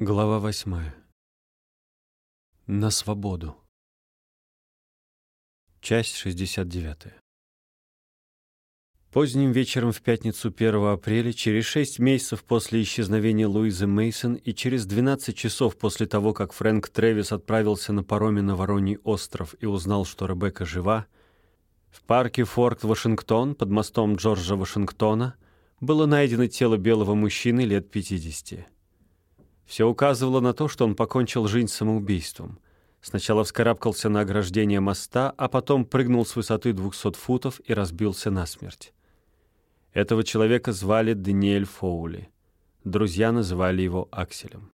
Глава восьмая. На свободу. Часть 69. Поздним вечером в пятницу 1 апреля, через шесть месяцев после исчезновения Луизы Мейсон и через 12 часов после того, как Фрэнк Трэвис отправился на пароме на Вороний остров и узнал, что Ребекка жива, в парке Форт Вашингтон под мостом Джорджа Вашингтона было найдено тело белого мужчины лет 50. Все указывало на то, что он покончил жизнь самоубийством. Сначала вскарабкался на ограждение моста, а потом прыгнул с высоты 200 футов и разбился насмерть. Этого человека звали Даниэль Фоули. Друзья называли его Акселем.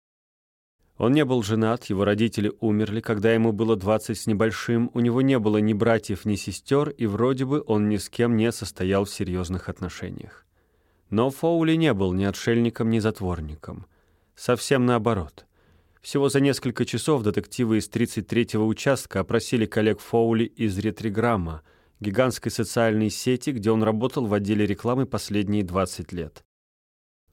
Он не был женат, его родители умерли, когда ему было 20 с небольшим, у него не было ни братьев, ни сестер, и вроде бы он ни с кем не состоял в серьезных отношениях. Но Фоули не был ни отшельником, ни затворником — Совсем наоборот. Всего за несколько часов детективы из 33-го участка опросили коллег Фоули из Ретриграмма, гигантской социальной сети, где он работал в отделе рекламы последние 20 лет.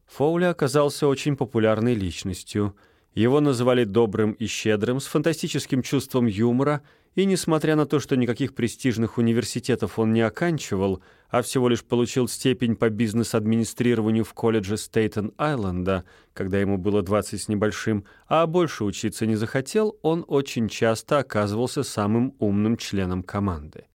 Фоули оказался очень популярной личностью. Его называли добрым и щедрым, с фантастическим чувством юмора и несмотря на то, что никаких престижных университетов он не оканчивал, а всего лишь получил степень по бизнес-администрированию в колледже Стейтен-Айленда, когда ему было 20 с небольшим, а больше учиться не захотел, он очень часто оказывался самым умным членом команды.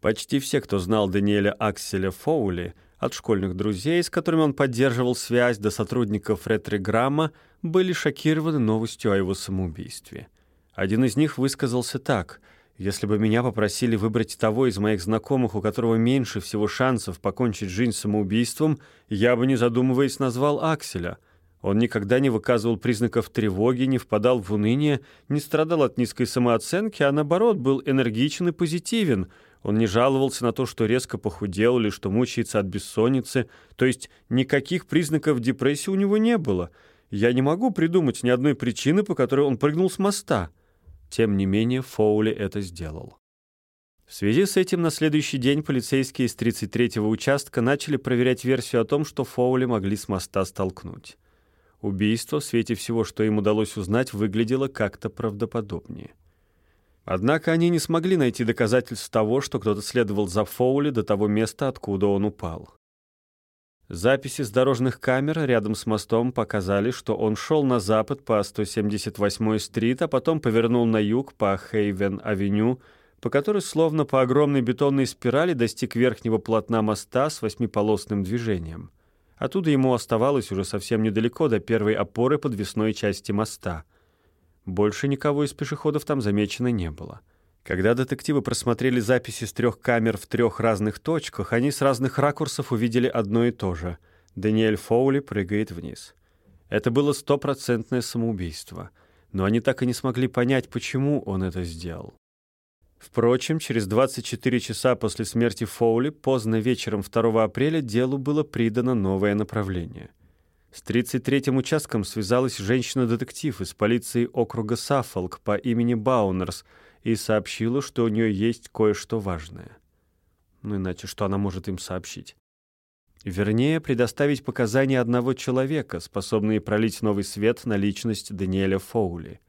Почти все, кто знал Даниэля Акселя Фоули, от школьных друзей, с которыми он поддерживал связь, до сотрудников Ретриграмма, были шокированы новостью о его самоубийстве. Один из них высказался так. «Если бы меня попросили выбрать того из моих знакомых, у которого меньше всего шансов покончить жизнь самоубийством, я бы, не задумываясь, назвал Акселя. Он никогда не выказывал признаков тревоги, не впадал в уныние, не страдал от низкой самооценки, а наоборот, был энергичен и позитивен». Он не жаловался на то, что резко похудел или что мучается от бессонницы, то есть никаких признаков депрессии у него не было. Я не могу придумать ни одной причины, по которой он прыгнул с моста. Тем не менее, Фоули это сделал. В связи с этим на следующий день полицейские из 33-го участка начали проверять версию о том, что Фоули могли с моста столкнуть. Убийство, в свете всего, что им удалось узнать, выглядело как-то правдоподобнее. Однако они не смогли найти доказательств того, что кто-то следовал за Фоули до того места, откуда он упал. Записи с дорожных камер рядом с мостом показали, что он шел на запад по 178-й стрит, а потом повернул на юг по Хейвен-авеню, по которой словно по огромной бетонной спирали достиг верхнего полотна моста с восьмиполосным движением. Оттуда ему оставалось уже совсем недалеко до первой опоры подвесной части моста. Больше никого из пешеходов там замечено не было. Когда детективы просмотрели записи с трех камер в трех разных точках, они с разных ракурсов увидели одно и то же. Даниэль Фоули прыгает вниз. Это было стопроцентное самоубийство. Но они так и не смогли понять, почему он это сделал. Впрочем, через 24 часа после смерти Фоули, поздно вечером 2 апреля, делу было придано новое направление. С 33-м участком связалась женщина-детектив из полиции округа Саффолк по имени Баунерс — и сообщила, что у нее есть кое-что важное. Ну иначе что она может им сообщить? Вернее, предоставить показания одного человека, способные пролить новый свет на личность Даниэля Фоули.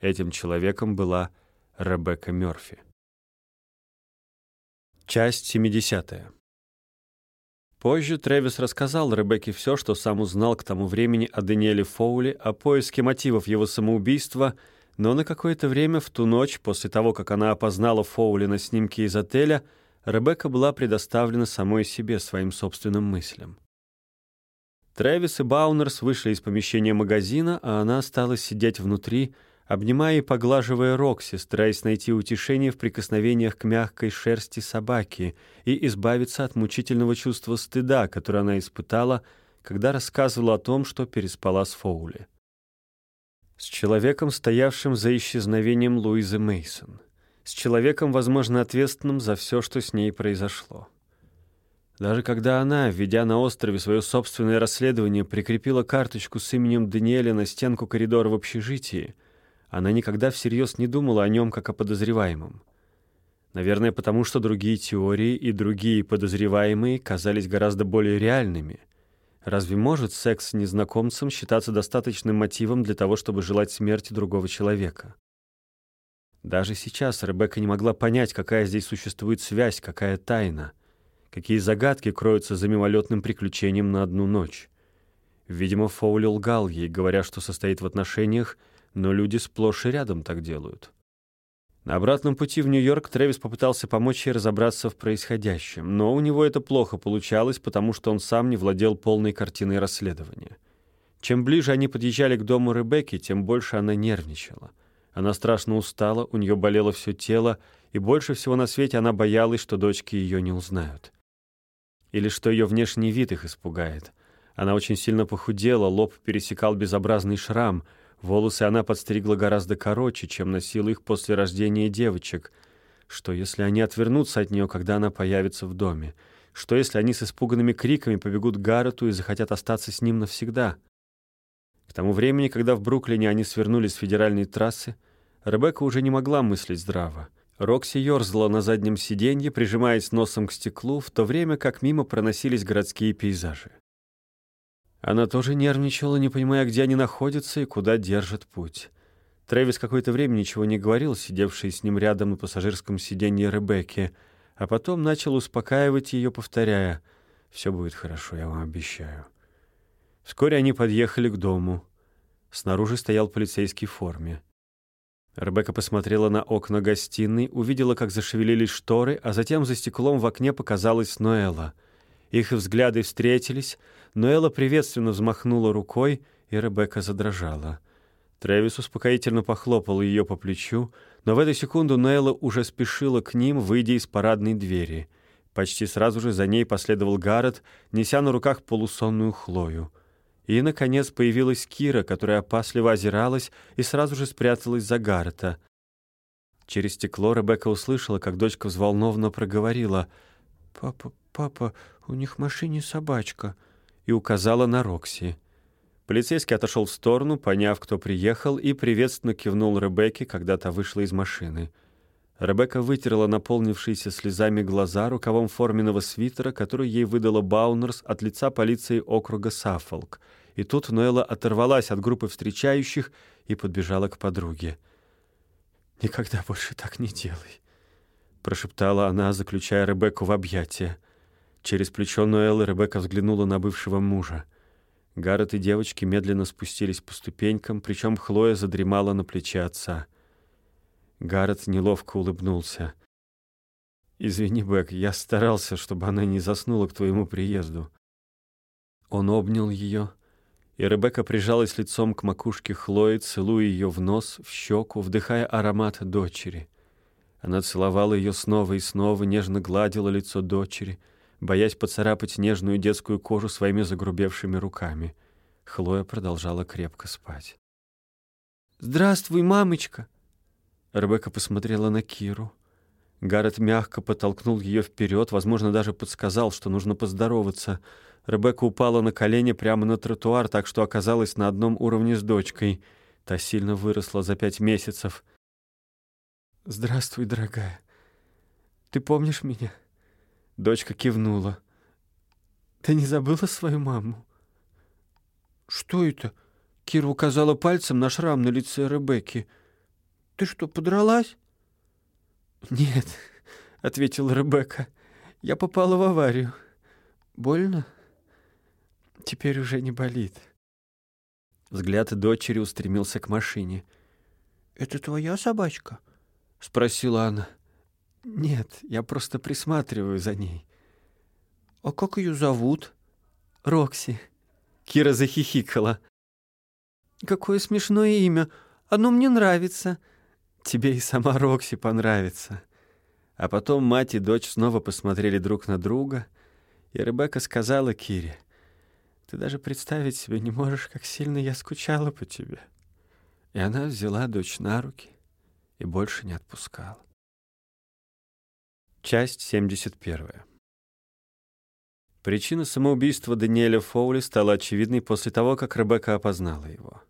Этим человеком была Ребекка Мёрфи. Часть 70. Позже Трэвис рассказал Ребекке все, что сам узнал к тому времени о Даниэле Фоули, о поиске мотивов его самоубийства — но на какое-то время в ту ночь, после того, как она опознала Фоули на снимке из отеля, Ребекка была предоставлена самой себе, своим собственным мыслям. Трэвис и Баунерс вышли из помещения магазина, а она осталась сидеть внутри, обнимая и поглаживая Рокси, стараясь найти утешение в прикосновениях к мягкой шерсти собаки и избавиться от мучительного чувства стыда, которое она испытала, когда рассказывала о том, что переспала с Фоули с человеком, стоявшим за исчезновением Луизы Мейсон, с человеком, возможно, ответственным за все, что с ней произошло. Даже когда она, введя на острове свое собственное расследование, прикрепила карточку с именем Даниэля на стенку коридора в общежитии, она никогда всерьез не думала о нем как о подозреваемом. Наверное, потому что другие теории и другие подозреваемые казались гораздо более реальными — Разве может секс с незнакомцем считаться достаточным мотивом для того, чтобы желать смерти другого человека? Даже сейчас Ребекка не могла понять, какая здесь существует связь, какая тайна, какие загадки кроются за мимолетным приключением на одну ночь. Видимо, Фоули лгал ей, говоря, что состоит в отношениях, но люди сплошь и рядом так делают. На обратном пути в Нью-Йорк Трэвис попытался помочь ей разобраться в происходящем, но у него это плохо получалось, потому что он сам не владел полной картиной расследования. Чем ближе они подъезжали к дому Ребекки, тем больше она нервничала. Она страшно устала, у нее болело все тело, и больше всего на свете она боялась, что дочки ее не узнают. Или что ее внешний вид их испугает. Она очень сильно похудела, лоб пересекал безобразный шрам — Волосы она подстригла гораздо короче, чем носила их после рождения девочек. Что, если они отвернутся от нее, когда она появится в доме? Что, если они с испуганными криками побегут к Гаррету и захотят остаться с ним навсегда? К тому времени, когда в Бруклине они свернули с федеральной трассы, Ребекка уже не могла мыслить здраво. Рокси ерзала на заднем сиденье, прижимаясь носом к стеклу, в то время как мимо проносились городские пейзажи. Она тоже нервничала, не понимая, где они находятся и куда держат путь. Трэвис какое-то время ничего не говорил, сидевший с ним рядом на пассажирском сиденье Ребекки, а потом начал успокаивать ее, повторяя «Все будет хорошо, я вам обещаю». Вскоре они подъехали к дому. Снаружи стоял полицейский в форме. Ребекка посмотрела на окна гостиной, увидела, как зашевелились шторы, а затем за стеклом в окне показалась Ноэла — их взгляды встретились, но приветственно взмахнула рукой, и Ребекка задрожала. Трэвис успокоительно похлопал ее по плечу, но в эту секунду Нелла уже спешила к ним, выйдя из парадной двери. Почти сразу же за ней последовал Гаррет, неся на руках полусонную Хлою. И, наконец, появилась Кира, которая опасливо озиралась и сразу же спряталась за Гаррета. Через стекло Ребекка услышала, как дочка взволнованно проговорила «Папа, папа, у них в машине собачка», и указала на Рокси. Полицейский отошел в сторону, поняв, кто приехал, и приветственно кивнул Ребекке, когда та вышла из машины. Ребекка вытерла наполнившиеся слезами глаза рукавом форменного свитера, который ей выдала Баунерс от лица полиции округа Саффолк. И тут Ноэла оторвалась от группы встречающих и подбежала к подруге. «Никогда больше так не делай», — прошептала она, заключая Ребекку в объятия. Через плечо Ноэллы Ребекка взглянула на бывшего мужа. Гаррет и девочки медленно спустились по ступенькам, причем Хлоя задремала на плече отца. Гаррет неловко улыбнулся. «Извини, Бек, я старался, чтобы она не заснула к твоему приезду». Он обнял ее, и Ребекка прижалась лицом к макушке Хлои, целуя ее в нос, в щеку, вдыхая аромат дочери. Она целовала ее снова и снова, нежно гладила лицо дочери — боясь поцарапать нежную детскую кожу своими загрубевшими руками. Хлоя продолжала крепко спать. «Здравствуй, мамочка!» Ребекка посмотрела на Киру. Гаррет мягко подтолкнул ее вперед, возможно, даже подсказал, что нужно поздороваться. Ребекка упала на колени прямо на тротуар, так что оказалась на одном уровне с дочкой. Та сильно выросла за пять месяцев. «Здравствуй, дорогая. Ты помнишь меня?» Дочка кивнула. «Ты не забыла свою маму?» «Что это?» Кира указала пальцем на шрам на лице Ребекки. «Ты что, подралась?» «Нет», — ответила Ребекка. «Я попала в аварию. Больно?» «Теперь уже не болит». Взгляд дочери устремился к машине. «Это твоя собачка?» — спросила она. «Нет, я просто присматриваю за ней». «А как ее зовут?» «Рокси». Кира захихикала. «Какое смешное имя! Оно мне нравится!» «Тебе и сама Рокси понравится». А потом мать и дочь снова посмотрели друг на друга, и Ребекка сказала Кире, «Ты даже представить себе не можешь, как сильно я скучала по тебе». И она взяла дочь на руки и больше не отпускала. Часть 71. Причина самоубийства Даниэля Фоули стала очевидной после того, как Ребекка опознала его.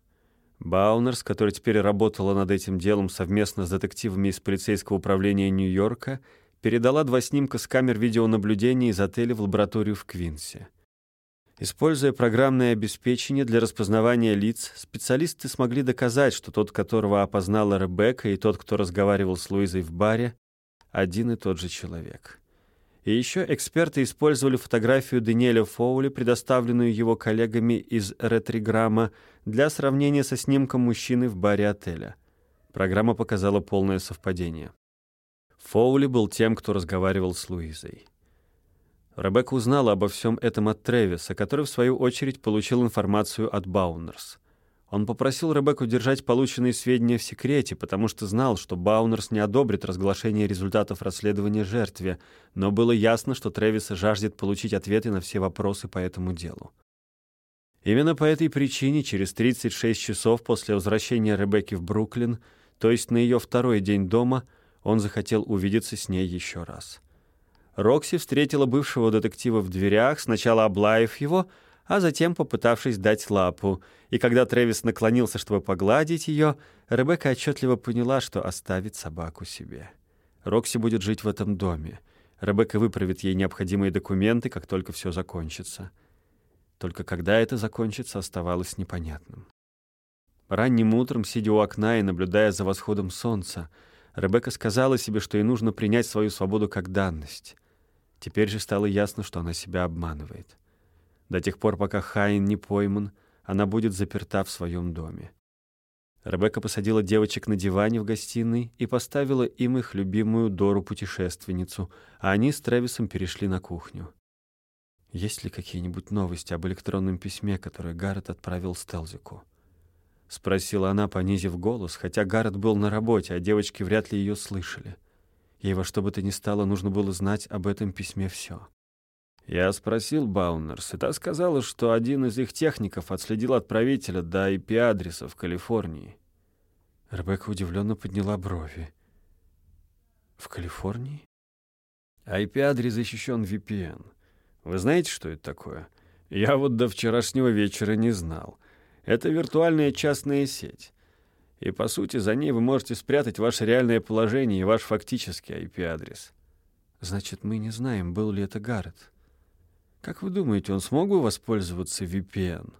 Баунерс, которая теперь работала над этим делом совместно с детективами из полицейского управления Используя программное обеспечение для распознавания лиц, специалисты смогли доказать, что тот, которого опознала Ребекка, и тот, кто разговаривал с Луизой в баре, один и тот же человек. И еще эксперты использовали фотографию Даниэля Фоули, предоставленную его коллегами из Ретриграмма, для сравнения со снимком мужчины в баре отеля. Программа показала полное совпадение. Фоули был тем, кто разговаривал с Луизой. Ребекка узнала обо всем этом от Тревиса, который, в свою очередь, получил информацию от Баунерс. Он попросил Ребекку держать полученные сведения в секрете, потому что знал, что Баунерс не одобрит разглашение результатов расследования жертве, но было ясно, что Тревис жаждет получить ответы на все вопросы по этому делу. Именно по этой причине через 36 часов после возвращения Ребекки в Бруклин, то есть на ее второй день дома, он захотел увидеться с ней еще раз. Рокси встретила бывшего детектива в дверях, сначала облаив его, а затем попытавшись дать лапу. И когда Трэвис наклонился, чтобы погладить ее, Ребекка отчетливо поняла, что оставит собаку себе. Рокси будет жить в этом доме. Ребекка выправит ей необходимые документы, как только все закончится. Только когда это закончится, оставалось непонятным. Ранним утром, сидя у окна и наблюдая за восходом солнца, Ребекка сказала себе, что ей нужно принять свою свободу как данность. Теперь же стало ясно, что она себя обманывает. До тех пор, пока Хайн не пойман, она будет заперта в своем доме. Ребекка посадила девочек на диване в гостиной и поставила им их любимую Дору-путешественницу, а они с Трэвисом перешли на кухню. «Есть ли какие-нибудь новости об электронном письме, которое Гаррет отправил Стелзику?» — спросила она, понизив голос, хотя Гаррет был на работе, а девочки вряд ли ее слышали. Ей во что бы то ни стало нужно было знать об этом письме все. Я спросил Баунерс, и та сказала, что один из их техников отследил отправителя до IP-адреса в Калифорнии. Ребекка удивленно подняла брови. «В Калифорнии?» IP-адрес защищен VPN. Вы знаете, что это такое? Я вот до вчерашнего вечера не знал. Это виртуальная частная сеть. И, по сути, за ней вы можете спрятать ваше реальное положение и ваш фактический IP-адрес. Значит, мы не знаем, был ли это Гаррет. Как вы думаете, он смог бы воспользоваться VPN?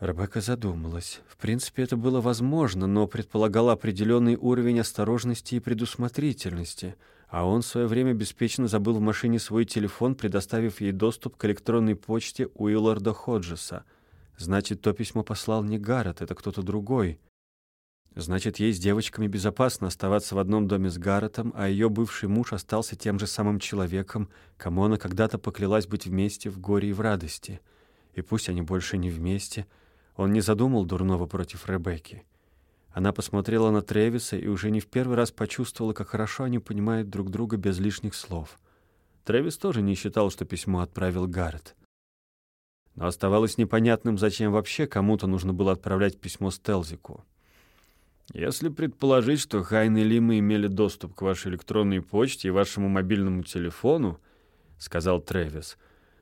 Ребекка задумалась. В принципе, это было возможно, но предполагало определенный уровень осторожности и предусмотрительности, а он в свое время беспечно забыл в машине свой телефон, предоставив ей доступ к электронной почте Уилларда Ходжеса. Значит, то письмо послал не Гаррет, это кто-то другой. Значит, ей с девочками безопасно оставаться в одном доме с Гарретом, а ее бывший муж остался тем же самым человеком, кому она когда-то поклялась быть вместе в горе и в радости. И пусть они больше не вместе, он не задумал дурного против Ребекки. Она посмотрела на Тревиса и уже не в первый раз почувствовала, как хорошо они понимают друг друга без лишних слов. Тревис тоже не считал, что письмо отправил Гаррет. Но оставалось непонятным, зачем вообще кому-то нужно было отправлять письмо Стелзику. Если предположить, что Хайн и Лима имели доступ к вашей электронной почте и вашему мобильному телефону, сказал Трэвис,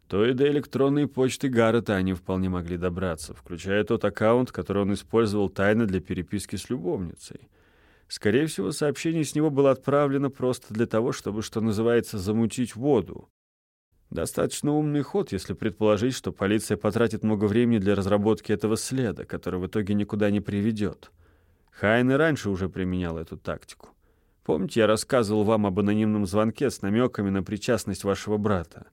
то и до электронной почты Гаррета они вполне могли добраться, включая тот аккаунт, который он использовал тайно для переписки с любовницей. Скорее всего, сообщение с него было отправлено просто для того, чтобы, что называется, замутить воду. Достаточно умный ход, если предположить, что полиция потратит много времени для разработки этого следа, который в итоге никуда не приведет. Хайн и раньше уже применял эту тактику. Помните, я рассказывал вам об анонимном звонке с намеками на причастность вашего брата?»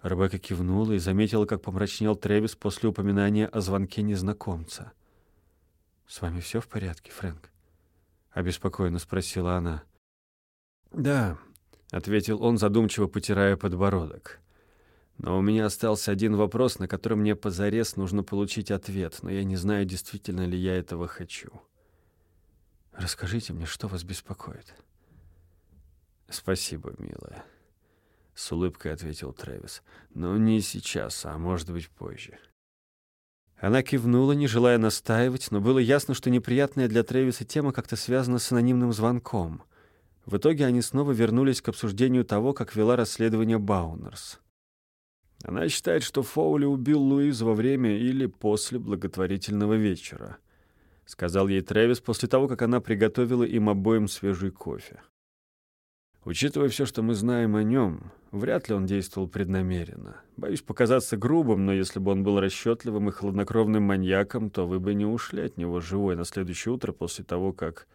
Ребекка кивнула и заметила, как помрачнел Тревис после упоминания о звонке незнакомца. «С вами все в порядке, Фрэнк?» — обеспокоенно спросила она. «Да», — ответил он, задумчиво потирая подбородок. «Но у меня остался один вопрос, на который мне позарез нужно получить ответ, но я не знаю, действительно ли я этого хочу». Расскажите мне, что вас беспокоит. Спасибо, милая, с улыбкой ответил Трэвис. Но не сейчас, а может быть, позже. Она кивнула, не желая настаивать, но было ясно, что неприятная для Трэвиса тема как-то связана с анонимным звонком. В итоге они снова вернулись к обсуждению того, как вела расследование Баунерс. Она считает, что Фоули убил Луизу во время или после благотворительного вечера. — сказал ей Трэвис после того, как она приготовила им обоим свежий кофе. Учитывая все, что мы знаем о нем, вряд ли он действовал преднамеренно. Боюсь показаться грубым, но если бы он был расчетливым и хладнокровным маньяком, то вы бы не ушли от него живой на следующее утро после того, как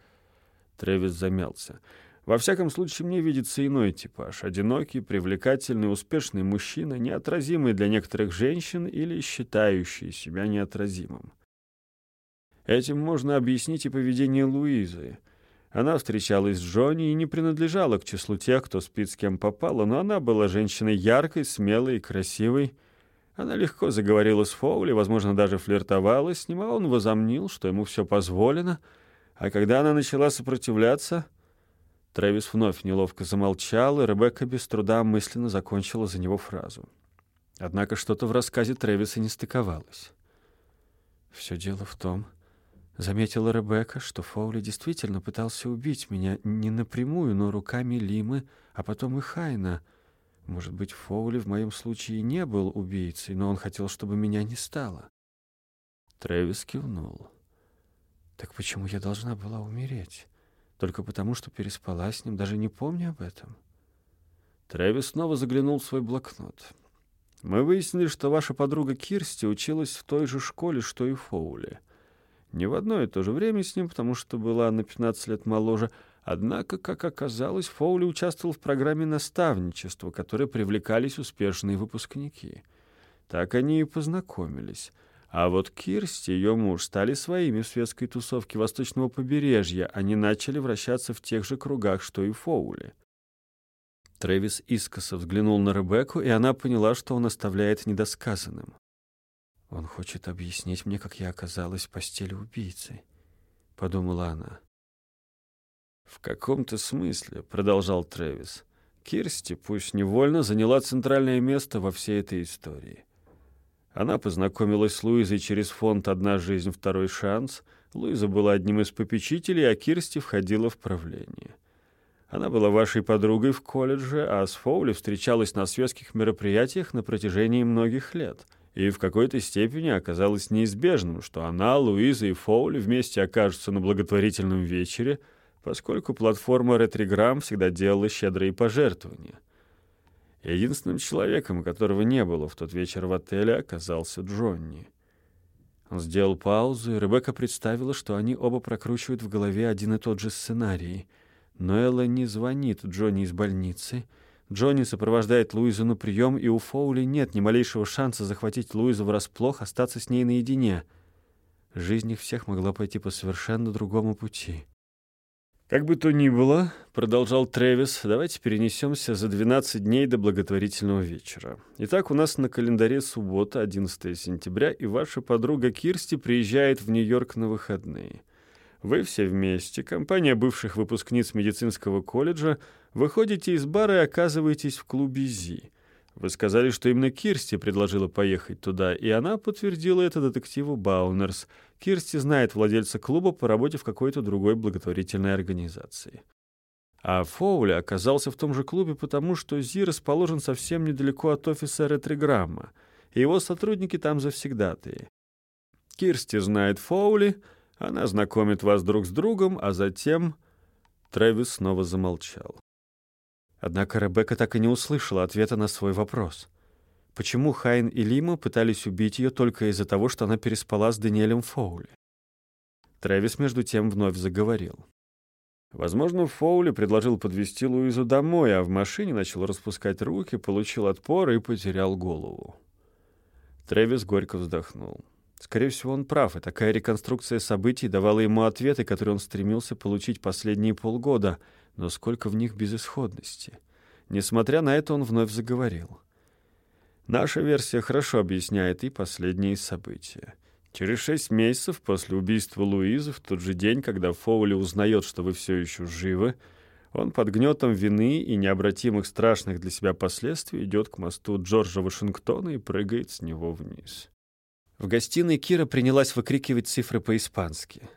Тревис замялся. Во всяком случае, мне видится иной типаж. Одинокий, привлекательный, успешный мужчина, неотразимый для некоторых женщин или считающий себя неотразимым. Этим можно объяснить и поведение Луизы — она встречалась с Джонни и не принадлежала к числу тех, кто спит с кем попало, но она была женщиной яркой, смелой и красивой. Она легко заговорила с Фоули, возможно, даже флиртовала с ним, а он возомнил, что ему все позволено. А когда она начала сопротивляться, Трэвис вновь неловко замолчал, и Ребекка без труда мысленно закончила за него фразу. Однако что-то в рассказе Трэвиса не стыковалось. «Все дело в том...» Заметила Ребекка, что Фоули действительно пытался убить меня не напрямую, но руками Лимы, а потом и Хайна. Может быть, Фоули в моем случае не был убийцей, но он хотел, чтобы меня не стало. Трэвис кивнул. Так почему я должна была умереть? Только потому, что переспала с ним, даже не помня об этом? Трэвис снова заглянул в свой блокнот. Мы выяснили, что ваша подруга Кирсти училась в той же школе, что и Фоули — не в одно и то же время с ним, потому что была на 15 лет моложе. Однако, как оказалось, Фоули участвовал в программе наставничества, которой привлекались успешные выпускники. Так они и познакомились. А вот Кирсти и ее муж стали своими в светской тусовке восточного побережья. Они начали вращаться в тех же кругах, что и Фоули. Трэвис искоса взглянул на Ребекку, и она поняла, что он оставляет недосказанным. Он хочет объяснить мне, как я оказалась в постели убийцы, подумала она. В каком-то смысле, продолжал Трэвис, Кирсти, пусть невольно, заняла центральное место во всей этой истории. Она познакомилась с Луизой через фонд «Одна жизнь, второй шанс». Луиза была одним из попечителей, а Кирсти входила в правление. Она была вашей подругой в колледже, а с Фоули встречалась на светских мероприятиях на протяжении многих лет — и в какой-то степени оказалось неизбежным, что она, Луиза и Фоули вместе окажутся на благотворительном вечере, поскольку платформа Ретриграмм всегда делала щедрые пожертвования. Единственным человеком, которого не было в тот вечер в отеле, оказался Джонни. Он сделал паузу, и Ребекка представила, что они оба прокручивают в голове один и тот же сценарий. Но Элла не звонит Джонни из больницы — Джонни сопровождает Луизу на прием, и у Фоули нет ни малейшего шанса захватить Луизу врасплох, остаться с ней наедине. Жизнь их всех могла пойти по совершенно другому пути. «Как бы то ни было», — продолжал Трэвис, — «давайте перенесемся за 12 дней до благотворительного вечера. Итак, у нас на календаре суббота, 11 сентября, и ваша подруга Кирсти приезжает в Нью-Йорк на выходные. Вы все вместе, компания бывших выпускниц медицинского колледжа, выходите из бара и оказываетесь в клубе «Зи». Вы сказали, что именно Кирсти предложила поехать туда, и она подтвердила это детективу Баунерс. Кирсти знает владельца клуба по работе в какой-то другой благотворительной организации. А Фоули оказался в том же клубе, потому что ЗИ расположен совсем недалеко от офиса Ретриграмма, и его сотрудники там завсегдатые. Кирсти знает Фоули, она знакомит вас друг с другом, а затем...» Трэвис снова замолчал. Однако Ребекка так и не услышала ответа на свой вопрос. Почему Хайн и Лима пытались убить ее только из-за того, что она переспала с Даниэлем Фоули? Трэвис между тем вновь заговорил. Возможно, Фоули предложил подвести Луизу домой, а в машине начал распускать руки, получил отпор и потерял голову. Трэвис горько вздохнул. Скорее всего, он прав, и такая реконструкция событий давала ему ответы, которые он стремился получить последние полгода, но сколько в них безысходности. Несмотря на это, он вновь заговорил. Наша версия хорошо объясняет и последние события. Через шесть месяцев после убийства Луизы, в тот же день, когда Фоули узнает, что вы все еще живы, он под гнетом вины и необратимых страшных для себя последствий идет к мосту Джорджа Вашингтона и прыгает с него вниз. В гостиной Кира принялась выкрикивать цифры по-испански.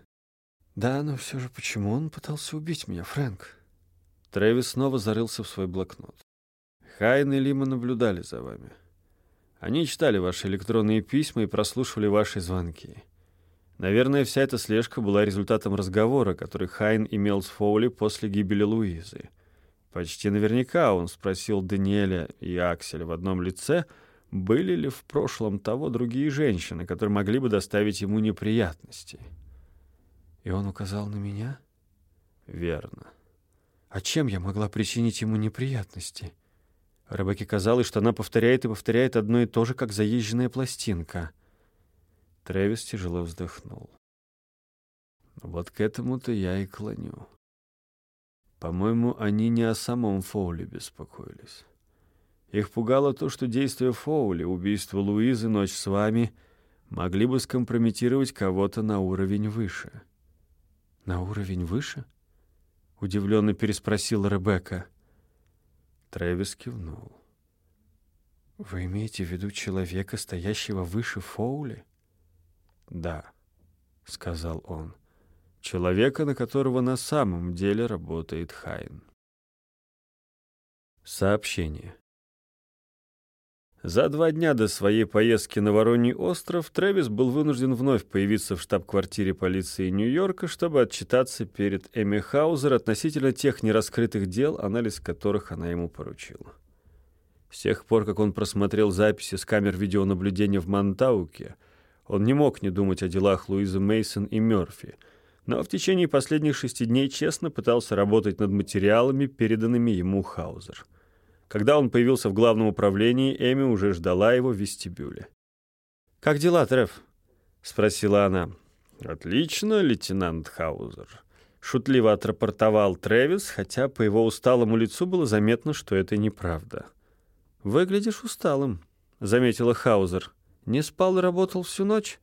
«Да, но все же почему он пытался убить меня, Фрэнк?» Трэвис снова зарылся в свой блокнот. Хайн и Лима наблюдали за вами. Они читали ваши электронные письма и прослушивали ваши звонки. Наверное, вся эта слежка была результатом разговора, который Хайн имел с Фоули после гибели Луизы. Почти наверняка он спросил Даниэля и Акселя в одном лице, были ли в прошлом того другие женщины, которые могли бы доставить ему неприятности. И он указал на меня? Верно. А чем я могла причинить ему неприятности? Ребекке казалось, что она повторяет и повторяет одно и то же, как заезженная пластинка. Трэвис тяжело вздохнул. Вот к этому-то я и клоню. По-моему, они не о самом Фоуле беспокоились. Их пугало то, что действия Фоули, убийство Луизы, ночь с вами, могли бы скомпрометировать кого-то на уровень выше. «На уровень выше?» — удивленно переспросила Ребекка. Трэвис кивнул. «Вы имеете в виду человека, стоящего выше Фоули?» «Да», — сказал он человека, на которого на самом деле работает Хайн. Сообщение. За два дня до своей поездки на Вороний остров Трэвис был вынужден вновь появиться в штаб-квартире полиции Нью-Йорка, чтобы отчитаться перед Эми Хаузер относительно тех нераскрытых дел, анализ которых она ему поручила. С тех пор, как он просмотрел записи с камер видеонаблюдения в Монтауке, он не мог не думать о делах Луизы Мейсон и Мёрфи — но в течение последних шести дней честно пытался работать над материалами, переданными ему Хаузер. Когда он появился в главном управлении, Эми уже ждала его в вестибюле. «Как дела, Треф?» — спросила она. «Отлично, лейтенант Хаузер», — шутливо отрапортовал Тревис, хотя по его усталому лицу было заметно, что это неправда. «Выглядишь усталым», — заметила Хаузер. «Не спал и работал всю ночь?»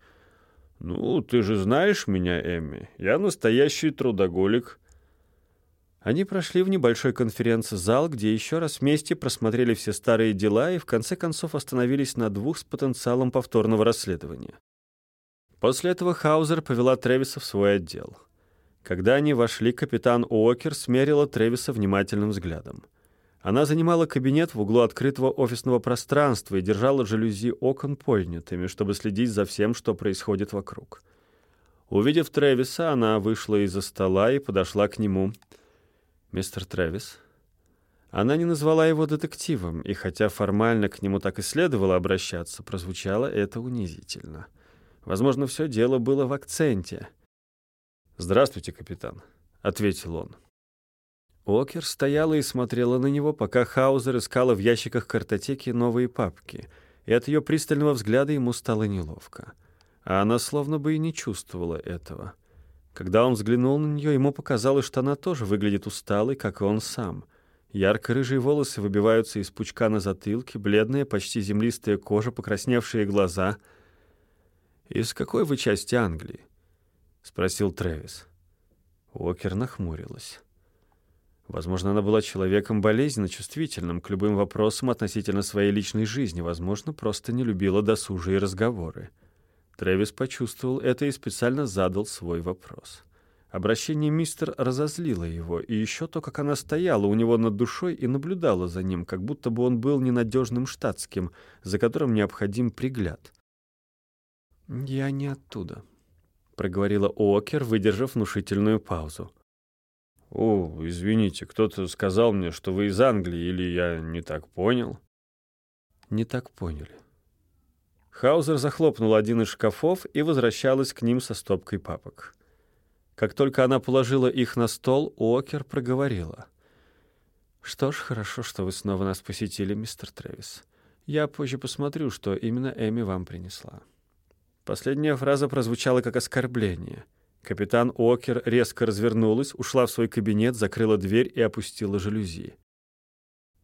«Ну, ты же знаешь меня, Эмми. Я настоящий трудоголик». Они прошли в небольшой конференц-зал, где еще раз вместе просмотрели все старые дела и в конце концов остановились на двух с потенциалом повторного расследования. После этого Хаузер повела Тревиса в свой отдел. Когда они вошли, капитан Уокер смерила Тревиса внимательным взглядом. Она занимала кабинет в углу открытого офисного пространства и держала жалюзи окон поднятыми, чтобы следить за всем, что происходит вокруг. Увидев Трэвиса, она вышла из-за стола и подошла к нему. «Мистер Трэвис?» Она не назвала его детективом, и хотя формально к нему так и следовало обращаться, прозвучало это унизительно. Возможно, все дело было в акценте. «Здравствуйте, капитан», — ответил он. Окер стояла и смотрела на него, пока Хаузер искала в ящиках картотеки новые папки, и от ее пристального взгляда ему стало неловко. А она словно бы и не чувствовала этого. Когда он взглянул на нее, ему показалось, что она тоже выглядит усталой, как и он сам. Ярко-рыжие волосы выбиваются из пучка на затылке, бледная, почти землистая кожа, покрасневшие глаза. «Из какой вы части Англии?» — спросил Трэвис. Окер нахмурилась. Возможно, она была человеком болезненно чувствительным к любым вопросам относительно своей личной жизни, возможно, просто не любила досужие разговоры. Трэвис почувствовал это и специально задал свой вопрос. Обращение мистер разозлило его, и еще то, как она стояла у него над душой и наблюдала за ним, как будто бы он был ненадежным штатским, за которым необходим пригляд. «Я не оттуда», — проговорила Окер, выдержав внушительную паузу. «О, извините, кто-то сказал мне, что вы из Англии, или я не так понял?» «Не так поняли». Хаузер захлопнул один из шкафов и возвращалась к ним со стопкой папок. Как только она положила их на стол, Уокер проговорила. «Что ж, хорошо, что вы снова нас посетили, мистер Трэвис. Я позже посмотрю, что именно Эми вам принесла». Последняя фраза прозвучала как оскорбление — Капитан Окер резко развернулась, ушла в свой кабинет, закрыла дверь и опустила жалюзи.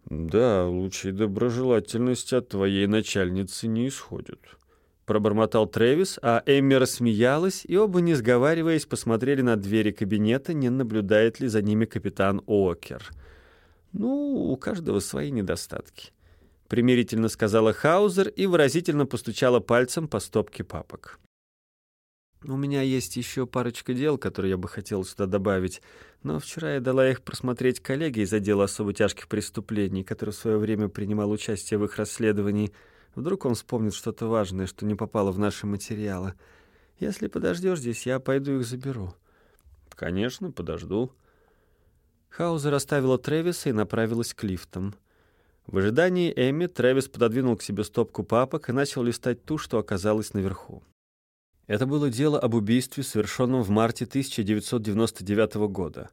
«Да, лучшей доброжелательности от твоей начальницы не исходит», — пробормотал Трэвис, а Эмми рассмеялась, и оба, не сговариваясь, посмотрели на двери кабинета, не наблюдает ли за ними капитан Окер. «Ну, у каждого свои недостатки», — примирительно сказала Хаузер и выразительно постучала пальцем по стопке папок. У меня есть еще парочка дел, которые я бы хотел сюда добавить, но вчера я дала их просмотреть коллеге из отдела особо тяжких преступлений, который в свое время принимал участие в их расследовании. Вдруг он вспомнит что-то важное, что не попало в наши материалы. Если подождешь здесь, я пойду их заберу. Конечно, подожду. Хаузер оставила Трэвиса и направилась к лифтам. В ожидании Эми Трэвис пододвинул к себе стопку папок и начал листать ту, что оказалась наверху. Это было дело об убийстве, совершенном в марте 1999 года.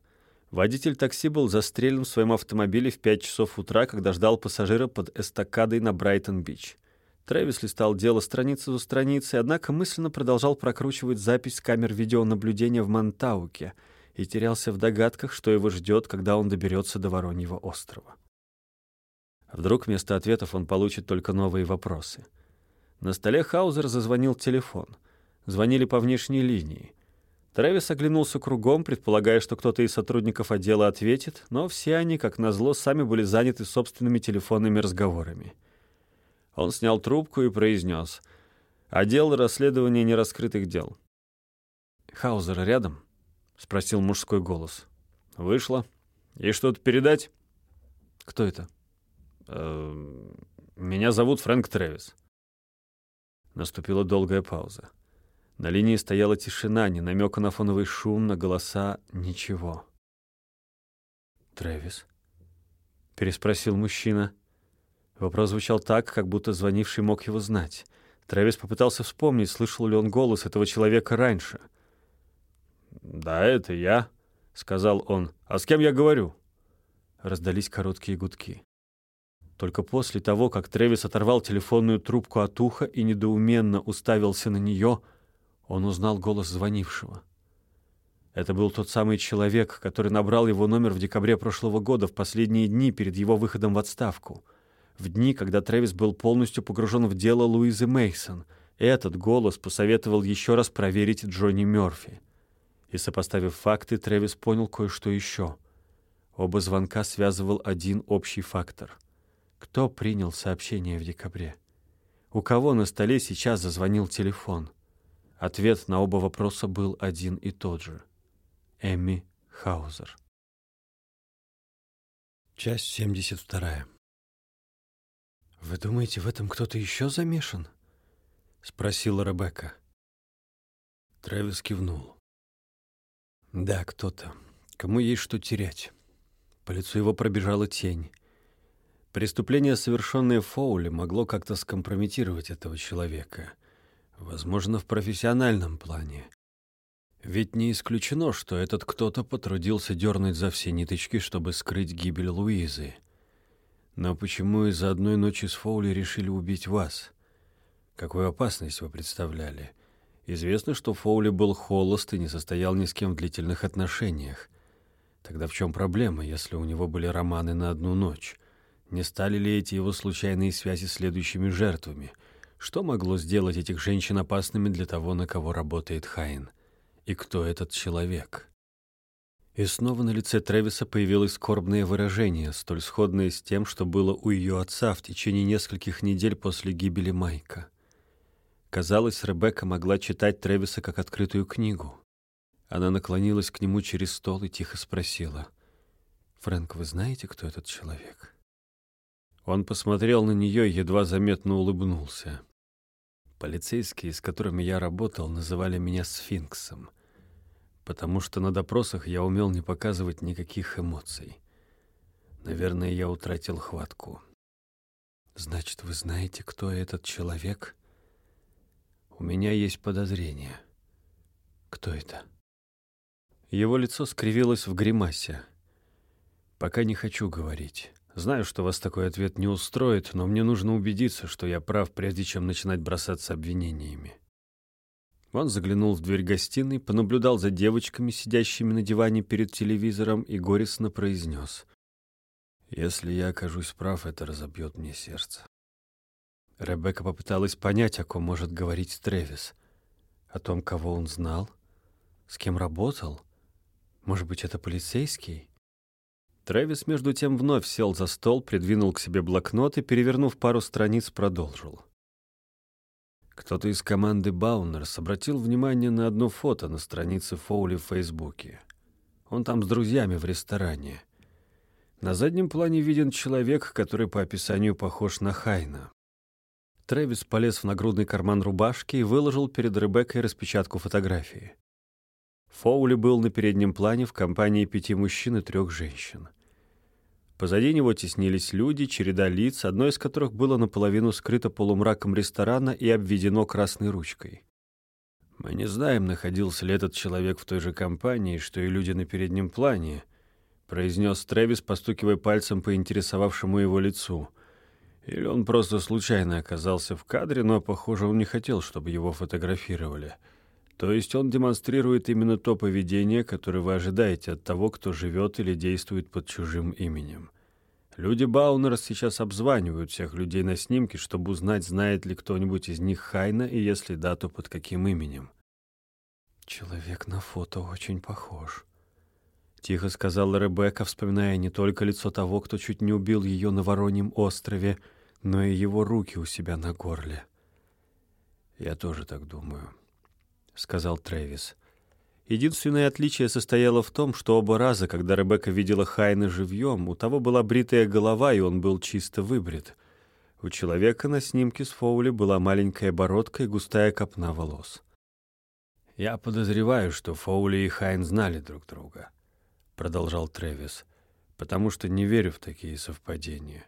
Водитель такси был застрелен в своем автомобиле в 5 часов утра, когда ждал пассажира под эстакадой на Брайтон-Бич. Трэвис листал дело страницу за страницей, однако мысленно продолжал прокручивать запись камер видеонаблюдения в Монтауке и терялся в догадках, что его ждет, когда он доберется до Вороньего острова. Вдруг вместо ответов он получит только новые вопросы. На столе Хаузер зазвонил телефон. Звонили по внешней линии. Трэвис оглянулся кругом, предполагая, что кто-то из сотрудников отдела ответит, но все они, как назло, сами были заняты собственными телефонными разговорами. Он снял трубку и произнес «Отдел расследования нераскрытых дел». «Хаузер рядом?» — спросил мужской голос. «Вышло. И что-то передать?» «Кто это?» Эм, «Меня зовут Фрэнк Трэвис». Наступила долгая пауза. На линии стояла тишина, ни намека на фоновый шум, на голоса, ничего. «Трэвис?» — переспросил мужчина. Вопрос звучал так, как будто звонивший мог его знать. Трэвис попытался вспомнить, слышал ли он голос этого человека раньше. «Да, это я», — сказал он. «А с кем я говорю?» Раздались короткие гудки. Только после того, как Трэвис оторвал телефонную трубку от уха и недоуменно уставился на нее, он узнал голос звонившего. Это был тот самый человек, который набрал его номер в декабре прошлого года, в последние дни перед его выходом в отставку. В дни, когда Трэвис был полностью погружен в дело Луизы Мейсон. Этот голос посоветовал еще раз проверить Джонни Мёрфи. И, сопоставив факты, Трэвис понял кое-что еще. Оба звонка связывал один общий фактор — кто принял сообщение в декабре? У кого на столе сейчас зазвонил телефон? Ответ на оба вопроса был один и тот же. Эми Хаузер. Часть 72. «Вы думаете, в этом кто-то еще замешан?» — спросила Ребекка. Трэвис кивнул. «Да, кто-то. Кому есть что терять?» По лицу его пробежала тень. Преступление, совершенное Фоули, могло как-то скомпрометировать этого человека. Возможно, в профессиональном плане. Ведь не исключено, что этот кто-то потрудился дернуть за все ниточки, чтобы скрыть гибель Луизы. Но почему из-за одной ночи с Фоули решили убить вас? Какую опасность вы представляли? Известно, что Фоули был холост и не состоял ни с кем в длительных отношениях. Тогда в чем проблема, если у него были романы на одну ночь? Не стали ли эти его случайные связи следующими жертвами? Что могло сделать этих женщин опасными для того, на кого работает Хайн? И кто этот человек? И снова на лице Трэвиса появилось скорбное выражение, столь сходное с тем, что было у ее отца в течение нескольких недель после гибели Майка. Казалось, Ребекка могла читать Трэвиса как открытую книгу. Она наклонилась к нему через стол и тихо спросила. «Фрэнк, вы знаете, кто этот человек?» Он посмотрел на нее и едва заметно улыбнулся. Полицейские, с которыми я работал, называли меня сфинксом, потому что на допросах я умел не показывать никаких эмоций. Наверное, я утратил хватку. Значит, вы знаете, кто этот человек? У меня есть подозрение. Кто это? Его лицо скривилось в гримасе. Пока не хочу говорить. Знаю, что вас такой ответ не устроит, но мне нужно убедиться, что я прав, прежде чем начинать бросаться обвинениями. Он заглянул в дверь гостиной, понаблюдал за девочками, сидящими на диване перед телевизором, и горестно произнес. «Если я окажусь прав, это разобьет мне сердце». Ребекка попыталась понять, о ком может говорить Тревис. О том, кого он знал? С кем работал? Может быть, это полицейский? Трэвис, между тем, вновь сел за стол, придвинул к себе блокнот и, перевернув пару страниц, продолжил. Кто-то из команды Баунерс обратил внимание на одно фото на странице Фоули в Фейсбуке. Он там с друзьями в ресторане. На заднем плане виден человек, который по описанию похож на Хайна. Трэвис полез в нагрудный карман рубашки и выложил перед Ребеккой распечатку фотографии. Фоули был на переднем плане в компании пяти мужчин и трех женщин. Позади него теснились люди, череда лиц, одно из которых было наполовину скрыто полумраком ресторана и обведено красной ручкой. Мы не знаем, находился ли этот человек в той же компании, что и люди на переднем плане, произнес Трэвис, постукивая пальцем по интересовавшему его лицу. Или он просто случайно оказался в кадре, но, похоже, он не хотел, чтобы его фотографировали. То есть он демонстрирует именно то поведение, которое вы ожидаете от того, кто живет или действует под чужим именем. Люди Баунера сейчас обзванивают всех людей на снимке, чтобы узнать, знает ли кто-нибудь из них Хайна, и если да, то под каким именем. «Человек на фото очень похож», — тихо сказала Ребекка, вспоминая не только лицо того, кто чуть не убил ее на Вороньем острове, но и его руки у себя на горле. «Я тоже так думаю», — сказал Трэвис. Единственное отличие состояло в том, что оба раза, когда Ребекка видела Хайна живьем, у того была бритая голова, и он был чисто выбрит. У человека на снимке с Фоули была маленькая бородка и густая копна волос. «Я подозреваю, что Фоули и Хайн знали друг друга», — продолжал Трэвис, «потому что не верю в такие совпадения.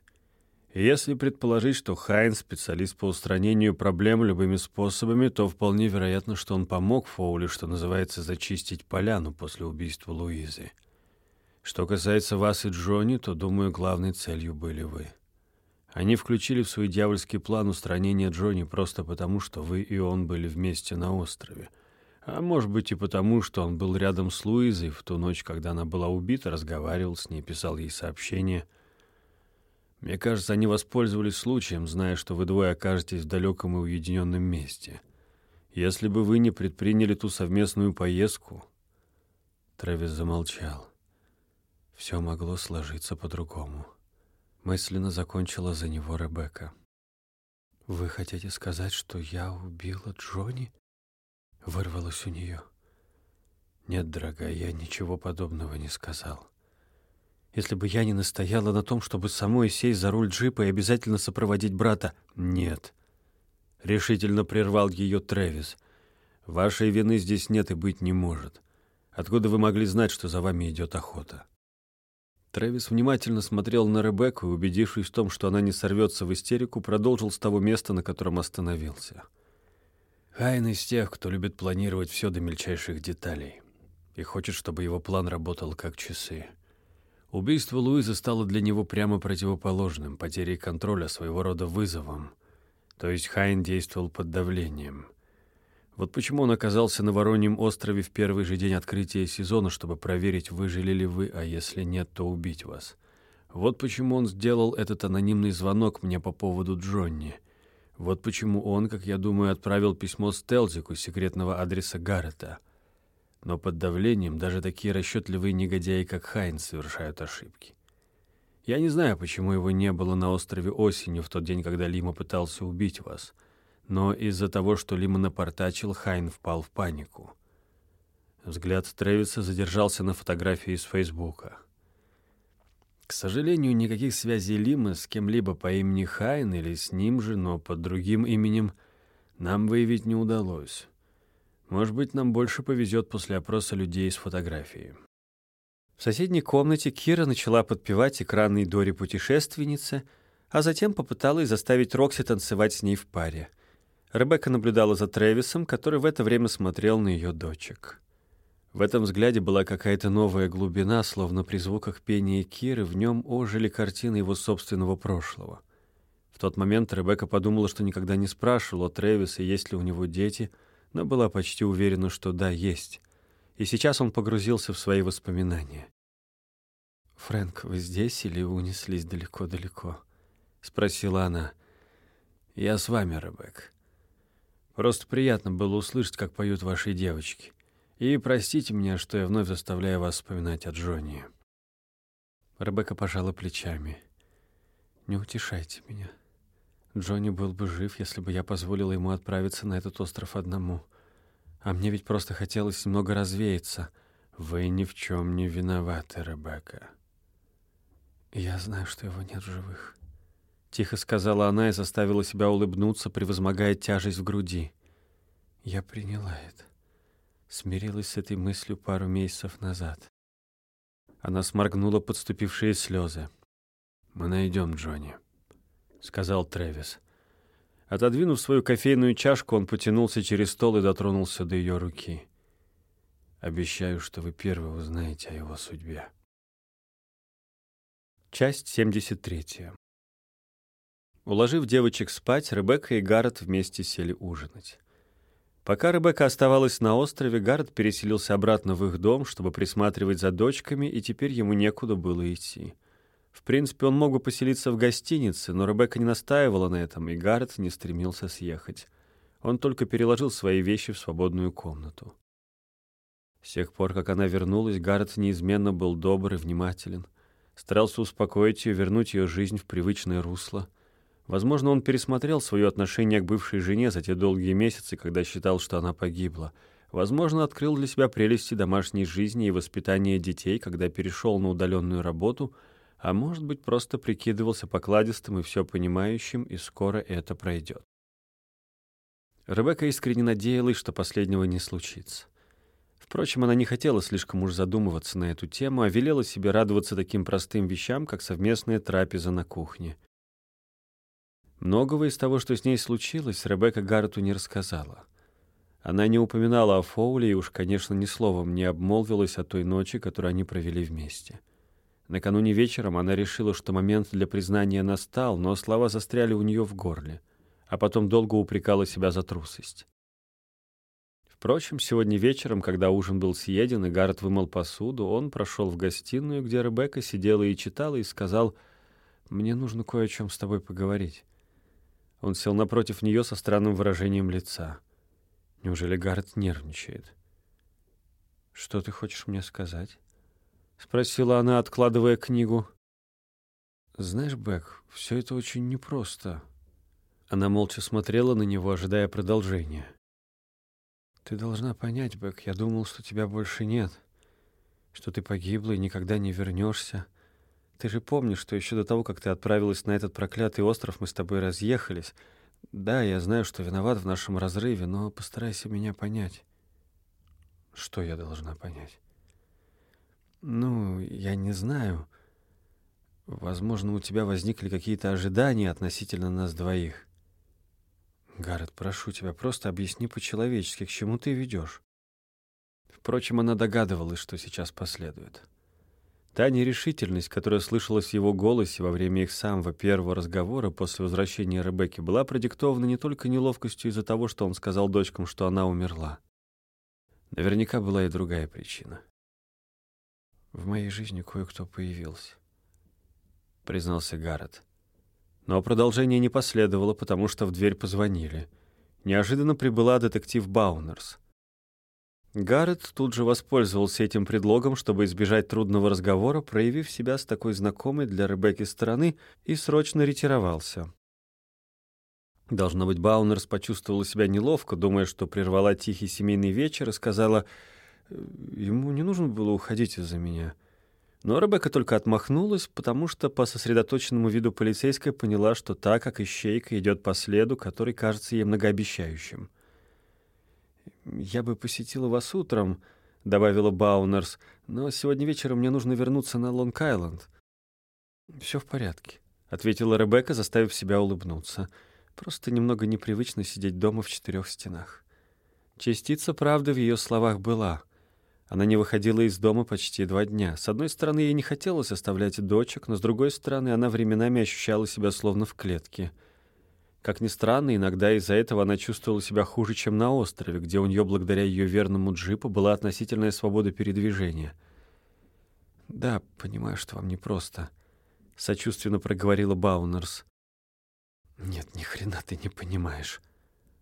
Если предположить, что Хайн — специалист по устранению проблем любыми способами, то вполне вероятно, что он помог Фоули, что называется, зачистить поляну после убийства Луизы. Что касается вас и Джонни, то, думаю, главной целью были вы. Они включили в свой дьявольский план устранения Джонни просто потому, что вы и он были вместе на острове. А может быть и потому, что он был рядом с Луизой в ту ночь, когда она была убита, разговаривал с ней, писал ей сообщения — мне кажется, они воспользовались случаем, зная, что вы двое окажетесь в далеком и уединенном месте. Если бы вы не предприняли ту совместную поездку...» Трэвис замолчал. Все могло сложиться по-другому. Мысленно закончила за него Ребекка. «Вы хотите сказать, что я убила Джонни?» Вырвалось у нее. «Нет, дорогая, я ничего подобного не сказал». Если бы я не настояла на том, чтобы самой сесть за руль джипа и обязательно сопроводить брата. Нет. Решительно прервал ее Трэвис. Вашей вины здесь нет и быть не может. Откуда вы могли знать, что за вами идет охота? Трэвис внимательно смотрел на Ребекку и, убедившись в том, что она не сорвется в истерику, продолжил с того места, на котором остановился. Хайн из тех, кто любит планировать все до мельчайших деталей и хочет, чтобы его план работал как часы. Убийство Луизы стало для него прямо противоположным, потерей контроля, своего рода вызовом. То есть Хайн действовал под давлением. Вот почему он оказался на Вороньем острове в первый же день открытия сезона, чтобы проверить, выжили ли вы, а если нет, то убить вас. Вот почему он сделал этот анонимный звонок мне по поводу Джонни. Вот почему он, как я думаю, отправил письмо Стелзику секретного адреса Гаррета — но под давлением даже такие расчетливые негодяи, как Хайнс, совершают ошибки. Я не знаю, почему его не было на острове осенью в тот день, когда Лима пытался убить вас, но из-за того, что Лима напортачил, Хайн впал в панику. Взгляд Трэвиса задержался на фотографии из Фейсбука. К сожалению, никаких связей Лима с кем-либо по имени Хайн или с ним же, но под другим именем, нам выявить не удалось. Может быть, нам больше повезет после опроса людей с фотографией. В соседней комнате Кира начала подпевать экранной Дори путешественнице, а затем попыталась заставить Рокси танцевать с ней в паре. Ребекка наблюдала за Трэвисом, который в это время смотрел на ее дочек. В этом взгляде была какая-то новая глубина, словно при звуках пения Киры в нем ожили картины его собственного прошлого. В тот момент Ребекка подумала, что никогда не спрашивала Трэвиса, есть ли у него дети — но была почти уверена, что да, есть. И сейчас он погрузился в свои воспоминания. «Фрэнк, вы здесь или унеслись далеко-далеко?» — спросила она. «Я с вами, Ребек. Просто приятно было услышать, как поют ваши девочки. И простите меня, что я вновь заставляю вас вспоминать о Джонни». Ребекка пожала плечами. «Не утешайте меня. Джонни был бы жив, если бы я позволила ему отправиться на этот остров одному. А мне ведь просто хотелось немного развеяться. Вы ни в чем не виноваты, Ребекка. Я знаю, что его нет в живых. Тихо сказала она и заставила себя улыбнуться, превозмогая тяжесть в груди. Я приняла это. смирилась с этой мыслью пару месяцев назад. Она сморгнула подступившие слезы. «Мы найдем Джонни», — сказал Трэвис. Отодвинув свою кофейную чашку, он потянулся через стол и дотронулся до ее руки. «Обещаю, что вы первые узнаете о его судьбе». Часть 73. Уложив девочек спать, Ребекка и Гаррет вместе сели ужинать. Пока Ребекка оставалась на острове, Гаррет переселился обратно в их дом, чтобы присматривать за дочками, и теперь ему некуда было идти. В принципе, он мог бы поселиться в гостинице, но Ребекка не настаивала на этом, и Гаррет не стремился съехать. Он только переложил свои вещи в свободную комнату. С тех пор, как она вернулась, Гаррет неизменно был добр и внимателен. Старался успокоить ее, вернуть ее жизнь в привычное русло. Возможно, он пересмотрел свое отношение к бывшей жене за те долгие месяцы, когда считал, что она погибла. Возможно, открыл для себя прелести домашней жизни и воспитания детей, когда перешел на удаленную работу — а может быть, просто прикидывался покладистым и все понимающим, и скоро это пройдет. Ребекка искренне надеялась, что последнего не случится. Впрочем, она не хотела слишком уж задумываться на эту тему, а велела себе радоваться таким простым вещам, как совместная трапеза на кухне. Многого из того, что с ней случилось, Ребекка Гаррету не рассказала. Она не упоминала о Фоуле и уж, конечно, ни словом не обмолвилась о той ночи, которую они провели вместе. — Накануне вечером она решила, что момент для признания настал, но слова застряли у нее в горле, а потом долго упрекала себя за трусость. Впрочем, сегодня вечером, когда ужин был съеден и Гаррет вымыл посуду, он прошел в гостиную, где Ребекка сидела и читала, и сказал, «Мне нужно кое о чем с тобой поговорить». Он сел напротив нее со странным выражением лица. Неужели Гаррет нервничает? «Что ты хочешь мне сказать?» — спросила она, откладывая книгу. «Знаешь, Бэк, все это очень непросто». Она молча смотрела на него, ожидая продолжения. «Ты должна понять, Бэк, я думал, что тебя больше нет, что ты погибла и никогда не вернешься. Ты же помнишь, что еще до того, как ты отправилась на этот проклятый остров, мы с тобой разъехались. Да, я знаю, что виноват в нашем разрыве, но постарайся меня понять». «Что я должна понять?» Ну, я не знаю. Возможно, у тебя возникли какие-то ожидания относительно нас двоих. Гаррет, прошу тебя, просто объясни по-человечески, к чему ты ведешь. Впрочем, она догадывалась, что сейчас последует. Та нерешительность, которая слышалась в его голосе во время их самого первого разговора после возвращения Ребекки, была продиктована не только неловкостью из-за того, что он сказал дочкам, что она умерла. Наверняка была и другая причина. В моей жизни кое-кто появился, признался Гаррет. Но продолжение не последовало, потому что в дверь позвонили. Неожиданно прибыла детектив Баунерс. Гаррет тут же воспользовался этим предлогом, чтобы избежать трудного разговора, проявив себя с такой знакомой для Ребекки стороны, и срочно ретировался. Должно быть, Баунерс почувствовала себя неловко, думая, что прервала тихий семейный вечер и сказала Ему не нужно было уходить из-за меня. Но Ребекка только отмахнулась, потому что по сосредоточенному виду полицейская поняла, что так как ищейка идет по следу, который кажется ей многообещающим. «Я бы посетила вас утром», — добавила Баунерс, «но сегодня вечером мне нужно вернуться на Лонг-Айленд». «Все в порядке», — ответила Ребекка, заставив себя улыбнуться. «Просто немного непривычно сидеть дома в четырех стенах». Частица правды в ее словах была — она не выходила из дома почти два дня. С одной стороны, ей не хотелось оставлять дочек, но с другой стороны, она временами ощущала себя словно в клетке. Как ни странно, иногда из-за этого она чувствовала себя хуже, чем на острове, где у нее, благодаря ее верному джипу, была относительная свобода передвижения. «Да, понимаю, что вам непросто», — сочувственно проговорила Баунерс. «Нет, ни хрена ты не понимаешь»,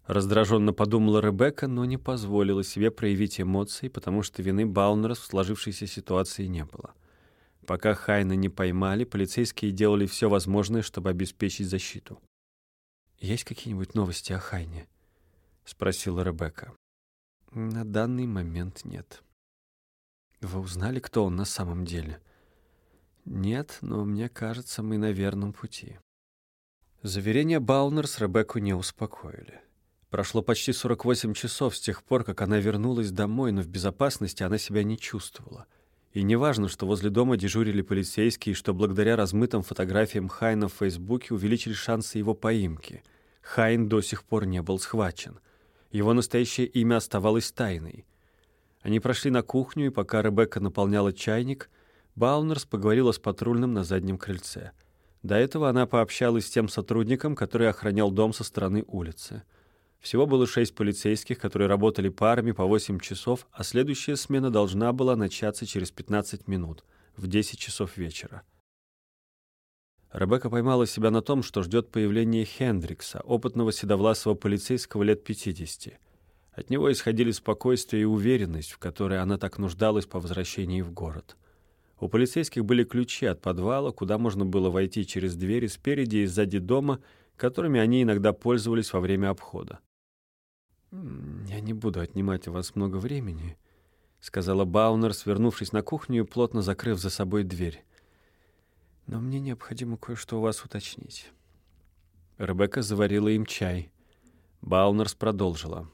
Раздраженно подумала Ребекка, но не позволила себе проявить эмоции, потому что вины Баунерс в сложившейся ситуации не было. Пока Хайна не поймали, полицейские делали все возможное, чтобы обеспечить защиту. «Есть какие-нибудь новости о Хайне?» — спросила Ребекка. «На данный момент нет». «Вы узнали, кто он на самом деле?» «Нет, но мне кажется, мы на верном пути». Заверения Баунерс Ребекку не успокоили. Прошло почти 48 часов с тех пор, как она вернулась домой, но в безопасности она себя не чувствовала. И неважно, что возле дома дежурили полицейские, что благодаря размытым фотографиям Хайна в Фейсбуке увеличили шансы его поимки. Хайн до сих пор не был схвачен. Его настоящее имя оставалось тайной. Они прошли на кухню, и пока Ребекка наполняла чайник, Баунерс поговорила с патрульным на заднем крыльце. До этого она пообщалась с тем сотрудником, который охранял дом со стороны улицы. Всего было шесть полицейских, которые работали парами по 8 часов, а следующая смена должна была начаться через 15 минут, в 10 часов вечера. Ребекка поймала себя на том, что ждет появления Хендрикса, опытного седовласого полицейского лет 50. От него исходили спокойствие и уверенность, в которой она так нуждалась по возвращении в город. У полицейских были ключи от подвала, куда можно было войти через двери спереди и сзади дома, которыми они иногда пользовались во время обхода. «Я не буду отнимать у вас много времени», — сказала Баунер, свернувшись на кухню и плотно закрыв за собой дверь. «Но мне необходимо кое-что у вас уточнить». Ребекка заварила им чай. Баунерс продолжила.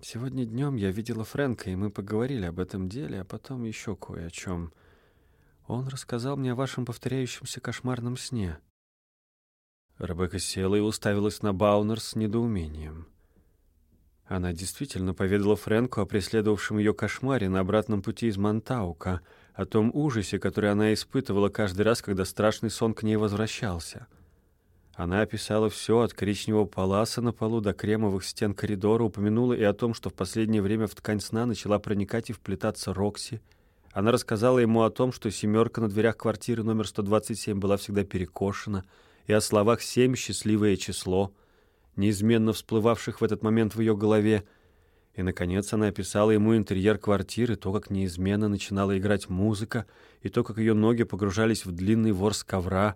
«Сегодня днем я видела Фрэнка, и мы поговорили об этом деле, а потом еще кое о чем. Он рассказал мне о вашем повторяющемся кошмарном сне». Ребекка села и уставилась на Баунерс с недоумением. Она действительно поведала Фрэнку о преследовавшем ее кошмаре на обратном пути из Монтаука, о том ужасе, который она испытывала каждый раз, когда страшный сон к ней возвращался. Она описала все от коричневого паласа на полу до кремовых стен коридора, упомянула и о том, что в последнее время в ткань сна начала проникать и вплетаться Рокси. Она рассказала ему о том, что семерка на дверях квартиры номер 127 была всегда перекошена, и о словах «семь» — счастливое число — неизменно всплывавших в этот момент в ее голове. И, наконец, она описала ему интерьер квартиры, то, как неизменно начинала играть музыка, и то, как ее ноги погружались в длинный ворс ковра.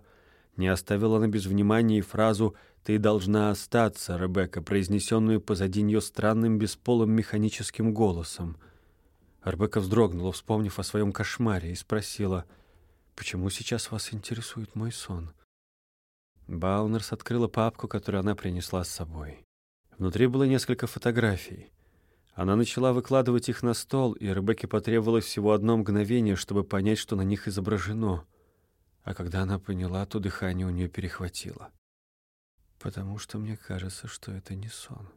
Не оставила она без внимания и фразу «Ты должна остаться, Ребекка», произнесенную позади нее странным бесполым механическим голосом. Ребекка вздрогнула, вспомнив о своем кошмаре, и спросила «Почему сейчас вас интересует мой сон?» Баунерс открыла папку, которую она принесла с собой. Внутри было несколько фотографий. Она начала выкладывать их на стол, и Ребекке потребовалось всего одно мгновение, чтобы понять, что на них изображено. А когда она поняла, то дыхание у нее перехватило. «Потому что мне кажется, что это не сон»,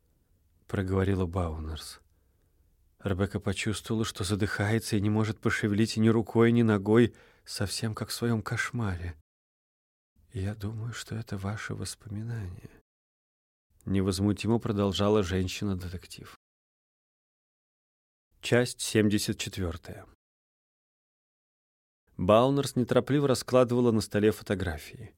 — проговорила Баунерс. Ребекка почувствовала, что задыхается и не может пошевелить ни рукой, ни ногой, совсем как в своем кошмаре. Я думаю, что это ваши воспоминания. Невозмутимо продолжала женщина-детектив. Часть 74. Баунерс неторопливо раскладывала на столе фотографии.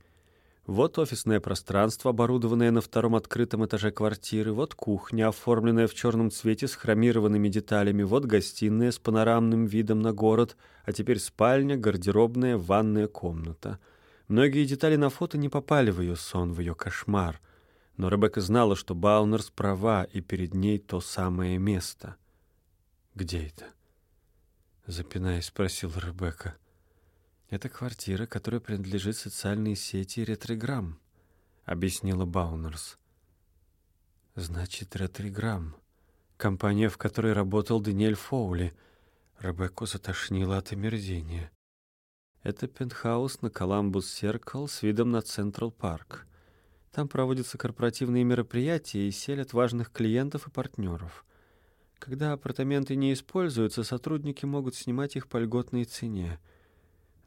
Вот офисное пространство, оборудованное на втором открытом этаже квартиры, вот кухня, оформленная в черном цвете с хромированными деталями, вот гостиная с панорамным видом на город, а теперь спальня, гардеробная, ванная комната — Многие детали на фото не попали в ее сон, в ее кошмар. Но Ребекка знала, что Баунерс права, и перед ней то самое место. «Где это?» Запинаясь, спросила Ребекка. «Это квартира, которая принадлежит социальной сети «Ретриграмм», — объяснила Баунерс. «Значит, «Ретриграмм» — компания, в которой работал Даниэль Фоули». Ребекку затошнило от омерзения. Это пентхаус на Коламбус Серкл с видом на Централ Парк. Там проводятся корпоративные мероприятия и селят важных клиентов и партнеров. Когда апартаменты не используются, сотрудники могут снимать их по льготной цене.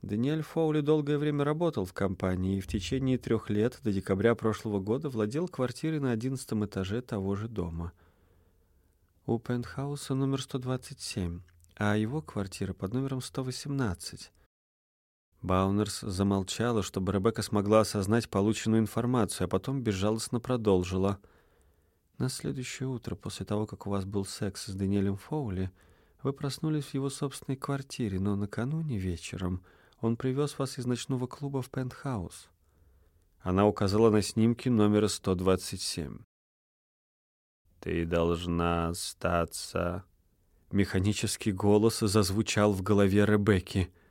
Даниэль Фоули долгое время работал в компании и в течение трех лет до декабря прошлого года владел квартирой на одиннадцатом этаже того же дома. У пентхауса номер 127, а его квартира под номером 118. Баунерс замолчала, чтобы Ребекка смогла осознать полученную информацию, а потом безжалостно продолжила. «На следующее утро, после того, как у вас был секс с Даниэлем Фоули, вы проснулись в его собственной квартире, но накануне вечером он привез вас из ночного клуба в пентхаус». Она указала на снимки номера 127. «Ты должна остаться...» Механический голос зазвучал в голове Ребекки —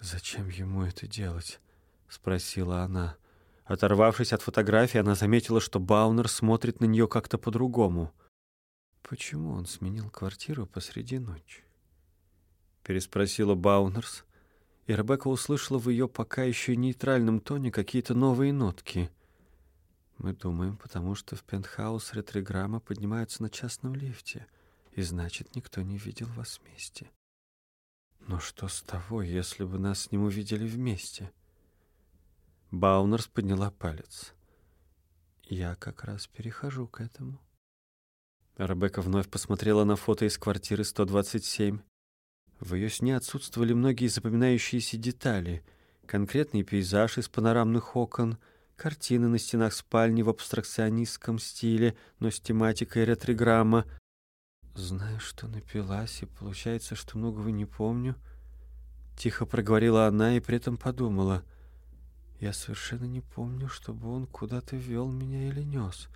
«Зачем ему это делать?» — спросила она. Оторвавшись от фотографии, она заметила, что Баунер смотрит на нее как-то по-другому. «Почему он сменил квартиру посреди ночи?» Переспросила Баунерс, и Ребекка услышала в ее пока еще нейтральном тоне какие-то новые нотки. «Мы думаем, потому что в пентхаус ретриграмма поднимаются на частном лифте, и значит, никто не видел вас вместе». «Но что с того, если бы нас с ним увидели вместе?» Баунерс подняла палец. «Я как раз перехожу к этому». Ребекка вновь посмотрела на фото из квартиры 127. В ее сне отсутствовали многие запоминающиеся детали. Конкретный пейзаж из панорамных окон, картины на стенах спальни в абстракционистском стиле, но с тематикой ретриграмма. «Знаю, что напилась, и получается, что многого не помню». Тихо проговорила она и при этом подумала — я совершенно не помню, чтобы он куда-то вел меня или нес.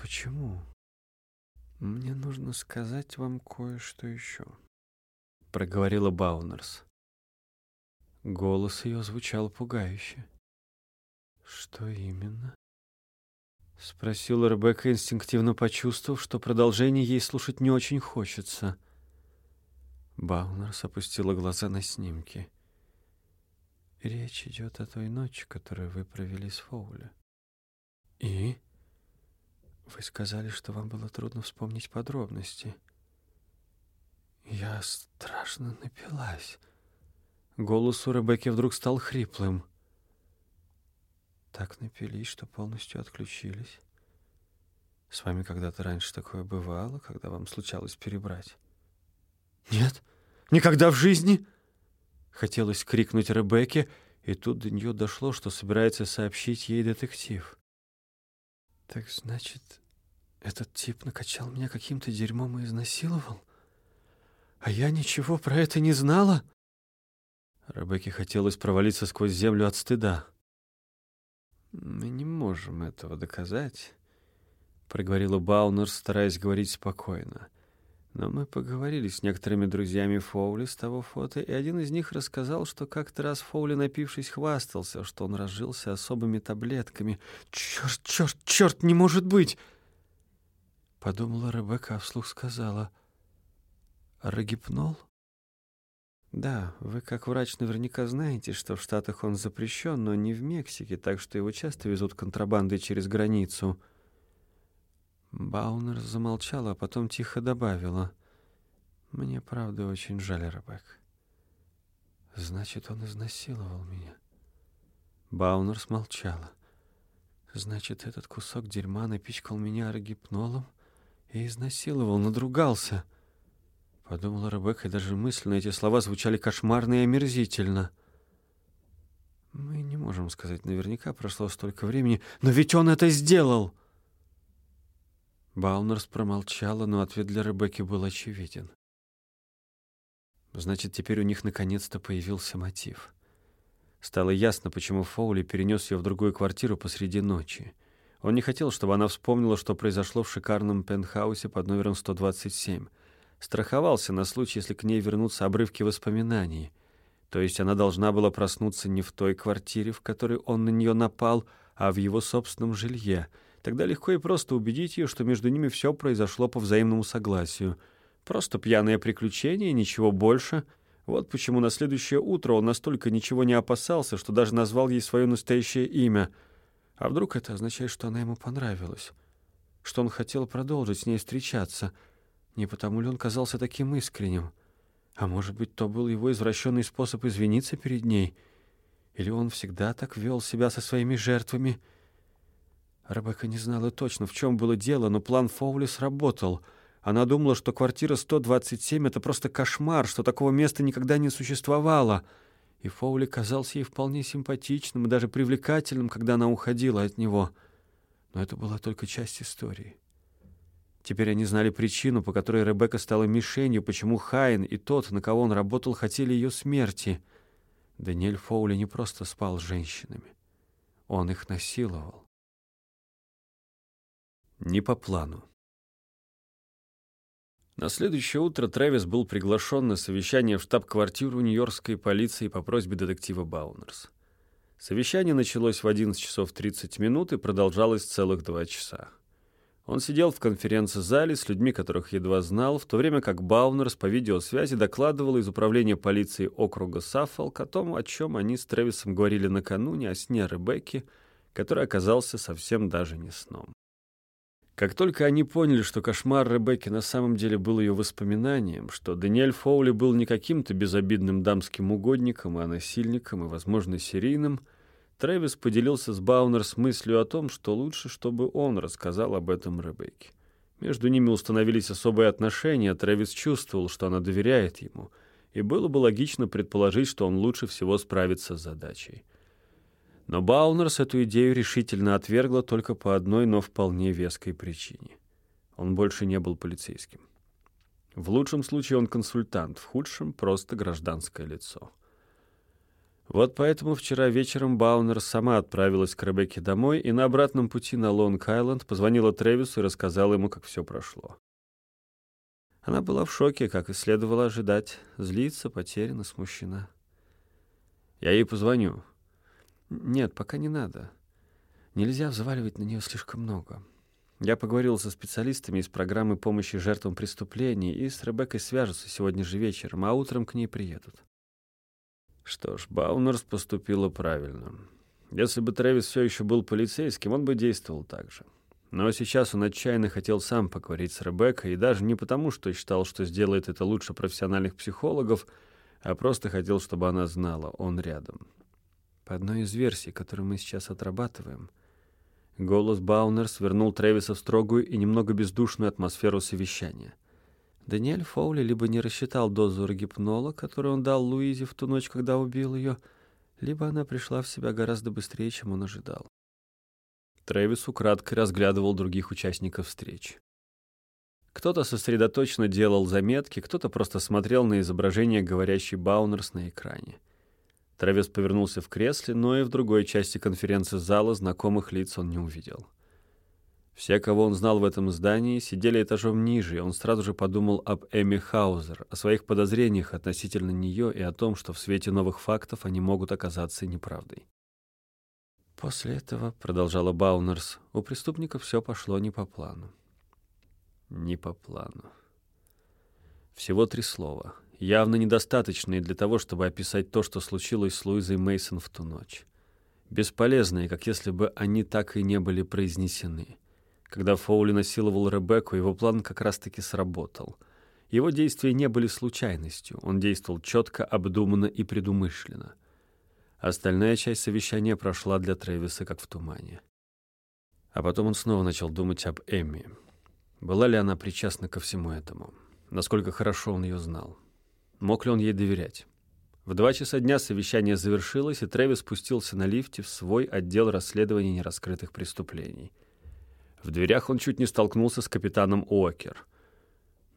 Почему? Мне нужно сказать вам кое-что еще. Проговорила Баунерс. Голос ее звучал пугающе. Что именно? Спросила Ребекка, инстинктивно почувствовав, что продолжение ей слушать не очень хочется. Баунерс опустила глаза на снимки. Речь идет о той ночи, которую вы провели с Фоуля. И? Вы сказали, что вам было трудно вспомнить подробности. Я страшно напилась. Голос у Ребекки вдруг стал хриплым. Так напились, что полностью отключились. С вами когда-то раньше такое бывало, когда вам случалось перебрать? Нет, никогда в жизни! Хотелось крикнуть Ребекке, и тут до нее дошло, что собирается сообщить ей детектив. «Так значит, этот тип накачал меня каким-то дерьмом и изнасиловал? А я ничего про это не знала?» Ребекке хотелось провалиться сквозь землю от стыда. «Мы не можем этого доказать», — проговорила Баунер, стараясь говорить спокойно. Но мы поговорили с некоторыми друзьями Фоули с того фото, и один из них рассказал, что как-то раз Фоули, напившись, хвастался, что он разжился особыми таблетками. «Черт, черт, черт, не может быть!» Подумала Ребекка, а вслух сказала. «Рогипнол?» «Да, вы как врач наверняка знаете, что в Штатах он запрещен, но не в Мексике, так что его часто везут контрабандой через границу». Баунер замолчала, а потом тихо добавила. «Мне, правда, очень жаль, Ребек. Значит, он изнасиловал меня». Баунер смолчала. «Значит, этот кусок дерьма напичкал меня аргипнолом и изнасиловал, надругался». Подумала Ребекка, и даже мысленно эти слова звучали кошмарно и омерзительно. «Мы не можем сказать наверняка, прошло столько времени, но ведь он это сделал!» Баунерс промолчала, но ответ для Ребекки был очевиден. Значит, теперь у них наконец-то появился мотив. Стало ясно, почему Фоули перенес ее в другую квартиру посреди ночи. Он не хотел, чтобы она вспомнила, что произошло в шикарном пентхаусе под номером 127. Страховался на случай, если к ней вернутся обрывки воспоминаний. То есть она должна была проснуться не в той квартире, в которой он на нее напал, а в его собственном жилье — Тогда легко и просто убедить ее, что между ними все произошло по взаимному согласию. Просто пьяное приключение, ничего больше. Вот почему на следующее утро он настолько ничего не опасался, что даже назвал ей свое настоящее имя. А вдруг это означает, что она ему понравилась? Что он хотел продолжить с ней встречаться? Не потому ли он казался таким искренним? А может быть, то был его извращенный способ извиниться перед ней? Или он всегда так вел себя со своими жертвами — Ребекка не знала точно, в чем было дело, но план Фоули сработал. Она думала, что квартира 127 — это просто кошмар, что такого места никогда не существовало. И Фоули казался ей вполне симпатичным и даже привлекательным, когда она уходила от него. Но это была только часть истории. Теперь они знали причину, по которой Ребекка стала мишенью, почему Хайн и тот, на кого он работал, хотели ее смерти. Даниэль Фоули не просто спал с женщинами. Он их насиловал. Не по плану. На следующее утро Трэвис был приглашен на совещание в штаб-квартиру Нью-Йоркской полиции по просьбе детектива Баунерс. Совещание началось в 11 часов 30 минут и продолжалось целых два часа. Он сидел в конференц-зале с людьми, которых едва знал, в то время как Баунерс по видеосвязи докладывала из управления полиции округа Саффолк о том, о чем они с Трэвисом говорили накануне, о сне Ребекки, который оказался совсем даже не сном. Как только они поняли, что кошмар Ребекки на самом деле был ее воспоминанием, что Даниэль Фоули был не каким-то безобидным дамским угодником, а насильником и, возможно, серийным – Трэвис поделился с Баунерс мыслью о том, что лучше, чтобы он рассказал об этом Ребекке. Между ними установились особые отношения, Трэвис чувствовал, что она доверяет ему, и было бы логично предположить, что он лучше всего справится с задачей. Но Баунерс эту идею решительно отвергла только по одной, но вполне веской причине. Он больше не был полицейским. В лучшем случае он консультант, в худшем — просто гражданское лицо. Вот поэтому вчера вечером Баунер сама отправилась к Ребекке домой и на обратном пути на Лонг-Айленд позвонила Трэвису и рассказала ему, как все прошло. Она была в шоке, как и следовало ожидать. Злится, потеряна, смущена. «Я ей позвоню». «Нет, пока не надо. Нельзя взваливать на нее слишком много. Я поговорил со специалистами из программы помощи жертвам преступлений и с Ребеккой свяжутся сегодня же вечером, а утром к ней приедут. Что ж, Баунерс поступила правильно. Если бы Трэвис все еще был полицейским, он бы действовал так же. Но сейчас он отчаянно хотел сам поговорить с Ребеккой, и даже не потому, что считал, что сделает это лучше профессиональных психологов, а просто хотел, чтобы она знала, он рядом. По одной из версий, которую мы сейчас отрабатываем, голос Баунерс вернул Трэвиса в строгую и немного бездушную атмосферу совещания — Даниэль Фоули либо не рассчитал дозу рогипнола, которую он дал Луизе в ту ночь, когда убил ее, либо она пришла в себя гораздо быстрее, чем он ожидал. Трэвис украдкой разглядывал других участников встречи. Кто-то сосредоточенно делал заметки, кто-то просто смотрел на изображение говорящей Баунерс на экране. Трэвис повернулся в кресле, но и в другой части конференц-зала знакомых лиц он не увидел. Все, кого он знал в этом здании, сидели этажом ниже, и он сразу же подумал об Эми Хаузер, о своих подозрениях относительно нее и о том, что в свете новых фактов они могут оказаться неправдой. «После этого», — продолжала Баунерс, — «у преступников все пошло не по плану». «Не по плану». Всего три слова, явно недостаточные для того, чтобы описать то, что случилось с Луизой Мейсон в ту ночь. Бесполезные, как если бы они так и не были произнесены. Когда Фоули насиловал Ребекку, его план как раз-таки сработал. Его действия не были случайностью, он действовал четко, обдуманно и предумышленно. Остальная часть совещания прошла для Трэвиса как в тумане. А потом он снова начал думать об Эмми. Была ли она причастна ко всему этому? Насколько хорошо он ее знал? Мог ли он ей доверять? В два часа дня совещание завершилось, и Трэвис спустился на лифте в свой отдел расследования нераскрытых преступлений — в дверях он чуть не столкнулся с капитаном Уокер.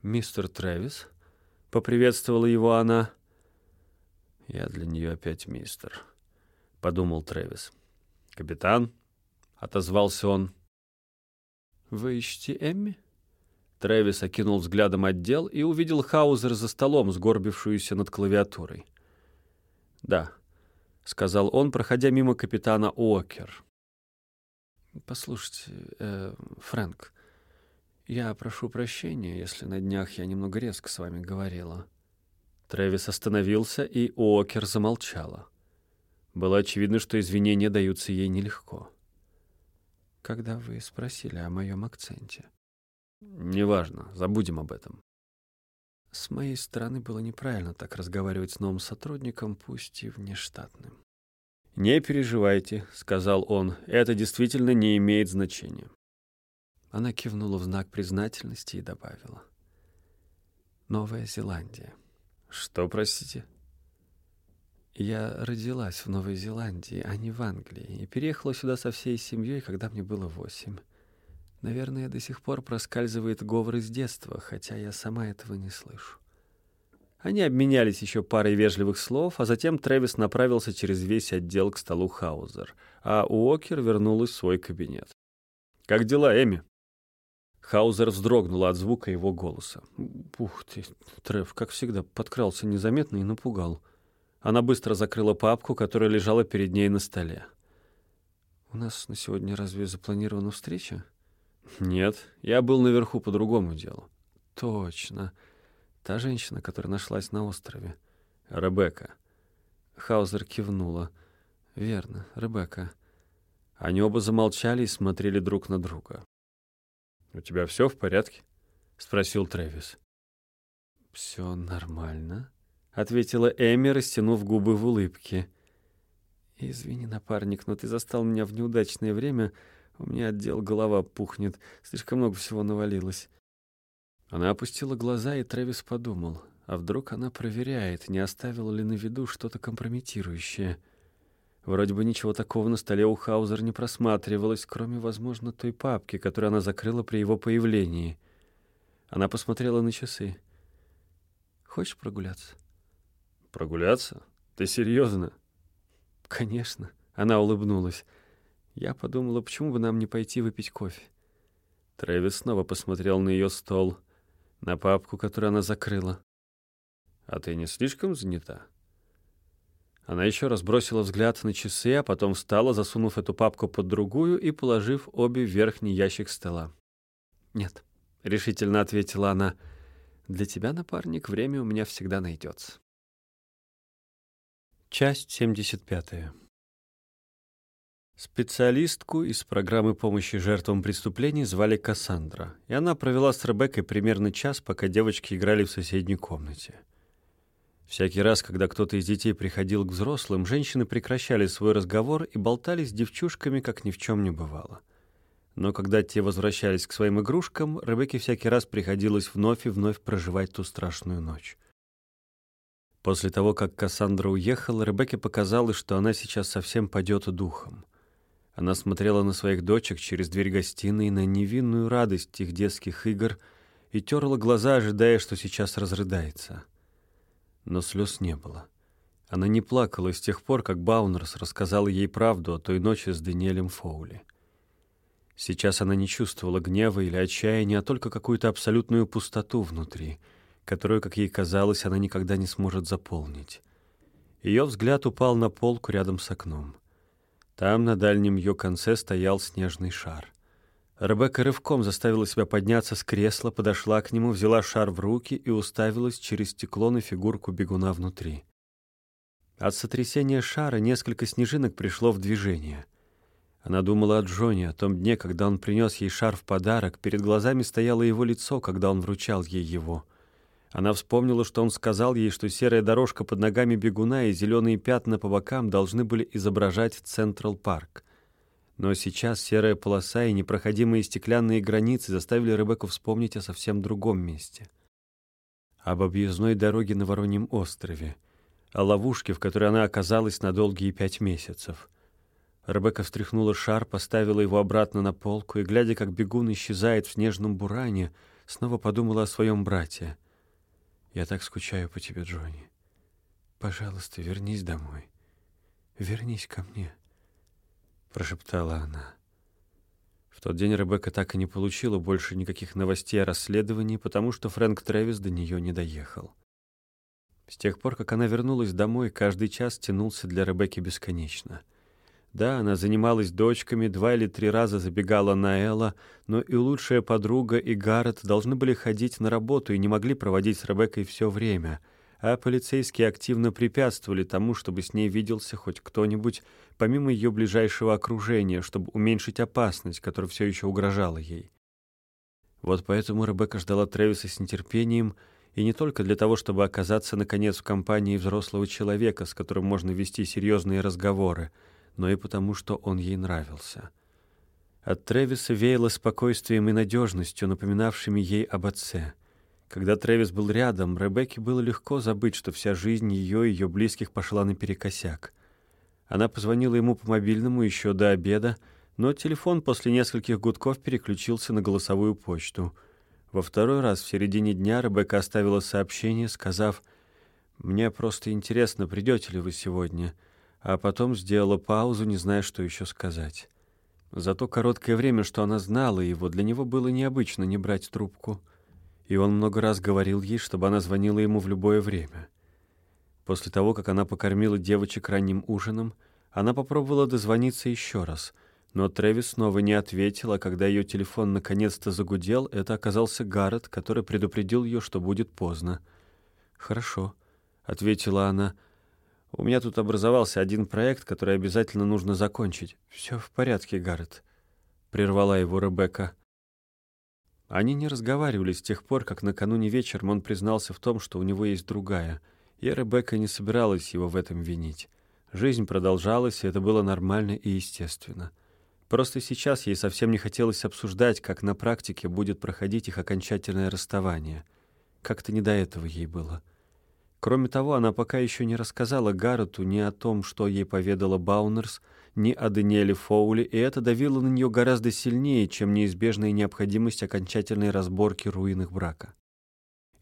«Мистер Трэвис?» — поприветствовала его она. «Я для нее опять мистер», — подумал Трэвис. «Капитан?» — отозвался он. «Вы ищете Эмми?» Трэвис окинул взглядом отдел и увидел Хаузер за столом, сгорбившуюся над клавиатурой. «Да», — сказал он, проходя мимо капитана Уокер. «Послушайте, э, Фрэнк, я прошу прощения, если на днях я немного резко с вами говорила». Трэвис остановился, и Уокер замолчала. Было очевидно, что извинения даются ей нелегко. «Когда вы спросили о моем акценте?» «Неважно, забудем об этом». С моей стороны было неправильно так разговаривать с новым сотрудником, пусть и внештатным. «Не переживайте», — сказал он, — «это действительно не имеет значения». Она кивнула в знак признательности и добавила. «Новая Зеландия». «Что, простите?» «Я родилась в Новой Зеландии, а не в Англии, и переехала сюда со всей семьей, когда мне было восемь. Наверное, до сих пор проскальзывает говор из детства, хотя я сама этого не слышу. Они обменялись еще парой вежливых слов, а затем Трэвис направился через весь отдел к столу Хаузер, а Уокер вернулась в свой кабинет. «Как дела, Эми?» Хаузер вздрогнула от звука его голоса. «Ух ты, Трэв, как всегда, подкрался незаметно и напугал». Она быстро закрыла папку, которая лежала перед ней на столе. «У нас на сегодня разве запланирована встреча?» «Нет, я был наверху по другому делу». «Точно. Та женщина, которая нашлась на острове». «Ребекка». Хаузер кивнула. «Верно, Ребекка». Они оба замолчали и смотрели друг на друга. «У тебя все в порядке?» — спросил Трэвис. «Все нормально», — ответила Эми, растянув губы в улыбке. «Извини, напарник, но ты застал меня в неудачное время. У меня отдел голова пухнет. Слишком много всего навалилось». Она опустила глаза, и Трэвис подумал, а вдруг она проверяет, не оставила ли на виду что-то компрометирующее. Вроде бы ничего такого на столе у Хаузер не просматривалось, кроме, возможно, той папки, которую она закрыла при его появлении. Она посмотрела на часы. «Хочешь прогуляться?» «Прогуляться? Ты серьезно?» «Конечно». Она улыбнулась. Я подумала, почему бы нам не пойти выпить кофе. Трэвис снова посмотрел на ее стол, на папку, которую она закрыла. «А ты не слишком занята?» Она еще раз бросила взгляд на часы, а потом встала, засунув эту папку под другую и положив обе в верхний ящик стола. «Нет», — решительно ответила она, — «для тебя, напарник, время у меня всегда найдется». Часть 75. Специалистку из программы помощи жертвам преступлений звали Кассандра, и она провела с Ребеккой примерно час, пока девочки играли в соседней комнате. Всякий раз, когда кто-то из детей приходил к взрослым, женщины прекращали свой разговор и болтали с девчушками, как ни в чем не бывало. Но когда те возвращались к своим игрушкам, Ребекке всякий раз приходилось вновь и вновь проживать ту страшную ночь. После того, как Кассандра уехала, Ребекке показалось, что она сейчас совсем падет духом. Она смотрела на своих дочек через дверь гостиной, на невинную радость их детских игр и терла глаза, ожидая, что сейчас разрыдается. Но слез не было. Она не плакала с тех пор, как Баунерс рассказал ей правду о той ночи с Даниэлем Фоули. Сейчас она не чувствовала гнева или отчаяния, а только какую-то абсолютную пустоту внутри — которую, как ей казалось, она никогда не сможет заполнить. Ее взгляд упал на полку рядом с окном. Там, на дальнем ее конце, стоял снежный шар. Ребекка рывком заставила себя подняться с кресла, подошла к нему, взяла шар в руки и уставилась через стекло на фигурку бегуна внутри. От сотрясения шара несколько снежинок пришло в движение. Она думала о Джоне, о том дне, когда он принес ей шар в подарок, перед глазами стояло его лицо, когда он вручал ей его — она вспомнила, что он сказал ей, что серая дорожка под ногами бегуна и зеленые пятна по бокам должны были изображать Централ Парк. Но сейчас серая полоса и непроходимые стеклянные границы заставили Ребекку вспомнить о совсем другом месте. Об объездной дороге на Вороньем острове, о ловушке, в которой она оказалась на долгие пять месяцев. Ребекка встряхнула шар, поставила его обратно на полку и, глядя, как бегун исчезает в снежном буране, снова подумала о своем брате — я так скучаю по тебе, Джонни. Пожалуйста, вернись домой. Вернись ко мне, прошептала она. В тот день Ребекка так и не получила больше никаких новостей о расследовании, потому что Фрэнк Трэвис до нее не доехал. С тех пор, как она вернулась домой, каждый час тянулся для Ребекки бесконечно — да, она занималась дочками, два или три раза забегала на Элла, но и лучшая подруга, и Гаррет должны были ходить на работу и не могли проводить с Ребеккой все время, а полицейские активно препятствовали тому, чтобы с ней виделся хоть кто-нибудь, помимо ее ближайшего окружения, чтобы уменьшить опасность, которая все еще угрожала ей. Вот поэтому Ребекка ждала Трэвиса с нетерпением, и не только для того, чтобы оказаться, наконец, в компании взрослого человека, с которым можно вести серьезные разговоры — но и потому, что он ей нравился. От Тревиса веяло спокойствием и надежностью, напоминавшими ей об отце. Когда Тревис был рядом, Ребекке было легко забыть, что вся жизнь ее и ее близких пошла наперекосяк. Она позвонила ему по мобильному еще до обеда, но телефон после нескольких гудков переключился на голосовую почту. Во второй раз в середине дня Ребекка оставила сообщение, сказав «Мне просто интересно, придете ли вы сегодня?» А потом сделала паузу, не зная, что еще сказать. За то короткое время, что она знала его, для него было необычно не брать трубку, и он много раз говорил ей, чтобы она звонила ему в любое время. После того, как она покормила девочек ранним ужином, она попробовала дозвониться еще раз, но Трэвис снова не ответил, а когда ее телефон наконец-то загудел, это оказался Гаррет, который предупредил ее, что будет поздно. «Хорошо», — ответила она. «У меня тут образовался один проект, который обязательно нужно закончить. Все в порядке, Гаррет», — прервала его Ребекка. Они не разговаривали с тех пор, как накануне вечером он признался в том, что у него есть другая — и Ребекка не собиралась его в этом винить. Жизнь продолжалась, и это было нормально и естественно. Просто сейчас ей совсем не хотелось обсуждать, как на практике будет проходить их окончательное расставание. Как-то не до этого ей было. Кроме того, она пока еще не рассказала Гаррету ни о том, что ей поведала Баунерс, ни о Даниэле Фоули, и это давило на нее гораздо сильнее, чем неизбежная необходимость окончательной разборки руин их брака.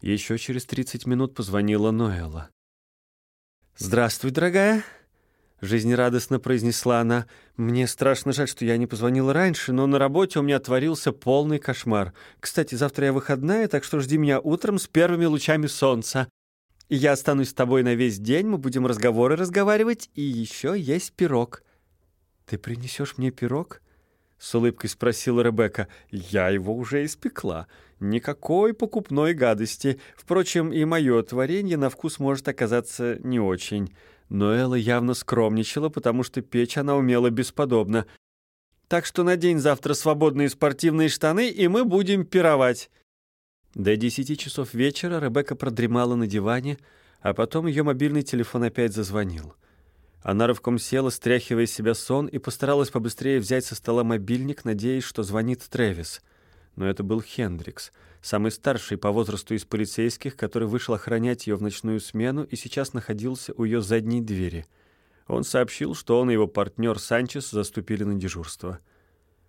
Еще через 30 минут позвонила Ноэла. «Здравствуй, дорогая!» Жизнерадостно произнесла она. «Мне страшно жаль, что я не позвонила раньше, но на работе у меня творился полный кошмар. Кстати, завтра я выходная, так что жди меня утром с первыми лучами солнца. Я останусь с тобой на весь день, мы будем разговоры разговаривать, и еще есть пирог». «Ты принесешь мне пирог?» — с улыбкой спросила Ребекка. «Я его уже испекла. Никакой покупной гадости. Впрочем, и мое творение на вкус может оказаться не очень». Но Элла явно скромничала, потому что печь она умела бесподобно. «Так что надень завтра свободные спортивные штаны, и мы будем пировать». До десяти часов вечера Ребекка продремала на диване, а потом ее мобильный телефон опять зазвонил. Она рывком села, стряхивая из себя сон, и постаралась побыстрее взять со стола мобильник, надеясь, что звонит Трэвис. Но это был Хендрикс, самый старший по возрасту из полицейских, который вышел охранять ее в ночную смену и сейчас находился у ее задней двери. Он сообщил, что он и его партнер Санчес заступили на дежурство.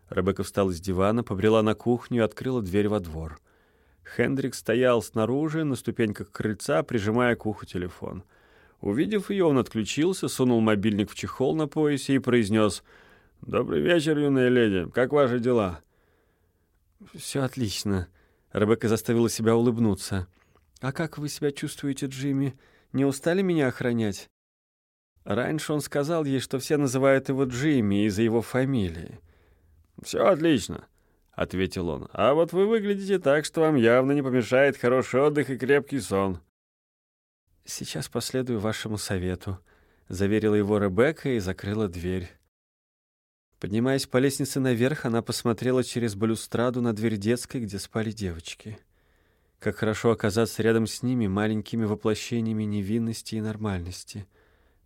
Ребекка встала с дивана, побрела на кухню и открыла дверь во двор. Хендрикс стоял снаружи, на ступеньках крыльца, прижимая к уху телефон — Увидев ее, он отключился, сунул мобильник в чехол на поясе и произнес «Добрый вечер, юная леди. Как ваши дела?» «Все отлично». Ребекка заставила себя улыбнуться. «А как вы себя чувствуете, Джимми? Не устали меня охранять?» Раньше он сказал ей, что все называют его Джимми из-за его фамилии. «Все отлично», — ответил он. «А вот вы выглядите так, что вам явно не помешает хороший отдых и крепкий сон». «Сейчас последую вашему совету», — заверила его Ребекка и закрыла дверь. Поднимаясь по лестнице наверх, она посмотрела через балюстраду на дверь детской, где спали девочки. Как хорошо оказаться рядом с ними, маленькими воплощениями невинности и нормальности.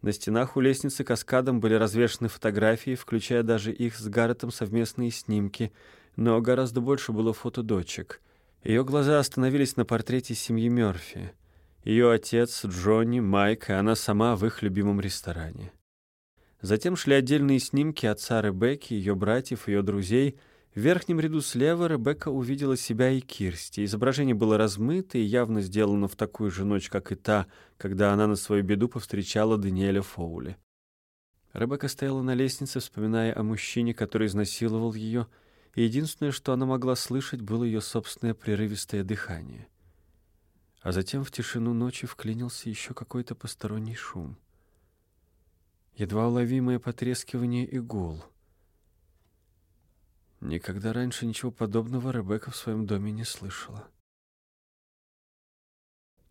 На стенах у лестницы каскадом были развешаны фотографии, включая даже их с Гарретом совместные снимки, но гораздо больше было фото дочек. Ее глаза остановились на портрете семьи Мёрфи — ее отец, Джонни, Майк и она сама в их любимом ресторане. Затем шли отдельные снимки отца Ребекки, ее братьев, ее друзей. В верхнем ряду слева Ребекка увидела себя и Кирсти. Изображение было размыто и явно сделано в такую же ночь, как и та, когда она на свою беду повстречала Даниэля Фоули. Ребекка стояла на лестнице, вспоминая о мужчине, который изнасиловал ее, и единственное, что она могла слышать, было ее собственное прерывистое дыхание а затем в тишину ночи вклинился еще какой-то посторонний шум. Едва уловимое потрескивание и гул. Никогда раньше ничего подобного Ребекка в своем доме не слышала.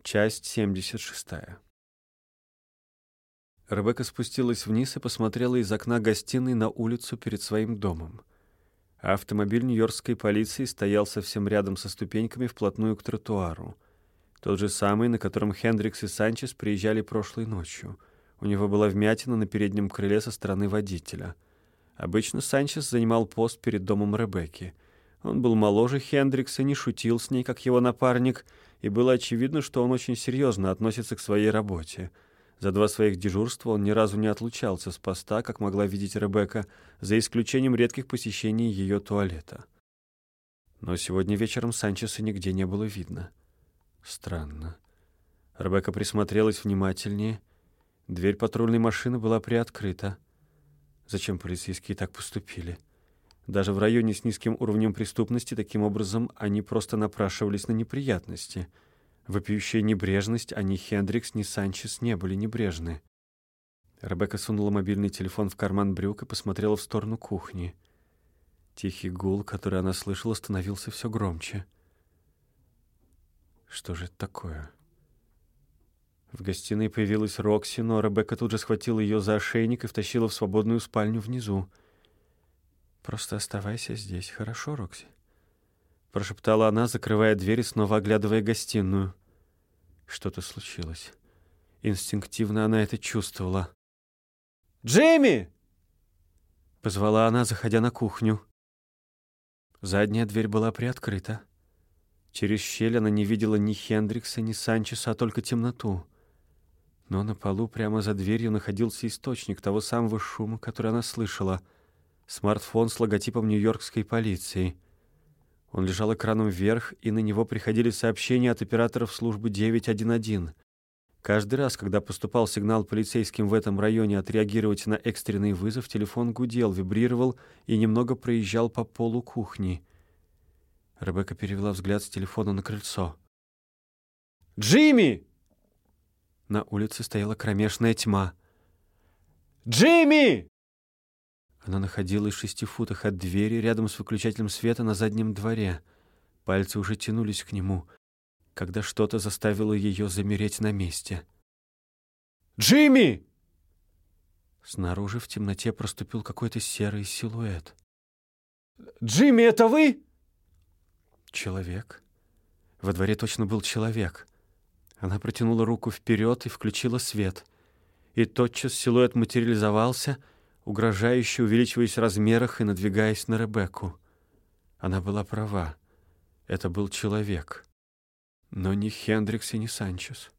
Часть 76. Ребекка спустилась вниз и посмотрела из окна гостиной на улицу перед своим домом. Автомобиль нью-йоркской полиции стоял совсем рядом со ступеньками вплотную к тротуару. Тот же самый, на котором Хендрикс и Санчес приезжали прошлой ночью. У него была вмятина на переднем крыле со стороны водителя. Обычно Санчес занимал пост перед домом Ребекки. Он был моложе Хендрикса, не шутил с ней, как его напарник, и было очевидно, что он очень серьезно относится к своей работе. За два своих дежурства он ни разу не отлучался с поста, как могла видеть Ребекка, за исключением редких посещений ее туалета. Но сегодня вечером Санчеса нигде не было видно. Странно. Ребекка присмотрелась внимательнее. Дверь патрульной машины была приоткрыта. Зачем полицейские так поступили? Даже в районе с низким уровнем преступности таким образом они просто напрашивались на неприятности. Вопиющая небрежность, а ни Хендрикс, ни Санчес не были небрежны. Ребекка сунула мобильный телефон в карман брюк и посмотрела в сторону кухни. Тихий гул, который она слышала, становился все громче. Что же это такое? В гостиной появилась Рокси, но Ребекка тут же схватила ее за ошейник и втащила в свободную спальню внизу. «Просто оставайся здесь, хорошо, Рокси?» Прошептала она, закрывая дверь и снова оглядывая гостиную. Что-то случилось. Инстинктивно она это чувствовала. «Джейми!» Позвала она, заходя на кухню. Задняя дверь была приоткрыта. Через щель она не видела ни Хендрикса, ни Санчеса, а только темноту. Но на полу прямо за дверью находился источник того самого шума, который она слышала. Смартфон с логотипом нью-йоркской полиции. Он лежал экраном вверх, и на него приходили сообщения от операторов службы 911. Каждый раз, когда поступал сигнал полицейским в этом районе отреагировать на экстренный вызов, телефон гудел, вибрировал и немного проезжал по полу кухни. Ребекка перевела взгляд с телефона на крыльцо. «Джимми!» На улице стояла кромешная тьма. «Джимми!» Она находилась в шести футах от двери, рядом с выключателем света на заднем дворе. Пальцы уже тянулись к нему — когда что-то заставило ее замереть на месте. «Джимми!» Снаружи в темноте проступил какой-то серый силуэт. «Джимми, это вы?» Человек. Во дворе точно был человек. Она протянула руку вперед и включила свет. И тотчас силуэт материализовался, угрожающе увеличиваясь в размерах и надвигаясь на Ребекку. Она была права. Это был человек. Но ни Хендрикс и ни Санчес.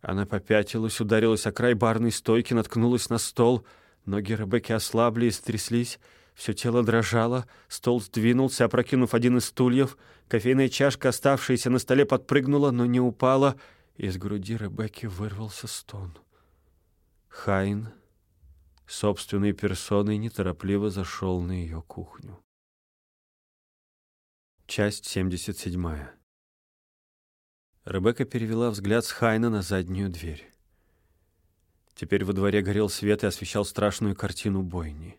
Она попятилась, ударилась о край барной стойки, наткнулась на стол. Ноги Ребекки ослабли и стряслись. Все тело дрожало, стол сдвинулся, опрокинув один из стульев. Кофейная чашка, оставшаяся на столе, подпрыгнула, но не упала. Из груди Ребекки вырвался стон. Хайн собственной персоной неторопливо зашел на ее кухню. Часть семьдесят седьмая. Ребекка перевела взгляд с Хайна на заднюю дверь. Теперь во дворе горел свет и освещал страшную картину бойни.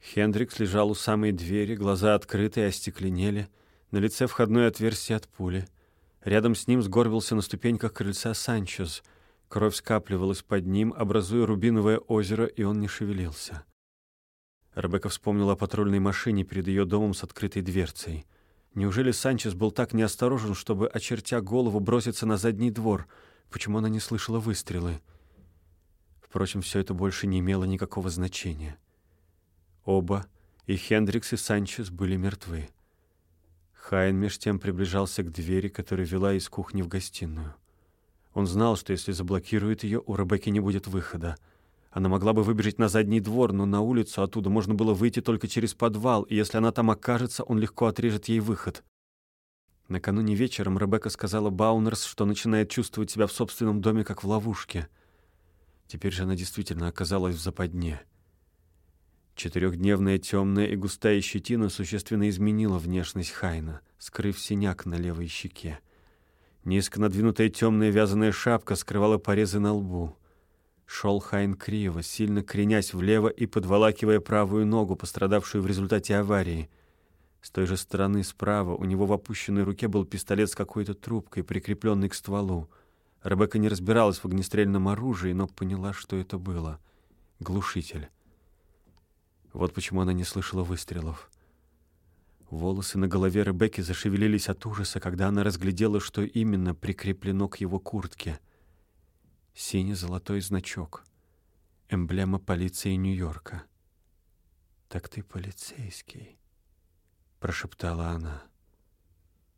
Хендрикс лежал у самой двери, глаза открыты и остекленели, на лице входное отверстие от пули. Рядом с ним сгорбился на ступеньках крыльца Санчес. Кровь скапливалась под ним, образуя рубиновое озеро, и он не шевелился. Ребекка вспомнила о патрульной машине перед ее домом с открытой дверцей. Неужели Санчес был так неосторожен, чтобы, очертя голову, броситься на задний двор? Почему она не слышала выстрелы? Впрочем, все это больше не имело никакого значения. Оба, и Хендрикс, и Санчес, были мертвы. Хайн меж тем приближался к двери, которая вела из кухни в гостиную. Он знал, что если заблокирует ее, у Ребекки не будет выхода — она могла бы выбежать на задний двор, но на улицу оттуда можно было выйти только через подвал, и если она там окажется, он легко отрежет ей выход. Накануне вечером Ребекка сказала Баунерс, что начинает чувствовать себя в собственном доме как в ловушке. Теперь же она действительно оказалась в западне. Четырехдневная темная и густая щетина существенно изменила внешность Хайна, скрыв синяк на левой щеке. Низко надвинутая темная вязаная шапка скрывала порезы на лбу. Шел Хайн криво, сильно кренясь влево и подволакивая правую ногу, пострадавшую в результате аварии. С той же стороны справа у него в опущенной руке был пистолет с какой-то трубкой, прикрепленный к стволу. Ребекка не разбиралась в огнестрельном оружии, но поняла, что это было. Глушитель. Вот почему она не слышала выстрелов. Волосы на голове Ребекки зашевелились от ужаса, когда она разглядела, что именно прикреплено к его куртке — синий-золотой значок, эмблема полиции Нью-Йорка. «Так ты полицейский», — прошептала она.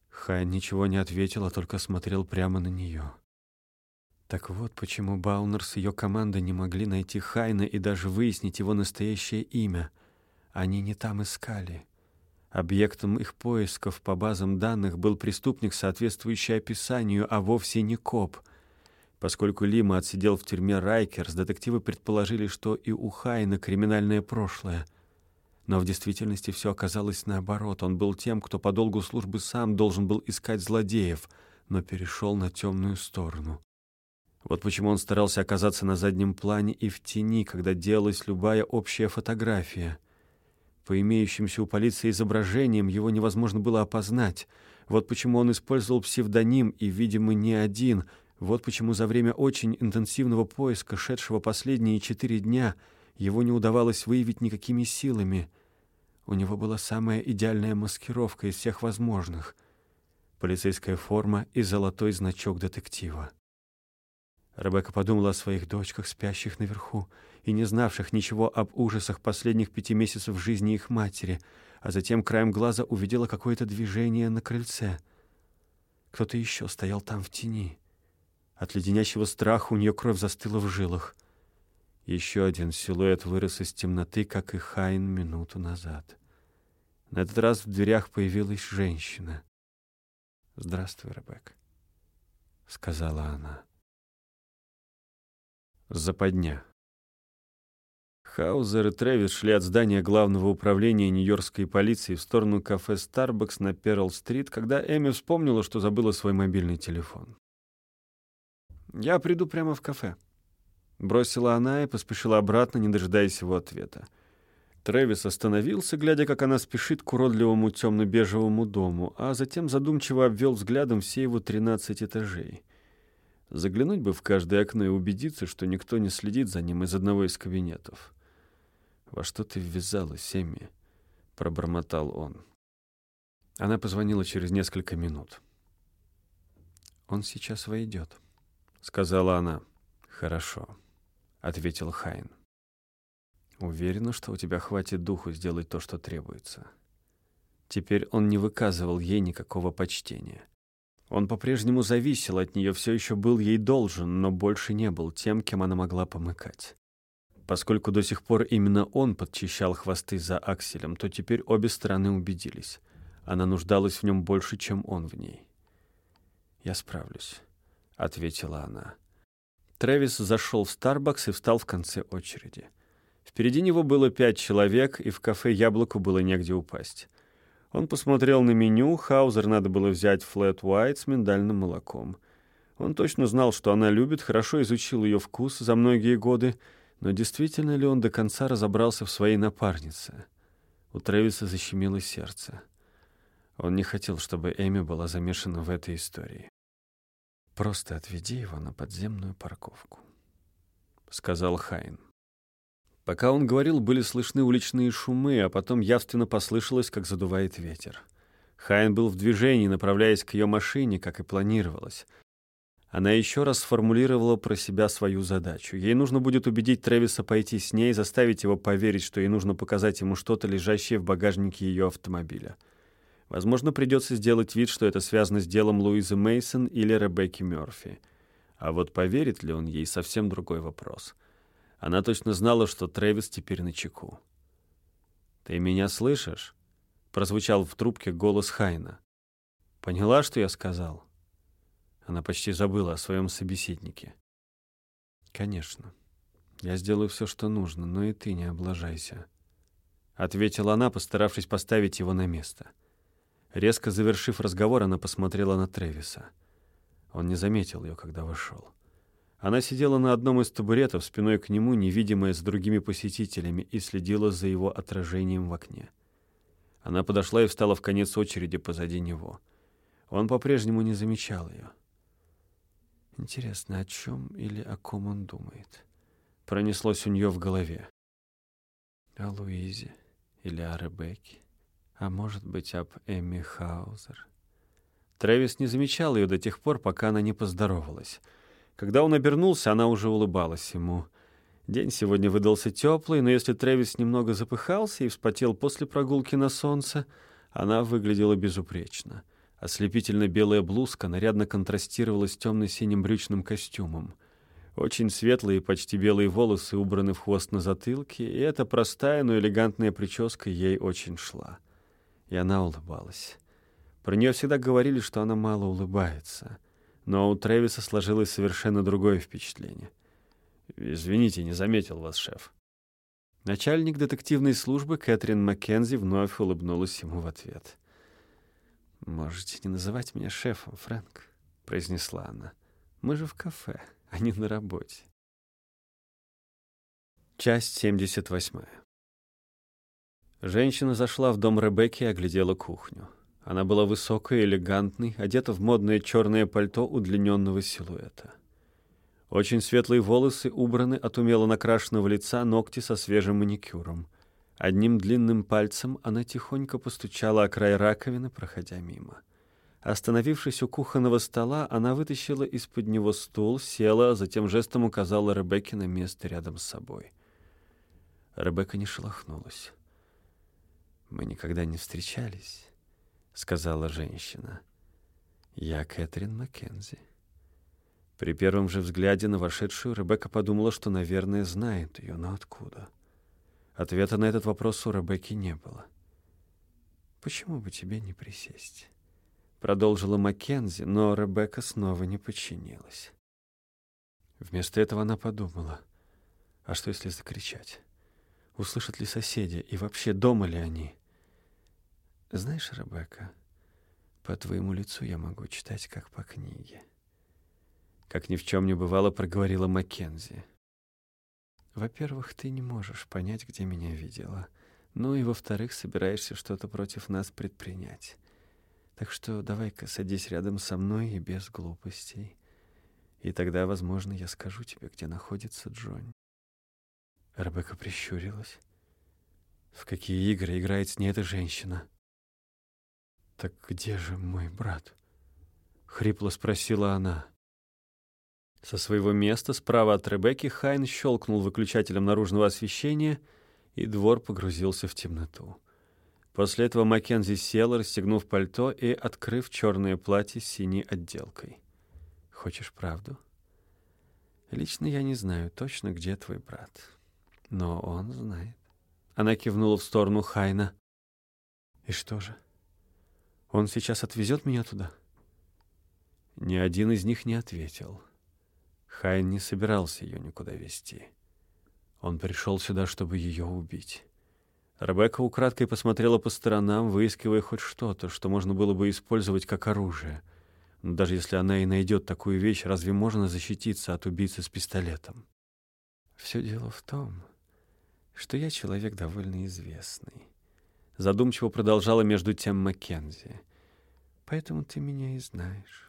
Хайн ничего не ответил, а только смотрел прямо на нее. Так вот почему Баунерс и ее команда не могли найти Хайна и даже выяснить его настоящее имя. Они не там искали. Объектом их поисков по базам данных был преступник, соответствующий описанию, а вовсе не коп — Поскольку Лима отсидел в тюрьме Райкерс, детективы предположили, что и у Хайна криминальное прошлое. Но в действительности все оказалось наоборот. Он был тем, кто по долгу службы сам должен был искать злодеев, но перешел на темную сторону. Вот почему он старался оказаться на заднем плане и в тени, когда делалась любая общая фотография. По имеющимся у полиции изображениям его невозможно было опознать. Вот почему он использовал псевдоним и, видимо, не один. Вот почему за время очень интенсивного поиска, шедшего последние четыре дня, его не удавалось выявить никакими силами. У него была самая идеальная маскировка из всех возможных. Полицейская форма и золотой значок детектива. Ребекка подумала о своих дочках, спящих наверху, и не знавших ничего об ужасах последних пяти месяцев жизни их матери, а затем краем глаза увидела какое-то движение на крыльце. Кто-то еще стоял там в тени. От леденящего страха у нее кровь застыла в жилах. Еще один силуэт вырос из темноты, как и Хайн минуту назад. На этот раз в дверях появилась женщина. «Здравствуй, Ребекка», — сказала она. Западня. Хаузер и Трэвис шли от здания главного управления Нью-Йоркской полиции в сторону кафе Starbucks на Перл-стрит, когда Эми вспомнила, что забыла свой мобильный телефон. «Я приду прямо в кафе», — бросила она и поспешила обратно, не дожидаясь его ответа. Трэвис остановился, глядя, как она спешит к уродливому темно-бежевому дому, а затем задумчиво обвел взглядом все его тринадцать этажей — Заглянуть бы в каждое окно и убедиться, что никто не следит за ним из одного из кабинетов. «Во что ты ввязалась, Эмми?» — пробормотал он. Она позвонила через несколько минут. «Он сейчас войдет», — сказала она. «Хорошо», — ответил Хайн. «Уверена, что у тебя хватит духу сделать то, что требуется». Теперь он не выказывал ей никакого почтения. Он по-прежнему зависел от нее, все еще был ей должен, но больше не был тем, кем она могла помыкать. Поскольку до сих пор именно он подчищал хвосты за Акселем, то теперь обе стороны убедились. Она нуждалась в нем больше, чем он в ней. «Я справлюсь», — ответила она. Трэвис зашел в Старбакс и встал в конце очереди. Впереди него было пять человек, и в кафе «Яблоку» было негде упасть. Он посмотрел на меню, Хаузер надо было взять флэт white с миндальным молоком. Он точно знал, что она любит, хорошо изучил ее вкус за многие годы, но действительно ли он до конца разобрался в своей напарнице? У Трэвиса защемило сердце. Он не хотел, чтобы Эми была замешана в этой истории. «Просто отведи его на подземную парковку», — сказал Хайн. Пока он говорил, были слышны уличные шумы, а потом явственно послышалось, как задувает ветер. Хайн был в движении, направляясь к ее машине, как и планировалось. Она еще раз сформулировала про себя свою задачу. Ей нужно будет убедить Трэвиса пойти с ней, заставить его поверить, что ей нужно показать ему что-то, лежащее в багажнике ее автомобиля. Возможно, придется сделать вид, что это связано с делом Луизы Мейсон или Ребекки Мёрфи. А вот поверит ли он ей, совсем другой вопрос — она точно знала, что Трэвис теперь на чеку. «Ты меня слышишь?» — прозвучал в трубке голос Хайна. «Поняла, что я сказал?» Она почти забыла о своем собеседнике. «Конечно. Я сделаю все, что нужно, но и ты не облажайся», — ответила она, постаравшись поставить его на место. Резко завершив разговор, она посмотрела на Трэвиса. Он не заметил ее, когда вошел. Она сидела на одном из табуретов, спиной к нему, невидимая с другими посетителями, и следила за его отражением в окне. Она подошла и встала в конец очереди позади него. Он по-прежнему не замечал ее. Интересно, о чем или о ком он думает? Пронеслось у нее в голове. О Луизе или о Ребекке, а может быть, об Эмми Хаузер. Трэвис не замечал ее до тех пор, пока она не поздоровалась — когда он обернулся, она уже улыбалась ему. День сегодня выдался теплый, но если Трэвис немного запыхался и вспотел после прогулки на солнце, она выглядела безупречно. Ослепительно белая блузка нарядно контрастировала с темно-синим брючным костюмом. Очень светлые, почти белые волосы убраны в хвост на затылке, и эта простая, но элегантная прическа ей очень шла. И она улыбалась. Про нее всегда говорили, что она мало улыбается — но у Трэвиса сложилось совершенно другое впечатление. «Извините, не заметил вас, шеф». Начальник детективной службы Кэтрин Маккензи вновь улыбнулась ему в ответ. «Можете не называть меня шефом, Фрэнк», — произнесла она. «Мы же в кафе, а не на работе». Часть 78. Женщина зашла в дом Ребекки и оглядела кухню. Она была высокой и элегантной, одета в модное черное пальто удлиненного силуэта. Очень светлые волосы убраны от умело накрашенного лица, ногти со свежим маникюром. Одним длинным пальцем она тихонько постучала о край раковины, проходя мимо. Остановившись у кухонного стола, она вытащила из-под него стул, села, а затем жестом указала Ребекке на место рядом с собой. Ребекка не шелохнулась. «Мы никогда не встречались», — сказала женщина. «Я Кэтрин Маккензи». При первом же взгляде на вошедшую Ребекка подумала, что, наверное, знает ее, но откуда? Ответа на этот вопрос у Ребекки не было. «Почему бы тебе не присесть?» Продолжила Маккензи, но Ребекка снова не подчинилась. Вместо этого она подумала, а что если закричать? Услышат ли соседи и вообще дома ли они? Знаешь, Ребекка, по твоему лицу я могу читать, как по книге. Как ни в чем не бывало, проговорила Маккензи. Во-первых, ты не можешь понять, где меня видела. Ну и во-вторых, собираешься что-то против нас предпринять. Так что давай-ка садись рядом со мной и без глупостей. И тогда, возможно, я скажу тебе, где находится Джонни. Ребекка прищурилась. В какие игры играет с ней эта женщина? «Так где же мой брат?» — хрипло спросила она. Со своего места справа от Ребекки Хайн щелкнул выключателем наружного освещения, и двор погрузился в темноту. После этого Маккензи сел, расстегнув пальто и открыв черное платье с синей отделкой. «Хочешь правду?» «Лично я не знаю точно, где твой брат. Но он знает». Она кивнула в сторону Хайна. «И что же? Он сейчас отвезет меня туда?» Ни один из них не ответил. Хайн не собирался ее никуда вести. Он пришел сюда, чтобы ее убить. Ребекка украдкой посмотрела по сторонам, выискивая хоть что-то, что можно было бы использовать как оружие. Но даже если она и найдет такую вещь, разве можно защититься от убийцы с пистолетом? Все дело в том, что я человек довольно известный. Задумчиво продолжала между тем Маккензи. Поэтому ты меня и знаешь.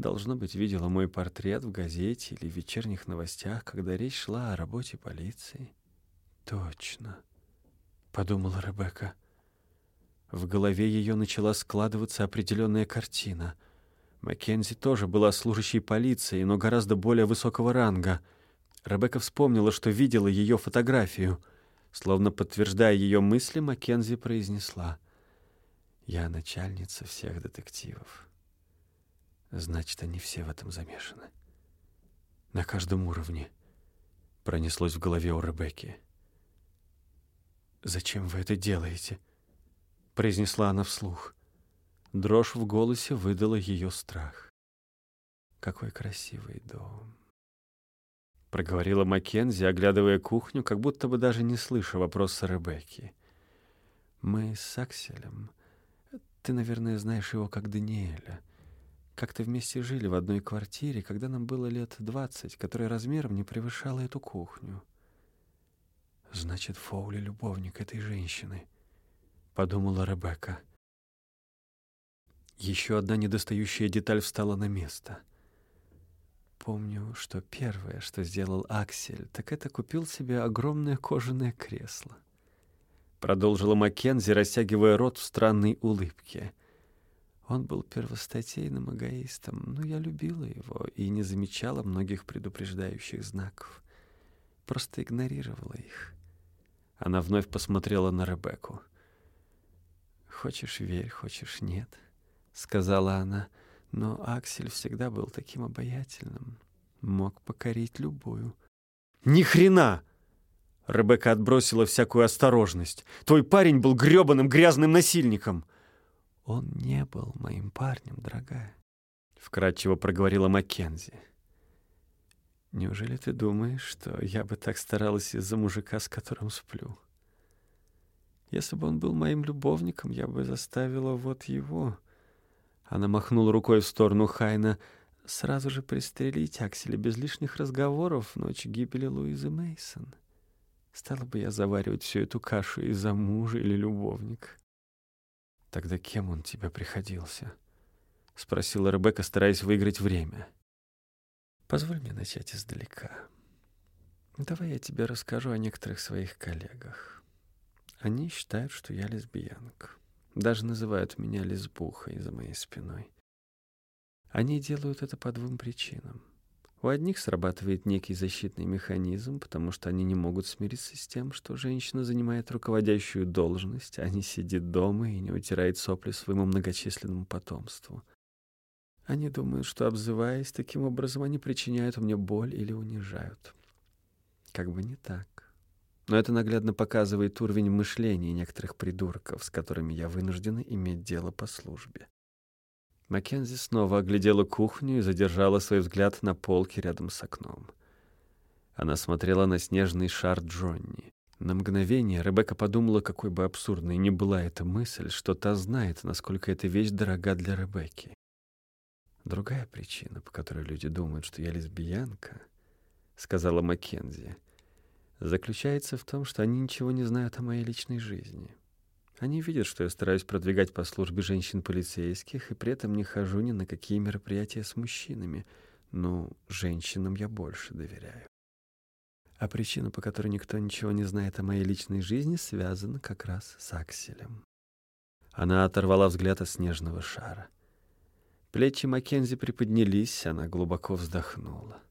Должно быть, видела мой портрет в газете или в вечерних новостях, когда речь шла о работе полиции. Точно, подумала Ребекка. В голове ее начала складываться определенная картина. Маккензи тоже была служащей полиции, но гораздо более высокого ранга. Ребекка вспомнила, что видела ее фотографию. Словно подтверждая ее мысли, Маккензи произнесла: "Я начальница всех детективов". Значит, они все в этом замешаны. На каждом уровне пронеслось в голове у Ребекки. «Зачем вы это делаете?» — произнесла она вслух. Дрожь в голосе выдала ее страх. «Какой красивый дом!» Проговорила Маккензи, оглядывая кухню, как будто бы даже не слыша вопроса Ребекки. «Мы с Акселем... Ты, наверное, знаешь его как Даниэля. Как-то вместе жили в одной квартире, когда нам было лет двадцать, которая размером не превышала эту кухню. Значит, Фоули — любовник этой женщины, — подумала Ребекка. Еще одна недостающая деталь встала на место. Помню, что первое, что сделал Аксель, так это купил себе огромное кожаное кресло. Продолжила Маккензи, растягивая рот в странной улыбке. Он был первостатейным эгоистом, но я любила его и не замечала многих предупреждающих знаков. Просто игнорировала их. Она вновь посмотрела на Ребекку. «Хочешь — верь, хочешь — нет», — сказала она. Но Аксель всегда был таким обаятельным. Мог покорить любую. «Ни хрена!» Ребекка отбросила всякую осторожность. «Твой парень был грёбаным грязным насильником!» «Он не был моим парнем, дорогая», — вкратчиво проговорила Маккензи. «Неужели ты думаешь, что я бы так старалась из-за мужика, с которым сплю? Если бы он был моим любовником, я бы заставила вот его, Она махнула рукой в сторону Хайна. «Сразу же пристрелить Акселя без лишних разговоров в ночь гибели Луизы Мейсон. Стала бы я заваривать всю эту кашу из-за мужа или любовника». «Тогда кем он тебе приходился?» — спросила Ребекка, стараясь выиграть время. «Позволь мне начать издалека. Давай я тебе расскажу о некоторых своих коллегах. Они считают, что я лесбиянка. Даже называют меня лесбухой за моей спиной. Они делают это по двум причинам. У одних срабатывает некий защитный механизм, потому что они не могут смириться с тем, что женщина занимает руководящую должность, а не сидит дома и не утирает сопли своему многочисленному потомству. Они думают, что, обзываясь таким образом, они причиняют мне боль или унижают. Как бы не так. Но это наглядно показывает уровень мышления некоторых придурков, с которыми я вынуждена иметь дело по службе. Маккензи снова оглядела кухню и задержала свой взгляд на полке рядом с окном. Она смотрела на снежный шар Джонни. На мгновение Ребекка подумала, какой бы абсурдной ни была эта мысль, что та знает, насколько эта вещь дорога для Ребекки. Другая причина, по которой люди думают, что я лесбиянка, сказала Маккензи, заключается в том, что они ничего не знают о моей личной жизни. Они видят, что я стараюсь продвигать по службе женщин-полицейских, и при этом не хожу ни на какие мероприятия с мужчинами. Но женщинам я больше доверяю. А причина, по которой никто ничего не знает о моей личной жизни, связана как раз с Акселем. Она оторвала взгляд от снежного шара. Плечи Маккензи приподнялись, она глубоко вздохнула.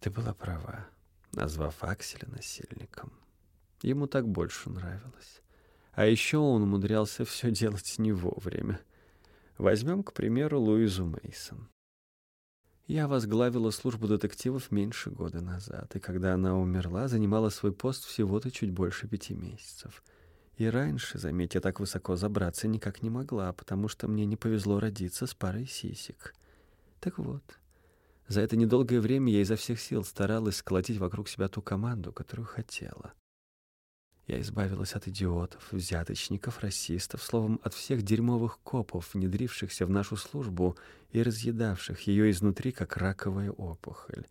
Ты была права, назвав Акселя насильником. Ему так больше нравилось. А еще он умудрялся все делать не вовремя. Возьмем, к примеру, Луизу Мейсон. Я возглавила службу детективов меньше года назад, и когда она умерла, занимала свой пост всего-то чуть больше пяти месяцев. И раньше, заметь, я так высоко забраться никак не могла, потому что мне не повезло родиться с парой сисек. Так вот, за это недолгое время я изо всех сил старалась сколотить вокруг себя ту команду, которую хотела. Я избавилась от идиотов, взяточников, расистов, словом, от всех дерьмовых копов, внедрившихся в нашу службу и разъедавших ее изнутри, как раковая опухоль.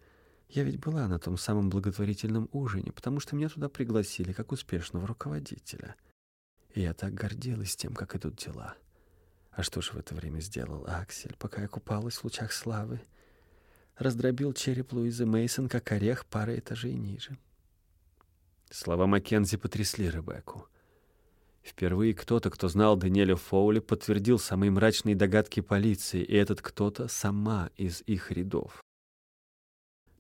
Я ведь была на том самом благотворительном ужине, потому что меня туда пригласили как успешного руководителя. И я так гордилась тем, как идут дела. А что же в это время сделал Аксель, пока я купалась в лучах славы? Раздробил череп Луизы Мейсон как орех пары этажей ниже. Слова Маккензи потрясли Ребекку. Впервые кто-то, кто знал Даниэля Фоули, подтвердил самые мрачные догадки полиции, и этот кто-то сама из их рядов.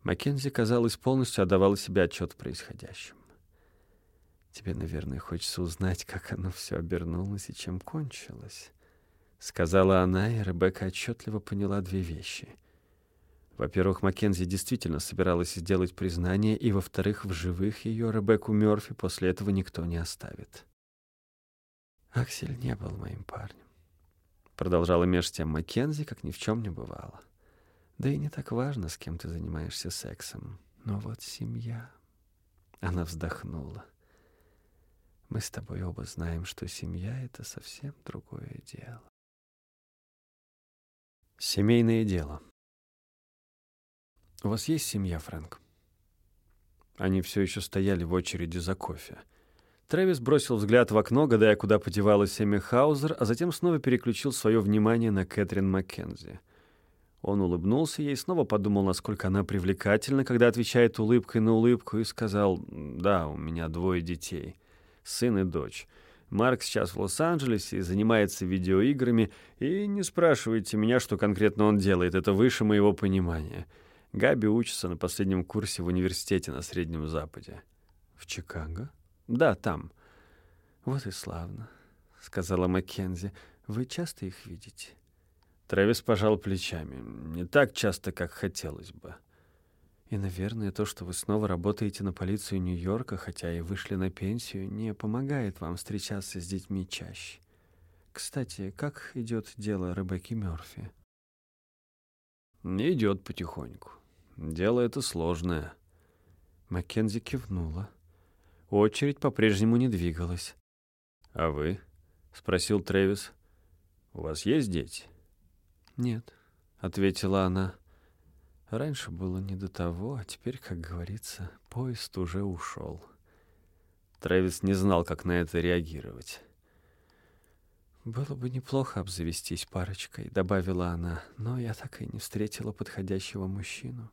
Маккензи, казалось, полностью отдавала себе отчет в происходящем. «Тебе, наверное, хочется узнать, как оно все обернулось и чем кончилось», — сказала она, и Ребекка отчетливо поняла две вещи — во-первых, Маккензи действительно собиралась сделать признание, и, во-вторых, в живых ее Ребекку Мёрфи после этого никто не оставит. «Аксель не был моим парнем», — продолжала меж тем Маккензи, как ни в чем не бывало. «Да и не так важно, с кем ты занимаешься сексом. Но вот семья...» Она вздохнула. «Мы с тобой оба знаем, что семья — это совсем другое дело». Семейное дело. «У вас есть семья, Фрэнк?» Они все еще стояли в очереди за кофе. Трэвис бросил взгляд в окно, гадая, куда подевалась Эми Хаузер, а затем снова переключил свое внимание на Кэтрин Маккензи. Он улыбнулся ей, снова подумал, насколько она привлекательна, когда отвечает улыбкой на улыбку, и сказал, «Да, у меня двое детей, сын и дочь». Марк сейчас в Лос-Анджелесе и занимается видеоиграми, и не спрашивайте меня, что конкретно он делает, это выше моего понимания. Габи учится на последнем курсе в университете на Среднем Западе. В Чикаго? Да, там. Вот и славно, сказала Маккензи. Вы часто их видите? Трэвис пожал плечами. Не так часто, как хотелось бы. И, наверное, то, что вы снова работаете на полицию Нью-Йорка, хотя и вышли на пенсию, не помогает вам встречаться с детьми чаще. Кстати, как идет дело Ребекки Мёрфи? Идет потихоньку. Дело это сложное. Маккензи кивнула. Очередь по-прежнему не двигалась. А вы? спросил Трэвис. У вас есть дети? «Нет», — ответила она. «Раньше было не до того, а теперь, как говорится, поезд уже ушел». Трэвис не знал, как на это реагировать. «Было бы неплохо обзавестись парочкой», — добавила она, «но я так и не встретила подходящего мужчину».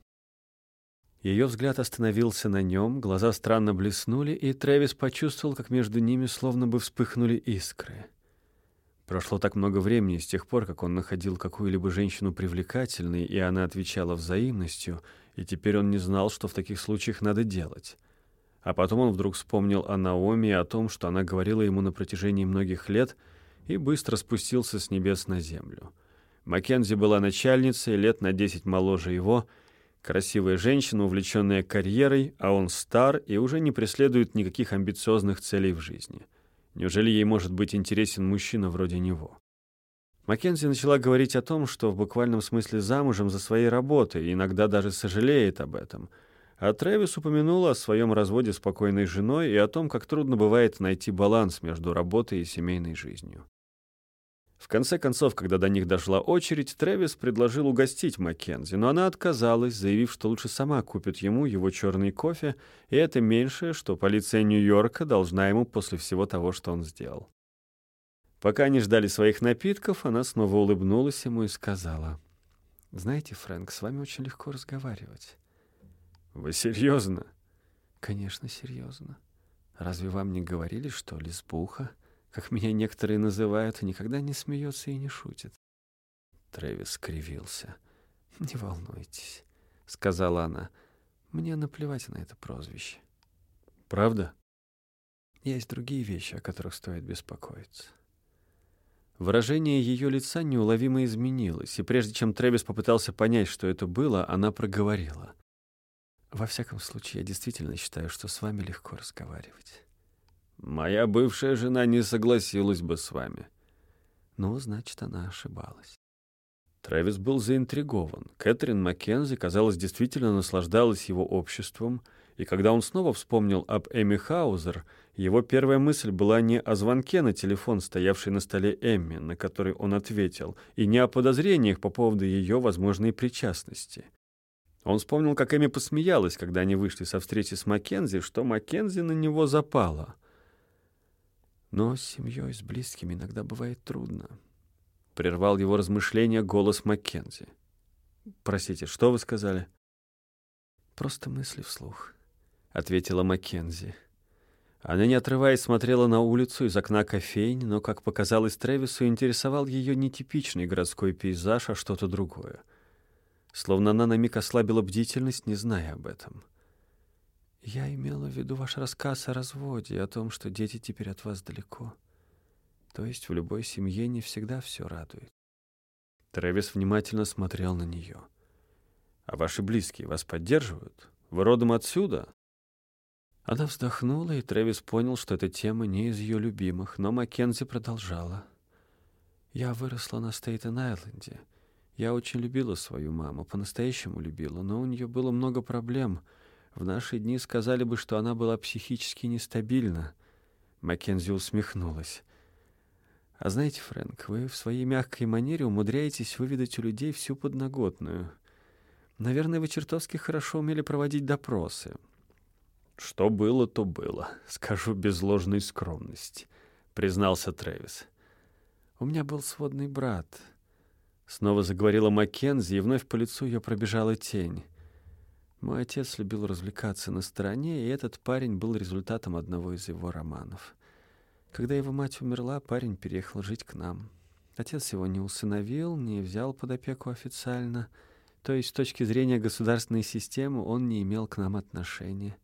Ее взгляд остановился на нем, глаза странно блеснули, и Трэвис почувствовал, как между ними словно бы вспыхнули искры. Прошло так много времени с тех пор, как он находил какую-либо женщину привлекательной, и она отвечала взаимностью, и теперь он не знал, что в таких случаях надо делать. А потом он вдруг вспомнил о Наоми и о том, что она говорила ему на протяжении многих лет, и быстро спустился с небес на землю. Маккензи была начальницей, лет на десять моложе его — Красивая женщина, увлеченная карьерой, а он стар и уже не преследует никаких амбициозных целей в жизни. Неужели ей может быть интересен мужчина вроде него? Маккензи начала говорить о том, что в буквальном смысле замужем за своей работой иногда даже сожалеет об этом. А Трэвис упомянула о своем разводе с покойной женой и о том, как трудно бывает найти баланс между работой и семейной жизнью. В конце концов, когда до них дошла очередь, Трэвис предложил угостить Маккензи, но она отказалась, заявив, что лучше сама купит ему его черный кофе, и это меньшее, что полиция Нью-Йорка должна ему после всего того, что он сделал. Пока они ждали своих напитков, она снова улыбнулась ему и сказала, «Знаете, Фрэнк, с вами очень легко разговаривать». «Вы серьезно?» «Конечно, серьезно. Разве вам не говорили, что лесбуха как меня некоторые называют, никогда не смеется и не шутит. Трэвис скривился. «Не волнуйтесь», — сказала она. «Мне наплевать на это прозвище». «Правда?» «Есть другие вещи, о которых стоит беспокоиться». Выражение ее лица неуловимо изменилось, и прежде чем Трэвис попытался понять, что это было, она проговорила. «Во всяком случае, я действительно считаю, что с вами легко разговаривать». Моя бывшая жена не согласилась бы с вами. Ну, значит, она ошибалась. Трэвис был заинтригован. Кэтрин Маккензи, казалось, действительно наслаждалась его обществом, и когда он снова вспомнил об Эми Хаузер, его первая мысль была не о звонке на телефон, стоявший на столе Эмми, на который он ответил, и не о подозрениях по поводу ее возможной причастности. Он вспомнил, как Эми посмеялась, когда они вышли со встречи с Маккензи, что Маккензи на него запала — но с семьей, с близкими иногда бывает трудно. Прервал его размышления голос Маккензи. «Простите, что вы сказали?» «Просто мысли вслух», — ответила Маккензи. Она, не отрываясь, смотрела на улицу из окна кофейни, но, как показалось Трэвису, интересовал ее не типичный городской пейзаж, а что-то другое. Словно она на миг ослабила бдительность, не зная об этом. Я имела в виду ваш рассказ о разводе о том, что дети теперь от вас далеко. То есть в любой семье не всегда все радует. Трэвис внимательно смотрел на нее. «А ваши близкие вас поддерживают? Вы родом отсюда?» Она вздохнула, и Трэвис понял, что эта тема не из ее любимых, но Маккензи продолжала. «Я выросла на Стейтен-Айленде. Я очень любила свою маму, по-настоящему любила, но у нее было много проблем — в наши дни сказали бы, что она была психически нестабильна. Маккензи усмехнулась. А знаете, Фрэнк, вы в своей мягкой манере умудряетесь выведать у людей всю подноготную. Наверное, вы чертовски хорошо умели проводить допросы. Что было, то было, скажу без ложной скромности, признался Трэвис. У меня был сводный брат. Снова заговорила Маккензи, и вновь по лицу ее пробежала тень. Мой отец любил развлекаться на стороне, и этот парень был результатом одного из его романов. Когда его мать умерла, парень переехал жить к нам. Отец его не усыновил, не взял под опеку официально, то есть с точки зрения государственной системы он не имел к нам отношения.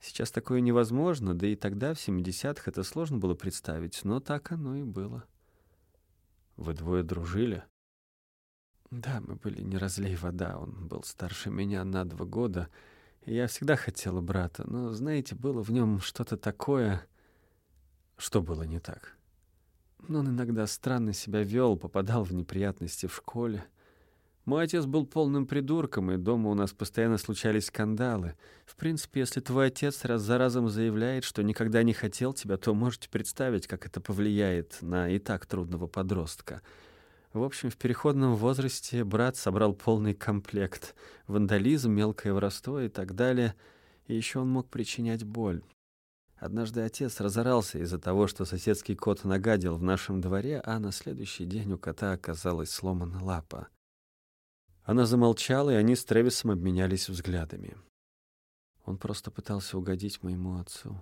Сейчас такое невозможно, да и тогда, в 70-х, это сложно было представить, но так оно и было. «Вы двое дружили?» Да, мы были не разлей вода. Он был старше меня на два года. И я всегда хотела брата, но, знаете, было в нем что-то такое... Что было не так? Но он иногда странно себя вел, попадал в неприятности в школе. Мой отец был полным придурком, и дома у нас постоянно случались скандалы. В принципе, если твой отец раз за разом заявляет, что никогда не хотел тебя, то можете представить, как это повлияет на и так трудного подростка — В общем, в переходном возрасте брат собрал полный комплект. Вандализм, мелкое воровство и так далее. И еще он мог причинять боль. Однажды отец разорался из-за того, что соседский кот нагадил в нашем дворе, а на следующий день у кота оказалась сломана лапа. Она замолчала, и они с Тревисом обменялись взглядами. Он просто пытался угодить моему отцу.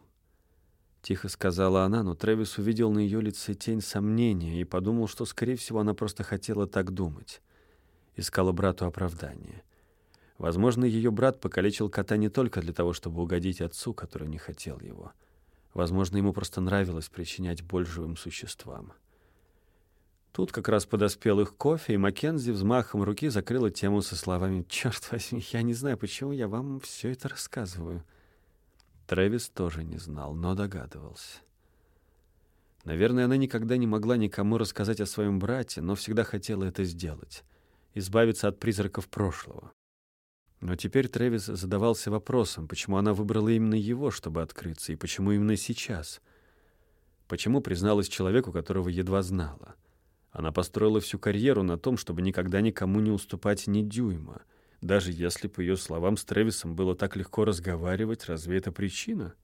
Тихо сказала она, но Трэвис увидел на ее лице тень сомнения и подумал, что, скорее всего, она просто хотела так думать. Искала брату оправдание. Возможно, ее брат покалечил кота не только для того, чтобы угодить отцу, который не хотел его. Возможно, ему просто нравилось причинять боль живым существам. Тут как раз подоспел их кофе, и Маккензи взмахом руки закрыла тему со словами «Черт возьми, я не знаю, почему я вам все это рассказываю». Трэвис тоже не знал, но догадывался. Наверное, она никогда не могла никому рассказать о своем брате, но всегда хотела это сделать — избавиться от призраков прошлого. Но теперь Трэвис задавался вопросом, почему она выбрала именно его, чтобы открыться, и почему именно сейчас. Почему призналась человеку, которого едва знала. Она построила всю карьеру на том, чтобы никогда никому не уступать ни дюйма — даже если, по ее словам, с Тревисом было так легко разговаривать, разве это причина?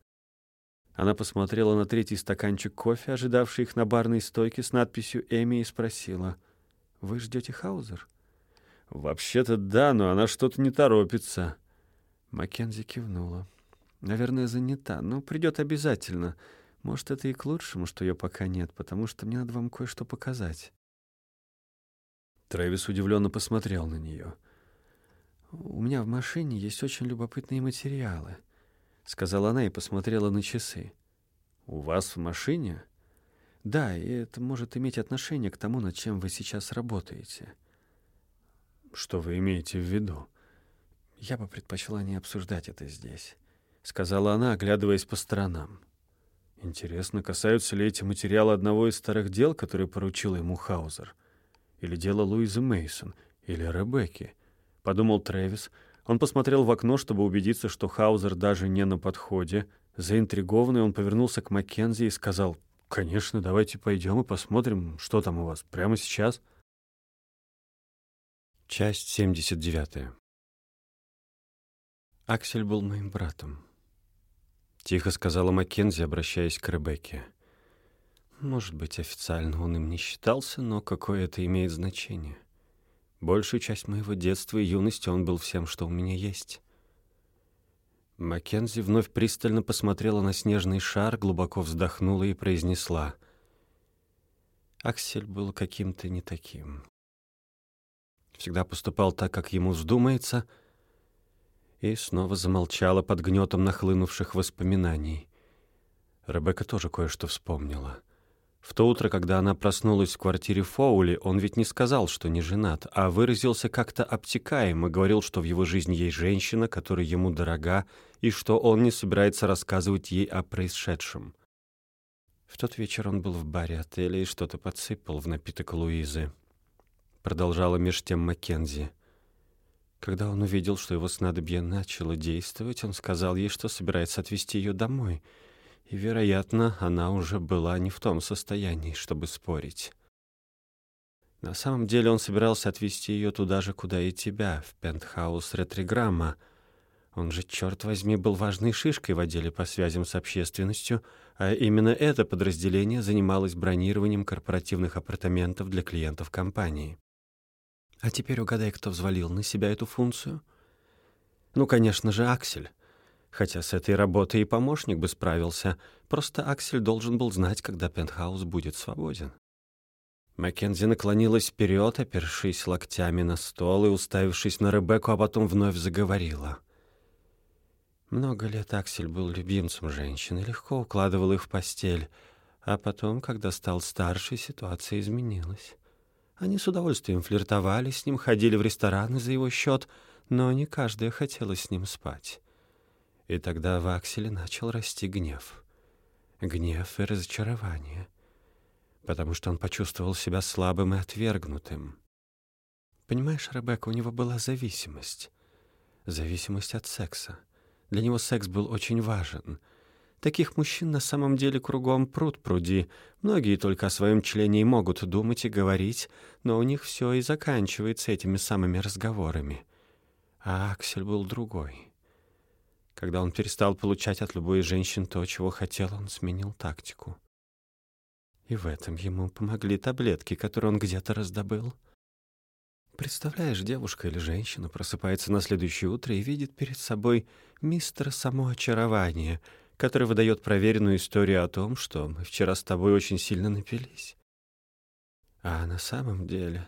Она посмотрела на третий стаканчик кофе, ожидавший их на барной стойке с надписью «Эми» и спросила, «Вы ждете Хаузер?» «Вообще-то да, но она что-то не торопится». Маккензи кивнула. «Наверное, занята, но придет обязательно. Может, это и к лучшему, что ее пока нет, потому что мне надо вам кое-что показать». Трэвис удивленно посмотрел на нее. «У меня в машине есть очень любопытные материалы», — сказала она и посмотрела на часы. «У вас в машине?» «Да, и это может иметь отношение к тому, над чем вы сейчас работаете». «Что вы имеете в виду?» «Я бы предпочла не обсуждать это здесь», — сказала она, оглядываясь по сторонам. «Интересно, касаются ли эти материалы одного из старых дел, которые поручил ему Хаузер? Или дело Луизы Мейсон, или Ребекки?» Подумал Трэвис. Он посмотрел в окно, чтобы убедиться, что Хаузер даже не на подходе. Заинтригованный он повернулся к Маккензи и сказал, «Конечно, давайте пойдем и посмотрим, что там у вас прямо сейчас». Часть 79. Аксель был моим братом. Тихо сказала Маккензи, обращаясь к Ребекке. Может быть, официально он им не считался, но какое это имеет значение? Большую часть моего детства и юности он был всем, что у меня есть. Маккензи вновь пристально посмотрела на снежный шар, глубоко вздохнула и произнесла. Аксель был каким-то не таким. Всегда поступал так, как ему вздумается, и снова замолчала под гнетом нахлынувших воспоминаний. Ребекка тоже кое-что вспомнила. В то утро, когда она проснулась в квартире Фоули, он ведь не сказал, что не женат, а выразился как-то обтекаемо, говорил, что в его жизни есть женщина, которая ему дорога, и что он не собирается рассказывать ей о происшедшем. В тот вечер он был в баре отеля и что-то подсыпал в напиток Луизы. Продолжала меж тем Маккензи. Когда он увидел, что его снадобье начало действовать, он сказал ей, что собирается отвезти ее домой — и, вероятно, она уже была не в том состоянии, чтобы спорить. На самом деле он собирался отвезти ее туда же, куда и тебя, в пентхаус Ретриграмма. Он же, черт возьми, был важной шишкой в отделе по связям с общественностью, а именно это подразделение занималось бронированием корпоративных апартаментов для клиентов компании. А теперь угадай, кто взвалил на себя эту функцию? Ну, конечно же, Аксель. Хотя с этой работой и помощник бы справился, просто Аксель должен был знать, когда пентхаус будет свободен. Маккензи наклонилась вперед, опершись локтями на стол и уставившись на Ребекку, а потом вновь заговорила. Много лет Аксель был любимцем женщин и легко укладывал их в постель, а потом, когда стал старше, ситуация изменилась. Они с удовольствием флиртовали с ним, ходили в рестораны за его счет, но не каждая хотела с ним спать. И тогда в Акселе начал расти гнев. Гнев и разочарование, потому что он почувствовал себя слабым и отвергнутым. Понимаешь, Ребекка, у него была зависимость. Зависимость от секса. Для него секс был очень важен. Таких мужчин на самом деле кругом пруд пруди. Многие только о своем члене и могут думать и говорить, но у них все и заканчивается этими самыми разговорами. А Аксель был другой. Когда он перестал получать от любой из женщин то, чего хотел, он сменил тактику. И в этом ему помогли таблетки, которые он где-то раздобыл. Представляешь, девушка или женщина просыпается на следующее утро и видит перед собой мистера самоочарования, который выдает проверенную историю о том, что мы вчера с тобой очень сильно напились. А на самом деле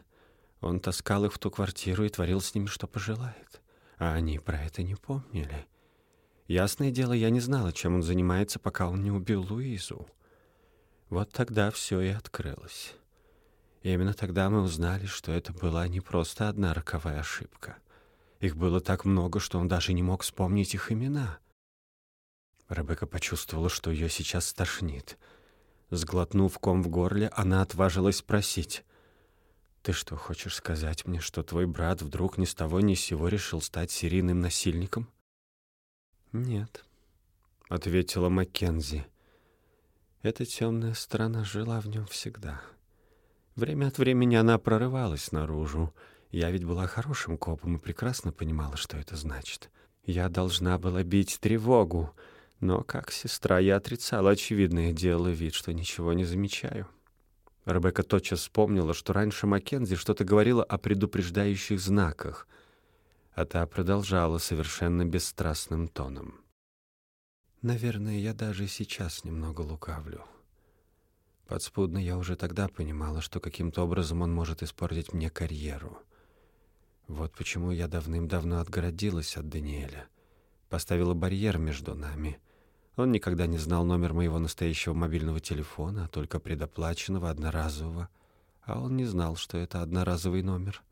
он таскал их в ту квартиру и творил с ними, что пожелает. А они про это не помнили. Ясное дело, я не знала, чем он занимается, пока он не убил Луизу. Вот тогда все и открылось. И именно тогда мы узнали, что это была не просто одна роковая ошибка. Их было так много, что он даже не мог вспомнить их имена. Ребекка почувствовала, что ее сейчас стошнит. Сглотнув ком в горле, она отважилась спросить. «Ты что, хочешь сказать мне, что твой брат вдруг ни с того ни с сего решил стать серийным насильником?» «Нет», — ответила Маккензи. «Эта темная сторона жила в нем всегда». Время от времени она прорывалась наружу. Я ведь была хорошим копом и прекрасно понимала, что это значит. Я должна была бить тревогу, но как сестра я отрицала очевидное дело, вид, что ничего не замечаю. Ребекка тотчас вспомнила, что раньше Маккензи что-то говорила о предупреждающих знаках, а та продолжала совершенно бесстрастным тоном. «Наверное, я даже сейчас немного лукавлю». Подспудно я уже тогда понимала, что каким-то образом он может испортить мне карьеру. Вот почему я давным-давно отгородилась от Даниэля. Поставила барьер между нами. Он никогда не знал номер моего настоящего мобильного телефона, а только предоплаченного, одноразового. А он не знал, что это одноразовый номер.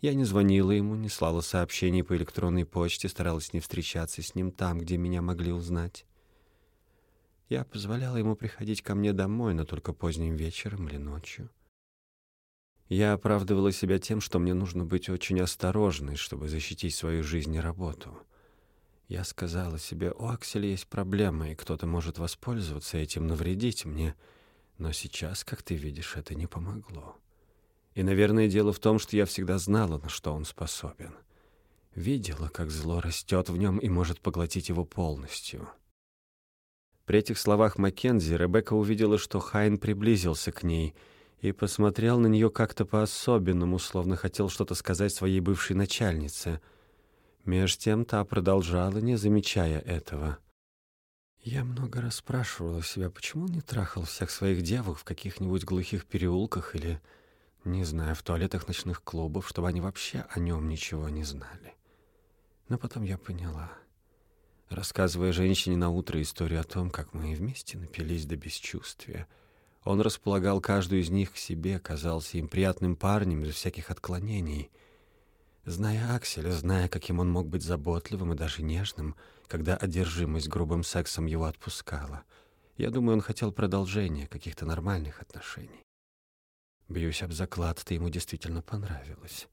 Я не звонила ему, не слала сообщений по электронной почте, старалась не встречаться с ним там, где меня могли узнать. Я позволяла ему приходить ко мне домой, но только поздним вечером или ночью. Я оправдывала себя тем, что мне нужно быть очень осторожной, чтобы защитить свою жизнь и работу. Я сказала себе, у Акселя есть проблема, и кто-то может воспользоваться этим, навредить мне. Но сейчас, как ты видишь, это не помогло. И, наверное, дело в том, что я всегда знала, на что он способен. Видела, как зло растет в нем и может поглотить его полностью. При этих словах Маккензи Ребекка увидела, что Хайн приблизился к ней и посмотрел на нее как-то по-особенному, словно хотел что-то сказать своей бывшей начальнице. Меж тем та продолжала, не замечая этого. Я много раз спрашивала себя, почему он не трахал всех своих девок в каких-нибудь глухих переулках или, не знаю, в туалетах ночных клубов, чтобы они вообще о нем ничего не знали. Но потом я поняла — рассказывая женщине на утро историю о том, как мы вместе напились до бесчувствия. Он располагал каждую из них к себе, казался им приятным парнем без всяких отклонений. Зная Акселя, зная, каким он мог быть заботливым и даже нежным, когда одержимость грубым сексом его отпускала, я думаю, он хотел продолжения каких-то нормальных отношений. Бьюсь об заклад, ты ему действительно понравилось.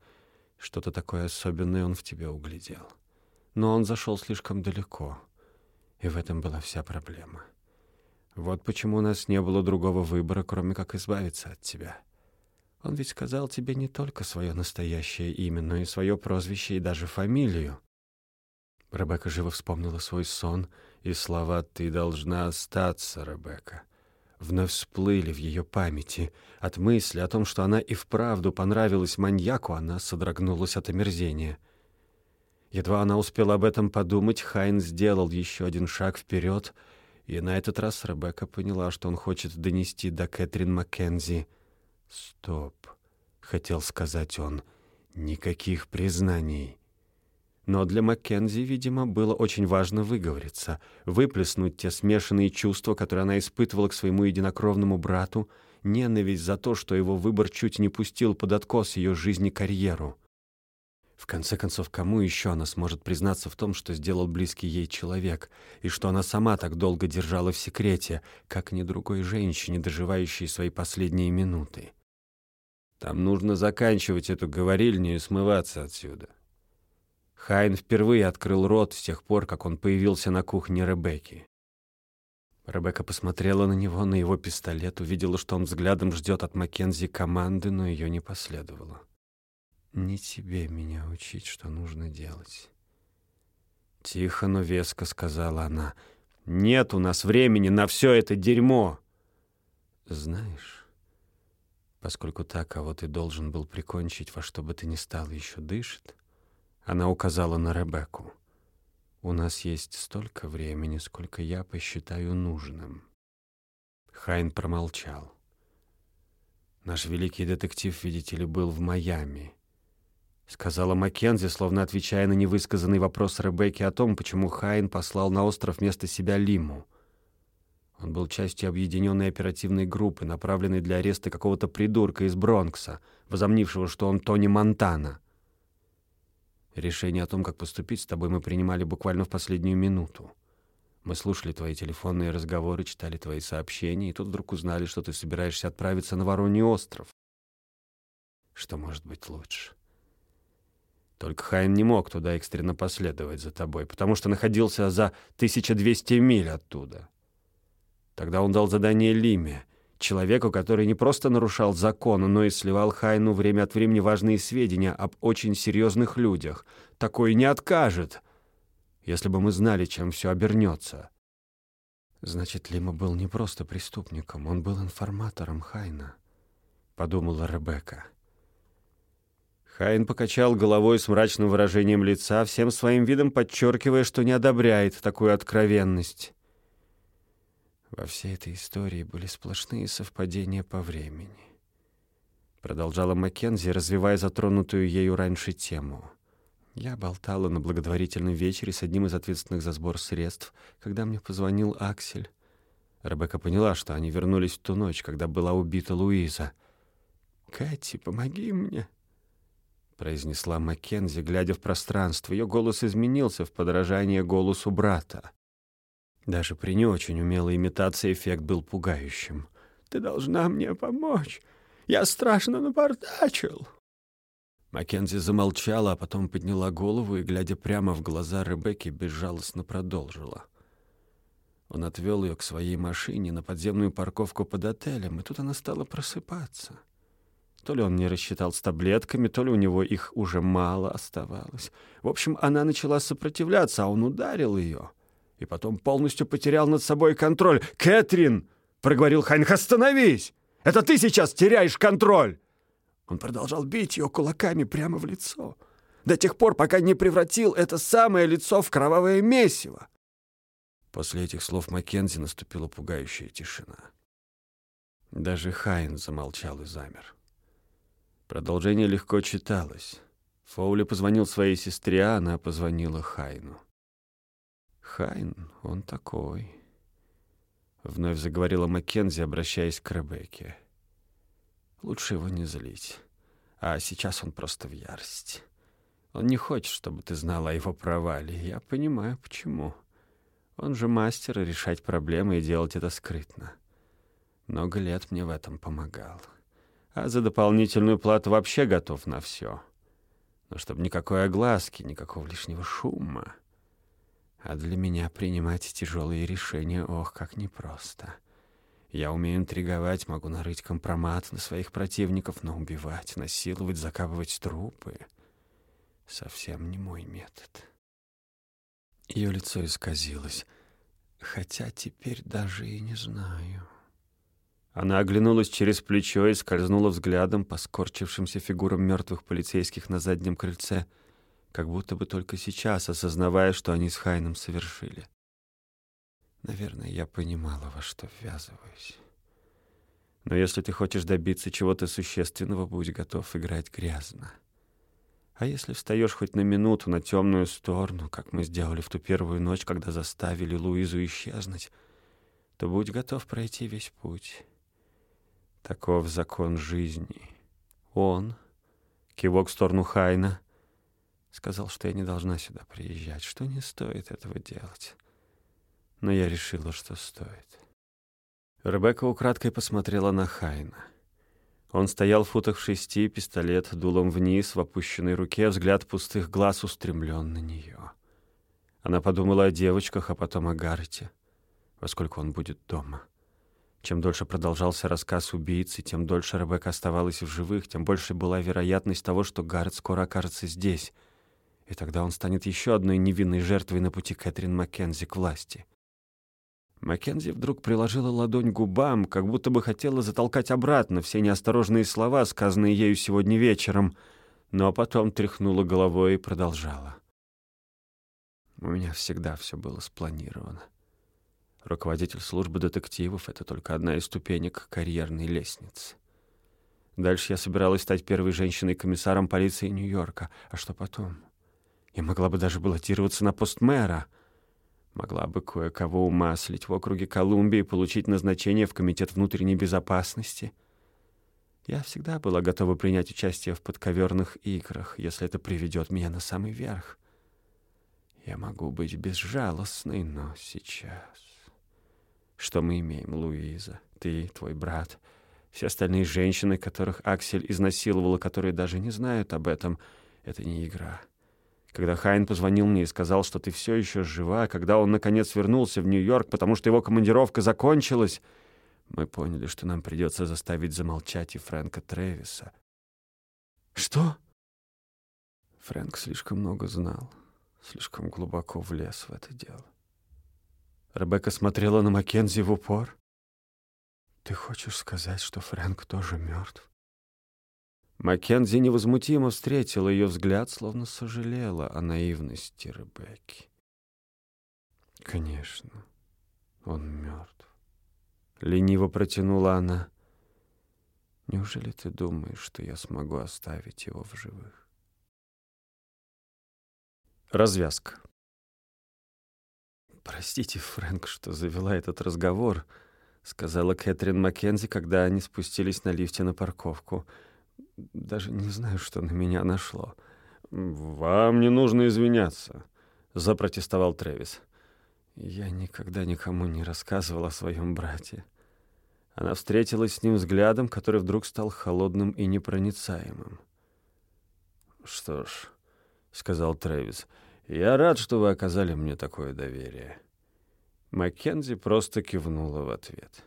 Что-то такое особенное он в тебе углядел. — но он зашел слишком далеко, и в этом была вся проблема. Вот почему у нас не было другого выбора, кроме как избавиться от тебя. Он ведь сказал тебе не только свое настоящее имя, но и свое прозвище и даже фамилию. Ребекка живо вспомнила свой сон, и слова «ты должна остаться, Ребекка» вновь всплыли в ее памяти. От мысли о том, что она и вправду понравилась маньяку, она содрогнулась от омерзения — Едва она успела об этом подумать, Хайн сделал еще один шаг вперед, и на этот раз Ребекка поняла, что он хочет донести до Кэтрин Маккензи. «Стоп», — хотел сказать он, — «никаких признаний». Но для Маккензи, видимо, было очень важно выговориться, выплеснуть те смешанные чувства, которые она испытывала к своему единокровному брату, ненависть за то, что его выбор чуть не пустил под откос ее жизни карьеру. В конце концов, кому еще она сможет признаться в том, что сделал близкий ей человек, и что она сама так долго держала в секрете, как ни другой женщине, доживающей свои последние минуты? Там нужно заканчивать эту говорильню и смываться отсюда. Хайн впервые открыл рот с тех пор, как он появился на кухне Ребекки. Ребекка посмотрела на него, на его пистолет, увидела, что он взглядом ждет от Маккензи команды, но ее не последовало. «Не тебе меня учить, что нужно делать». Тихо, но веско сказала она. «Нет у нас времени на все это дерьмо!» «Знаешь, поскольку та, кого ты должен был прикончить во что бы ты ни стал, еще дышит, она указала на Ребекку. У нас есть столько времени, сколько я посчитаю нужным. Хайн промолчал. Наш великий детектив, видите ли, был в Майами. Сказала Маккензи, словно отвечая на невысказанный вопрос Ребекки о том, почему Хайн послал на остров вместо себя Лиму. Он был частью объединенной оперативной группы, направленной для ареста какого-то придурка из Бронкса, возомнившего, что он Тони Монтана. Решение о том, как поступить с тобой, мы принимали буквально в последнюю минуту. Мы слушали твои телефонные разговоры, читали твои сообщения, и тут вдруг узнали, что ты собираешься отправиться на Вороний остров. Что может быть лучше? Только Хайн не мог туда экстренно последовать за тобой, потому что находился за 1200 миль оттуда. Тогда он дал задание Лиме — Человеку, который не просто нарушал закон, но и сливал Хайну время от времени важные сведения об очень серьезных людях. Такой не откажет, если бы мы знали, чем все обернется. Значит, Лима был не просто преступником, он был информатором Хайна, — подумала Ребекка. Хайн покачал головой с мрачным выражением лица, всем своим видом подчеркивая, что не одобряет такую откровенность. Во всей этой истории были сплошные совпадения по времени. Продолжала Маккензи, развивая затронутую ею раньше тему. Я болтала на благотворительном вечере с одним из ответственных за сбор средств, когда мне позвонил Аксель. Ребекка поняла, что они вернулись в ту ночь, когда была убита Луиза. «Кэти, помоги мне!» — произнесла Маккензи, глядя в пространство. Ее голос изменился в подражание голосу брата. Даже при не очень умелой имитации эффект был пугающим. «Ты должна мне помочь. Я страшно напортачил». Маккензи замолчала, а потом подняла голову и, глядя прямо в глаза Ребекки, безжалостно продолжила. Он отвел ее к своей машине на подземную парковку под отелем, и тут она стала просыпаться. То ли он не рассчитал с таблетками, то ли у него их уже мало оставалось. В общем, она начала сопротивляться, а он ударил ее — и потом полностью потерял над собой контроль. «Кэтрин!» — проговорил Хайнх. «Остановись! Это ты сейчас теряешь контроль!» Он продолжал бить ее кулаками прямо в лицо. До тех пор, пока не превратил это самое лицо в кровавое месиво. После этих слов Маккензи наступила пугающая тишина. Даже Хайн замолчал и замер. Продолжение легко читалось. Фоули позвонил своей сестре, а она позвонила Хайну. Хайн, он такой. Вновь заговорила Маккензи, обращаясь к Ребекке. Лучше его не злить. А сейчас он просто в ярости. Он не хочет, чтобы ты знала о его провале. Я понимаю, почему. Он же мастер решать проблемы и делать это скрытно. Много лет мне в этом помогал. А за дополнительную плату вообще готов на все. Но чтобы никакой огласки, никакого лишнего шума. А для меня принимать тяжелые решения, ох, как непросто. Я умею интриговать, могу нарыть компромат на своих противников, но убивать, насиловать, закапывать трупы — совсем не мой метод. Ее лицо исказилось, хотя теперь даже и не знаю. Она оглянулась через плечо и скользнула взглядом по скорчившимся фигурам мертвых полицейских на заднем крыльце — как будто бы только сейчас, осознавая, что они с Хайном совершили. Наверное, я понимала, во что ввязываюсь. Но если ты хочешь добиться чего-то существенного, будь готов играть грязно. А если встаешь хоть на минуту на темную сторону, как мы сделали в ту первую ночь, когда заставили Луизу исчезнуть, то будь готов пройти весь путь. Таков закон жизни. Он, кивок в сторону Хайна, Сказал, что я не должна сюда приезжать, что не стоит этого делать. Но я решила, что стоит. Ребекка украдкой посмотрела на Хайна. Он стоял в футах в шести, пистолет дулом вниз, в опущенной руке, взгляд пустых глаз устремлен на нее. Она подумала о девочках, а потом о Гарте. во сколько он будет дома. Чем дольше продолжался рассказ убийцы, тем дольше Ребекка оставалась в живых, тем больше была вероятность того, что Гаррет скоро окажется здесь. И тогда он станет еще одной невинной жертвой на пути Кэтрин Маккензи к власти. Маккензи вдруг приложила ладонь к губам, как будто бы хотела затолкать обратно все неосторожные слова, сказанные ею сегодня вечером, но потом тряхнула головой и продолжала. У меня всегда все было спланировано. Руководитель службы детективов — это только одна из ступенек карьерной лестницы. Дальше я собиралась стать первой женщиной-комиссаром полиции Нью-Йорка. А что потом? Я могла бы даже баллотироваться на пост мэра. Могла бы кое-кого умаслить в округе Колумбии и получить назначение в Комитет внутренней безопасности. Я всегда была готова принять участие в подковерных играх, если это приведет меня на самый верх. Я могу быть безжалостной, но сейчас... Что мы имеем, Луиза? Ты, твой брат, все остальные женщины, которых Аксель изнасиловала, которые даже не знают об этом, это не игра. Когда Хайн позвонил мне и сказал, что ты все еще жива, когда он, наконец, вернулся в Нью-Йорк, потому что его командировка закончилась, мы поняли, что нам придется заставить замолчать и Фрэнка Трэвиса. Что? Фрэнк слишком много знал, слишком глубоко влез в это дело. Ребекка смотрела на Маккензи в упор. «Ты хочешь сказать, что Фрэнк тоже мертв?» Маккензи невозмутимо встретила ее взгляд, словно сожалела о наивности Ребекки. «Конечно, он мертв», — лениво протянула она. «Неужели ты думаешь, что я смогу оставить его в живых?» Развязка. «Простите, Фрэнк, что завела этот разговор», — сказала Кэтрин Маккензи, когда они спустились на лифте на парковку. «Даже не знаю, что на меня нашло». «Вам не нужно извиняться», — запротестовал Трэвис. «Я никогда никому не рассказывал о своем брате». Она встретилась с ним взглядом, который вдруг стал холодным и непроницаемым. «Что ж», — сказал Трэвис, — «Я рад, что вы оказали мне такое доверие». Маккензи просто кивнула в ответ.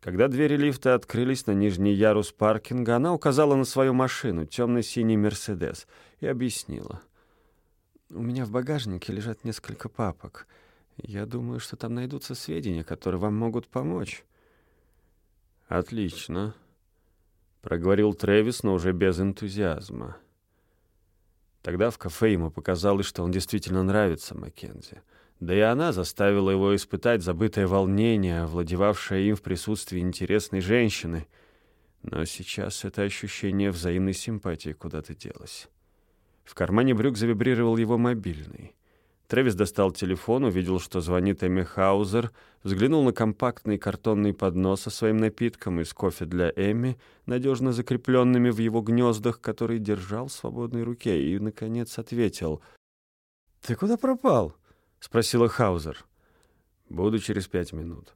Когда двери лифта открылись на нижний ярус паркинга, она указала на свою машину, темно-синий «Мерседес», и объяснила. «У меня в багажнике лежат несколько папок. Я думаю, что там найдутся сведения, которые вам могут помочь». «Отлично», — проговорил Трэвис, но уже без энтузиазма. Тогда в кафе ему показалось, что он действительно нравится Маккензи. Да и она заставила его испытать забытое волнение, овладевавшее им в присутствии интересной женщины. Но сейчас это ощущение взаимной симпатии куда-то делось. В кармане брюк завибрировал его мобильный. Трэвис достал телефон, увидел, что звонит Эми Хаузер, взглянул на компактный картонный поднос со своим напитком из кофе для Эми, надежно закрепленными в его гнездах, который держал в свободной руке, и, наконец, ответил. «Ты куда пропал?» — спросила Хаузер. «Буду через пять минут».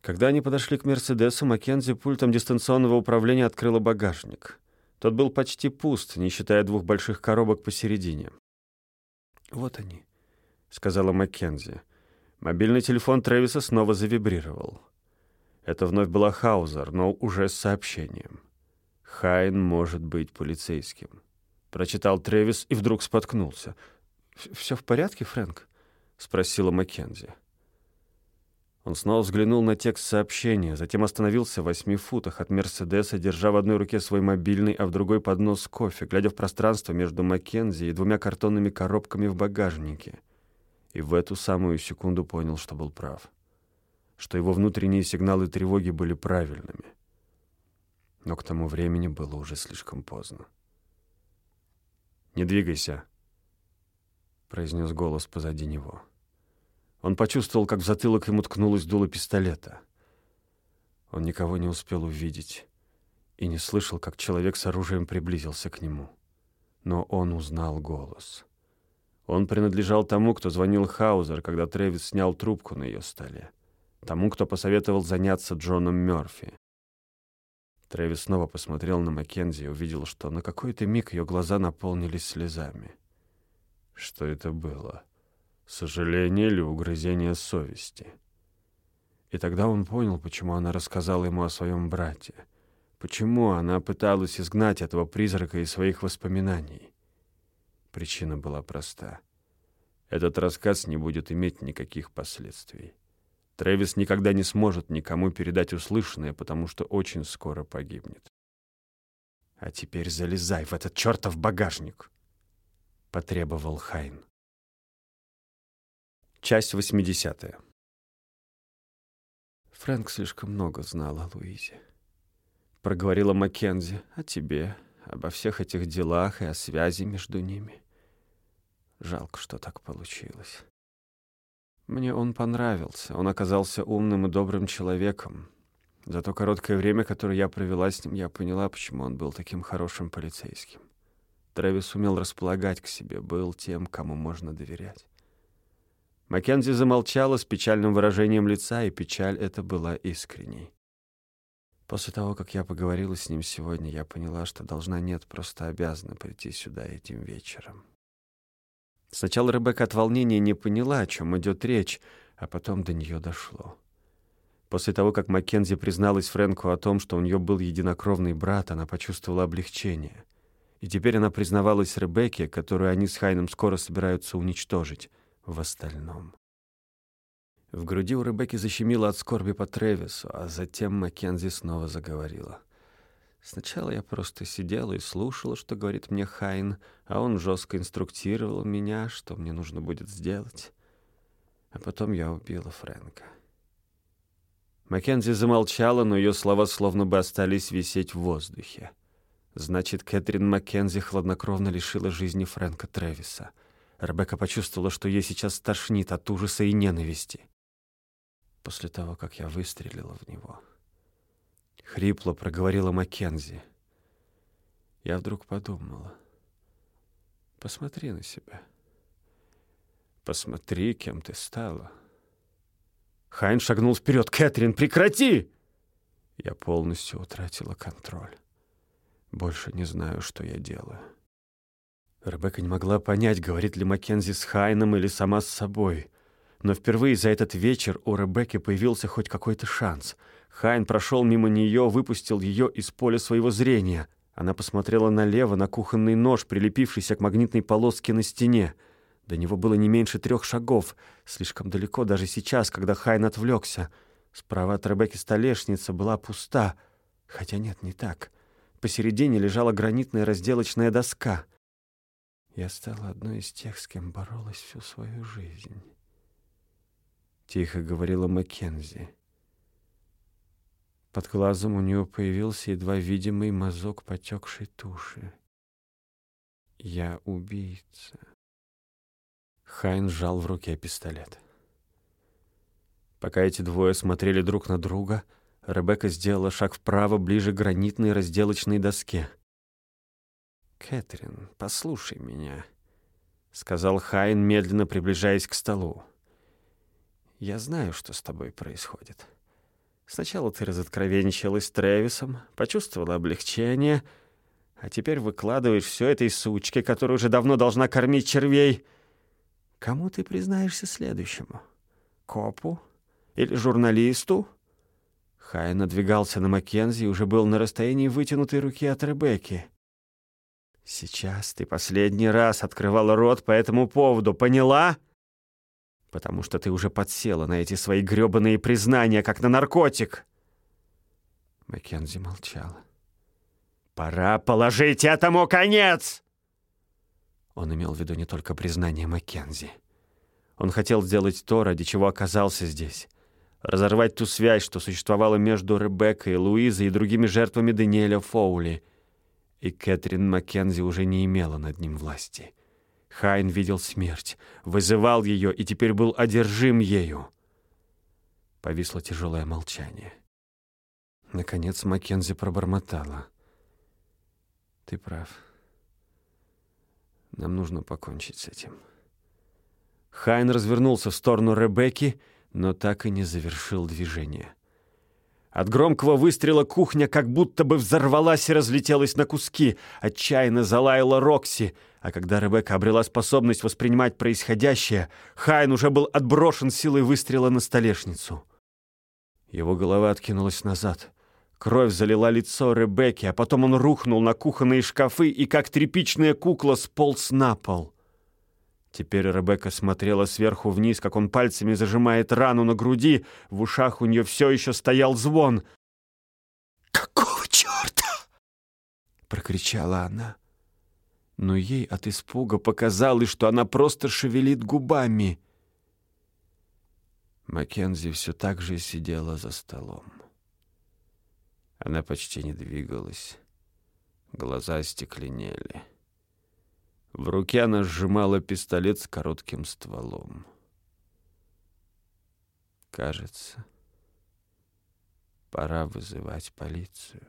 Когда они подошли к «Мерседесу», Маккензи пультом дистанционного управления открыла багажник. Тот был почти пуст, не считая двух больших коробок посередине. «Вот они», — сказала Маккензи. Мобильный телефон Трэвиса снова завибрировал. Это вновь была Хаузер, но уже с сообщением. «Хайн может быть полицейским», — прочитал Трэвис и вдруг споткнулся. «Все в порядке, Фрэнк?» — спросила Маккензи. Он снова взглянул на текст сообщения, затем остановился в восьми футах от Мерседеса, держа в одной руке свой мобильный, а в другой поднос кофе, глядя в пространство между Маккензи и двумя картонными коробками в багажнике и в эту самую секунду понял, что был прав, что его внутренние сигналы тревоги были правильными. Но к тому времени было уже слишком поздно. «Не двигайся», — произнес голос позади него. Он почувствовал, как в затылок ему ткнулось дуло пистолета. Он никого не успел увидеть и не слышал, как человек с оружием приблизился к нему. Но он узнал голос — он принадлежал тому, кто звонил Хаузер, когда Трэвис снял трубку на ее столе. Тому, кто посоветовал заняться Джоном Мёрфи. Трэвис снова посмотрел на Маккензи и увидел, что на какой-то миг ее глаза наполнились слезами. Что это было? Сожаление или угрызение совести? И тогда он понял, почему она рассказала ему о своем брате. Почему она пыталась изгнать этого призрака из своих воспоминаний. Причина была проста. Этот рассказ не будет иметь никаких последствий. Трэвис никогда не сможет никому передать услышанное, потому что очень скоро погибнет. «А теперь залезай в этот чертов багажник!» — потребовал Хайн. Часть 80. Фрэнк слишком много знал о Луизе. Проговорила Маккензи о тебе, обо всех этих делах и о связи между ними. Жалко, что так получилось. Мне он понравился. Он оказался умным и добрым человеком. За то короткое время, которое я провела с ним, я поняла, почему он был таким хорошим полицейским. Трэвис умел располагать к себе, был тем, кому можно доверять. Маккензи замолчала с печальным выражением лица, и печаль эта была искренней. После того, как я поговорила с ним сегодня, я поняла, что должна нет, просто обязана прийти сюда этим вечером. Сначала Ребекка от волнения не поняла, о чем идет речь, а потом до нее дошло. После того, как Маккензи призналась Фрэнку о том, что у нее был единокровный брат, она почувствовала облегчение. И теперь она признавалась Ребекке, которую они с Хайном скоро собираются уничтожить, в остальном. В груди у Ребекки защемило от скорби по Тревису, а затем Маккензи снова заговорила. Сначала я просто сидела и слушала, что говорит мне Хайн, а он жестко инструктировал меня, что мне нужно будет сделать. А потом я убила Фрэнка. Маккензи замолчала, но ее слова словно бы остались висеть в воздухе. Значит, Кэтрин Маккензи хладнокровно лишила жизни Фрэнка Тревиса. Ребекка почувствовала, что ей сейчас тошнит от ужаса и ненависти. После того, как я выстрелила в него... Хрипло проговорила Маккензи. Я вдруг подумала. Посмотри на себя. Посмотри, кем ты стала. Хайн шагнул вперед. «Кэтрин, прекрати!» Я полностью утратила контроль. Больше не знаю, что я делаю. Ребекка не могла понять, говорит ли Маккензи с Хайном или сама с собой. Но впервые за этот вечер у Ребекки появился хоть какой-то шанс — Хайн прошел мимо нее, выпустил ее из поля своего зрения. Она посмотрела налево на кухонный нож, прилепившийся к магнитной полоске на стене. До него было не меньше трех шагов, слишком далеко даже сейчас, когда Хайн отвлекся. Справа от Ребекки столешница была пуста. Хотя нет, не так. Посередине лежала гранитная разделочная доска. Я стала одной из тех, с кем боролась всю свою жизнь. Тихо говорила Маккензи. Под глазом у него появился едва видимый мазок потекшей туши. «Я убийца». Хайн сжал в руке пистолет. Пока эти двое смотрели друг на друга, Ребекка сделала шаг вправо, ближе к гранитной разделочной доске. «Кэтрин, послушай меня», — сказал Хайн, медленно приближаясь к столу. «Я знаю, что с тобой происходит». Сначала ты разоткровенничалась с Трэвисом, почувствовала облегчение, а теперь выкладываешь все этой сучке, которая уже давно должна кормить червей. Кому ты признаешься следующему? Копу? Или журналисту?» Хай надвигался на Маккензи и уже был на расстоянии вытянутой руки от Ребекки. «Сейчас ты последний раз открывала рот по этому поводу, поняла?» потому что ты уже подсела на эти свои грёбаные признания, как на наркотик». Маккензи молчала. «Пора положить этому конец!» Он имел в виду не только признание Маккензи. Он хотел сделать то, ради чего оказался здесь. Разорвать ту связь, что существовала между Ребеккой, Луизой и другими жертвами Даниэля Фоули. И Кэтрин Маккензи уже не имела над ним власти. Хайн видел смерть, вызывал ее и теперь был одержим ею. Повисло тяжелое молчание. Наконец Маккензи пробормотала. «Ты прав. Нам нужно покончить с этим». Хайн развернулся в сторону Ребекки, но так и не завершил движение. От громкого выстрела кухня как будто бы взорвалась и разлетелась на куски. Отчаянно залаяла Рокси. А когда Ребекка обрела способность воспринимать происходящее, Хайн уже был отброшен силой выстрела на столешницу. Его голова откинулась назад. Кровь залила лицо Ребекки, а потом он рухнул на кухонные шкафы и, как тряпичная кукла, сполз на пол. Теперь Ребекка смотрела сверху вниз, как он пальцами зажимает рану на груди. В ушах у нее все еще стоял звон. «Какого черта?» — прокричала она. Но ей от испуга показалось, что она просто шевелит губами. Маккензи все так же сидела за столом. Она почти не двигалась. Глаза остекленели. В руке она сжимала пистолет с коротким стволом. Кажется, пора вызывать полицию.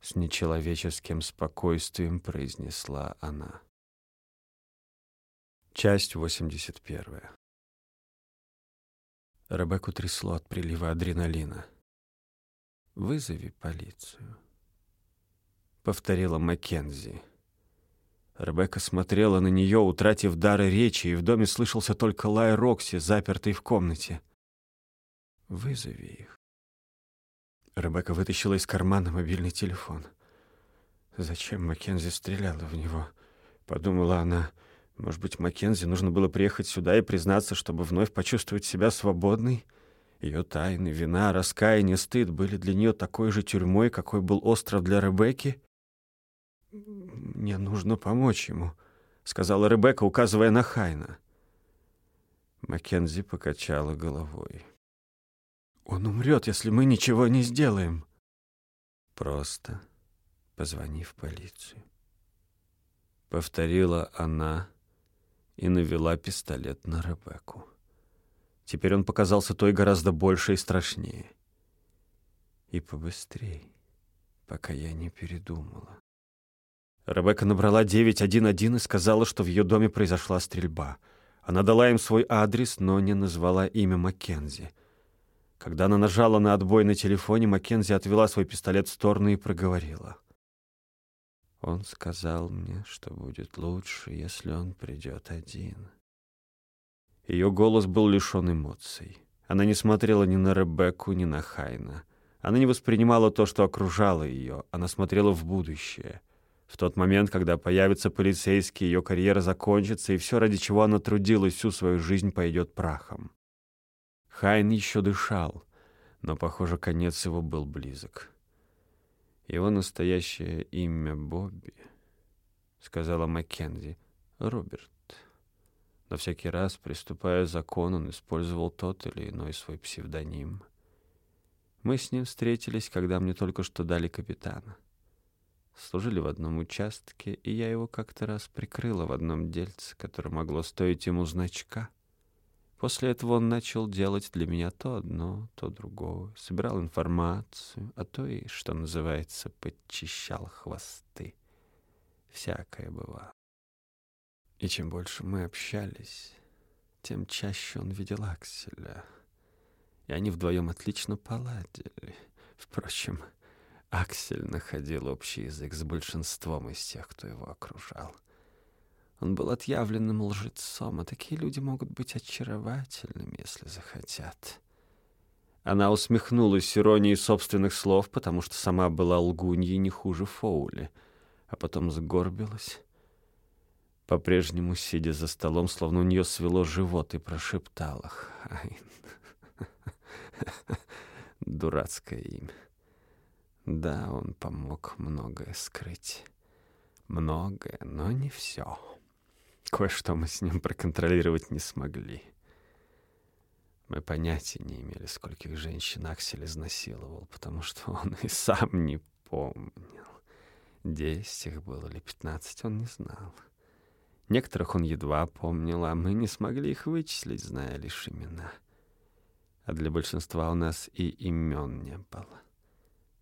С нечеловеческим спокойствием произнесла она. Часть 81. Ребекку трясло от прилива адреналина. «Вызови полицию», — повторила Маккензи. Ребекка смотрела на нее, утратив дары речи, и в доме слышался только лай Рокси, запертый в комнате. «Вызови их». Ребекка вытащила из кармана мобильный телефон. «Зачем Маккензи стреляла в него?» — подумала она. «Может быть, Маккензи нужно было приехать сюда и признаться, чтобы вновь почувствовать себя свободной?» Ее тайны, вина, раскаяние, стыд были для нее такой же тюрьмой, какой был остров для Ребекки. «Мне нужно помочь ему», — сказала Ребекка, указывая на Хайна. Маккензи покачала головой. «Он умрет, если мы ничего не сделаем». «Просто позвони в полицию», — повторила она и навела пистолет на Ребекку. Теперь он показался той гораздо больше и страшнее. И побыстрей, пока я не передумала. Ребекка набрала 911 и сказала, что в ее доме произошла стрельба. Она дала им свой адрес, но не назвала имя Маккензи. Когда она нажала на отбой на телефоне, Маккензи отвела свой пистолет в сторону и проговорила. Он сказал мне, что будет лучше, если он придет один. Ее голос был лишен эмоций. Она не смотрела ни на Ребекку, ни на Хайна. Она не воспринимала то, что окружало ее. Она смотрела в будущее. В тот момент, когда появится полицейский, ее карьера закончится, и все, ради чего она трудилась всю свою жизнь, пойдет прахом. Хайн еще дышал, но, похоже, конец его был близок. Его настоящее имя Бобби, — сказала Маккензи, — Роберт. На всякий раз, приступая к закону, он использовал тот или иной свой псевдоним. Мы с ним встретились, когда мне только что дали капитана. Служили в одном участке, и я его как-то раз прикрыла в одном дельце, которое могло стоить ему значка. После этого он начал делать для меня то одно, то другое, собирал информацию, а то и, что называется, подчищал хвосты. Всякое бывало. И чем больше мы общались, тем чаще он видел Акселя. И они вдвоем отлично поладили. Впрочем, Аксель находил общий язык с большинством из тех, кто его окружал. Он был отъявленным лжецом, а такие люди могут быть очаровательными, если захотят. Она усмехнулась иронией собственных слов, потому что сама была лгуньей не хуже Фоули, а потом сгорбилась по-прежнему сидя за столом, словно у нее свело живот, и прошептала «Хайн». Дурацкое имя. Да, он помог многое скрыть. Многое, но не все. Кое-что мы с ним проконтролировать не смогли. Мы понятия не имели, скольких женщин Аксель изнасиловал, потому что он и сам не помнил. Десять их было или пятнадцать, он не знал. Некоторых он едва помнил, а мы не смогли их вычислить, зная лишь имена. А для большинства у нас и имен не было.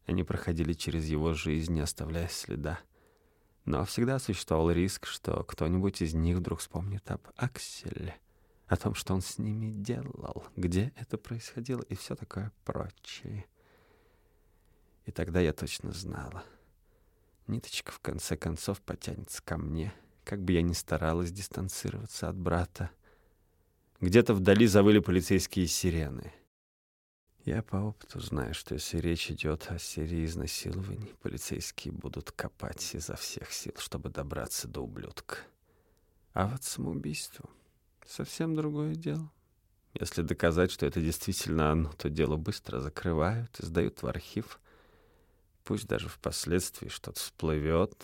Они проходили через его жизнь, не оставляя следа. Но всегда существовал риск, что кто-нибудь из них вдруг вспомнит об Акселе, о том, что он с ними делал, где это происходило и все такое прочее. И тогда я точно знала. Ниточка в конце концов потянется ко мне — как бы я ни старалась дистанцироваться от брата. Где-то вдали завыли полицейские сирены. Я по опыту знаю, что если речь идет о серии изнасилований, полицейские будут копать изо всех сил, чтобы добраться до ублюдка. А вот самоубийство — совсем другое дело. Если доказать, что это действительно оно, то дело быстро закрывают и сдают в архив. Пусть даже впоследствии что-то всплывет.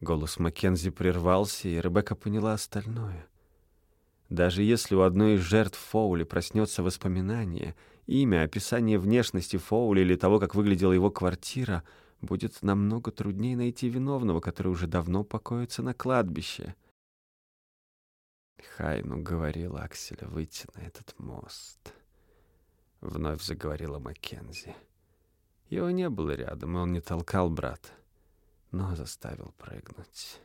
Голос Маккензи прервался, и Ребекка поняла остальное. Даже если у одной из жертв Фоули проснется воспоминание, имя, описание внешности Фоули или того, как выглядела его квартира, будет намного труднее найти виновного, который уже давно покоится на кладбище. Хайну говорил Акселя выйти на этот мост. Вновь заговорила Маккензи. Его не было рядом, и он не толкал брата, но заставил прыгнуть.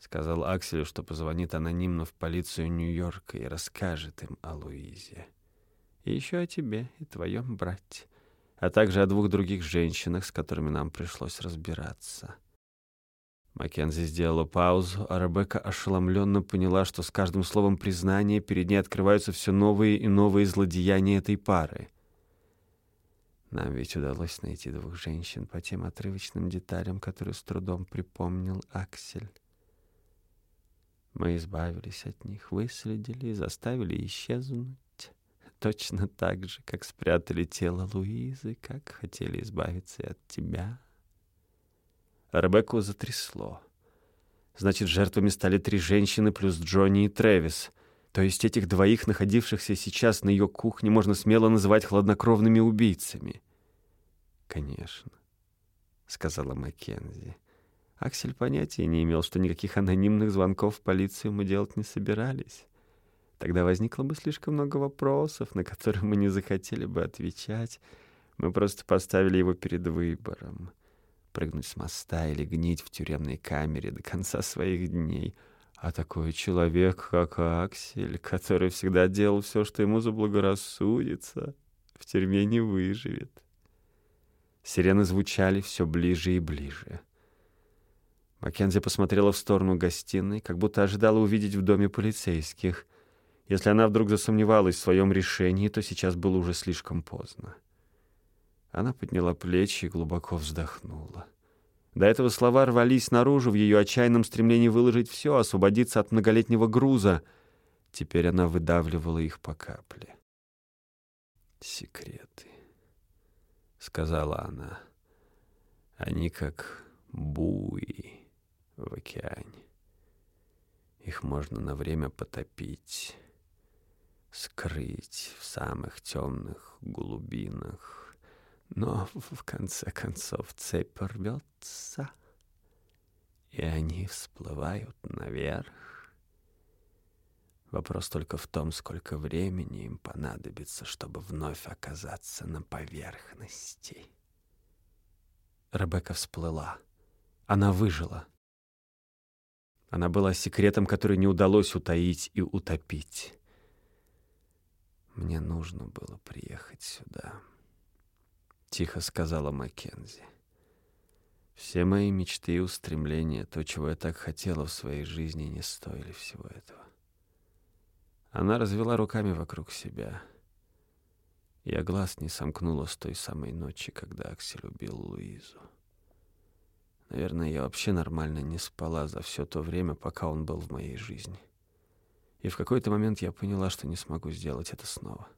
Сказал Акселю, что позвонит анонимно в полицию Нью-Йорка и расскажет им о Луизе. И еще о тебе и твоем брате, а также о двух других женщинах, с которыми нам пришлось разбираться. Маккензи сделала паузу, а Ребекка ошеломленно поняла, что с каждым словом признания перед ней открываются все новые и новые злодеяния этой пары. Нам ведь удалось найти двух женщин по тем отрывочным деталям, которые с трудом припомнил Аксель. Мы избавились от них, выследили и заставили исчезнуть. Точно так же, как спрятали тело Луизы, как хотели избавиться и от тебя. Ребекку затрясло. Значит, жертвами стали три женщины плюс Джонни и Трэвис. То есть этих двоих, находившихся сейчас на ее кухне, можно смело называть хладнокровными убийцами. «Конечно», — сказала Маккензи. Аксель понятия не имел, что никаких анонимных звонков в полицию мы делать не собирались. Тогда возникло бы слишком много вопросов, на которые мы не захотели бы отвечать. Мы просто поставили его перед выбором. Прыгнуть с моста или гнить в тюремной камере до конца своих дней. А такой человек, как Аксель, который всегда делал все, что ему заблагорассудится, в тюрьме не выживет. Сирены звучали все ближе и ближе. Маккензи посмотрела в сторону гостиной, как будто ожидала увидеть в доме полицейских. Если она вдруг засомневалась в своем решении, то сейчас было уже слишком поздно. Она подняла плечи и глубоко вздохнула. До этого слова рвались наружу в ее отчаянном стремлении выложить все, освободиться от многолетнего груза. Теперь она выдавливала их по капле. «Секреты», — сказала она. «Они как буи» в океане. Их можно на время потопить, скрыть в самых темных глубинах, но в конце концов цепь рвется, и они всплывают наверх. Вопрос только в том, сколько времени им понадобится, чтобы вновь оказаться на поверхности. Ребекка всплыла. Она выжила. Она была секретом, который не удалось утаить и утопить. «Мне нужно было приехать сюда», — тихо сказала Маккензи. «Все мои мечты и устремления, то, чего я так хотела в своей жизни, не стоили всего этого». Она развела руками вокруг себя. Я глаз не сомкнула с той самой ночи, когда Аксель убил Луизу. Наверное, я вообще нормально не спала за все то время, пока он был в моей жизни. И в какой-то момент я поняла, что не смогу сделать это снова.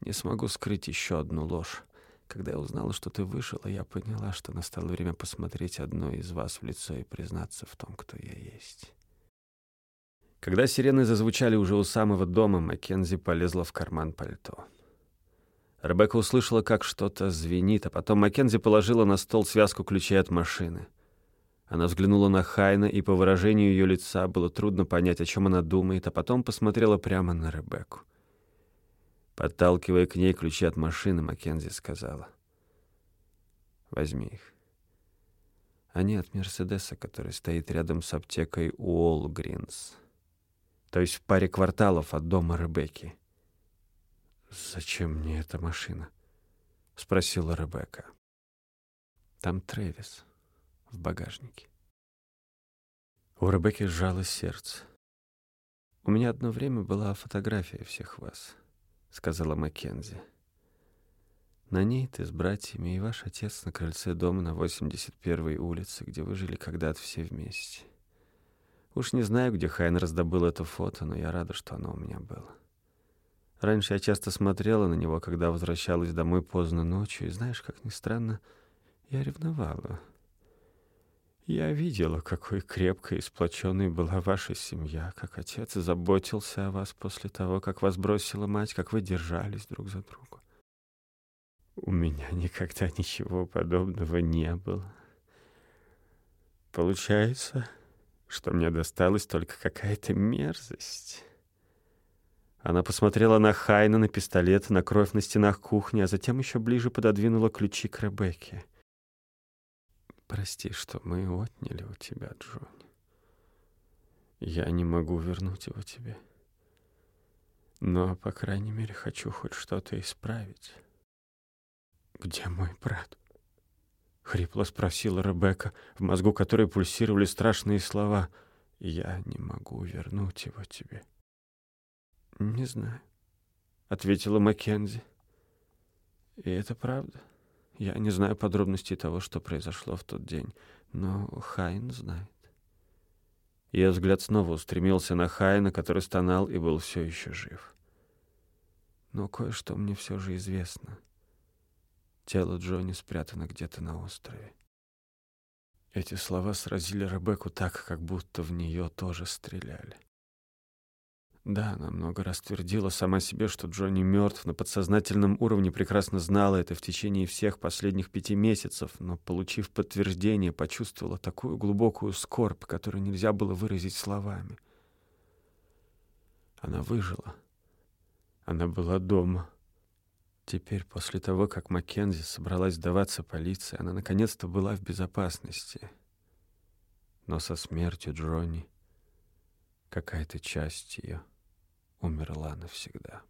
Не смогу скрыть еще одну ложь. Когда я узнала, что ты вышел, я поняла, что настало время посмотреть одной из вас в лицо и признаться в том, кто я есть. Когда сирены зазвучали уже у самого дома, Маккензи полезла в карман пальто. Ребекка услышала, как что-то звенит, а потом Маккензи положила на стол связку ключей от машины. Она взглянула на Хайна, и по выражению ее лица было трудно понять, о чем она думает, а потом посмотрела прямо на Ребекку. Подталкивая к ней ключи от машины, Маккензи сказала. «Возьми их. Они от Мерседеса, который стоит рядом с аптекой Уолгринс, то есть в паре кварталов от дома Ребекки. «Зачем мне эта машина?» — спросила Ребекка. «Там Трэвис в багажнике». У Ребекки сжалось сердце. «У меня одно время была фотография всех вас. — сказала Маккензи. «На ней ты с братьями и ваш отец на крыльце дома на 81-й улице, где вы жили когда-то все вместе. Уж не знаю, где Хайн раздобыл это фото, но я рада, что оно у меня было. Раньше я часто смотрела на него, когда возвращалась домой поздно ночью, и знаешь, как ни странно, я ревновала». Я видела, какой крепкой и сплоченной была ваша семья, как отец заботился о вас после того, как вас бросила мать, как вы держались друг за друга. У меня никогда ничего подобного не было. Получается, что мне досталась только какая-то мерзость. Она посмотрела на Хайна, на пистолет, на кровь на стенах кухни, а затем еще ближе пододвинула ключи к Ребекке. Прости, что мы отняли у тебя, Джонни. Я не могу вернуть его тебе. Но, по крайней мере, хочу хоть что-то исправить. Где мой брат? Хрипло спросила Ребекка, в мозгу которой пульсировали страшные слова. Я не могу вернуть его тебе. Не знаю, ответила Маккензи. И это правда. Я не знаю подробностей того, что произошло в тот день, но Хайн знает. Ее взгляд снова устремился на Хайна, который стонал и был все еще жив. Но кое-что мне все же известно. Тело Джонни спрятано где-то на острове. Эти слова сразили Ребекку так, как будто в нее тоже стреляли. Да, она много раз твердила сама себе, что Джонни мертв, на подсознательном уровне прекрасно знала это в течение всех последних пяти месяцев, но, получив подтверждение, почувствовала такую глубокую скорбь, которую нельзя было выразить словами. Она выжила. Она была дома. Теперь, после того, как Маккензи собралась сдаваться полиции, она наконец-то была в безопасности. Но со смертью Джонни какая-то часть ее умерла навсегда.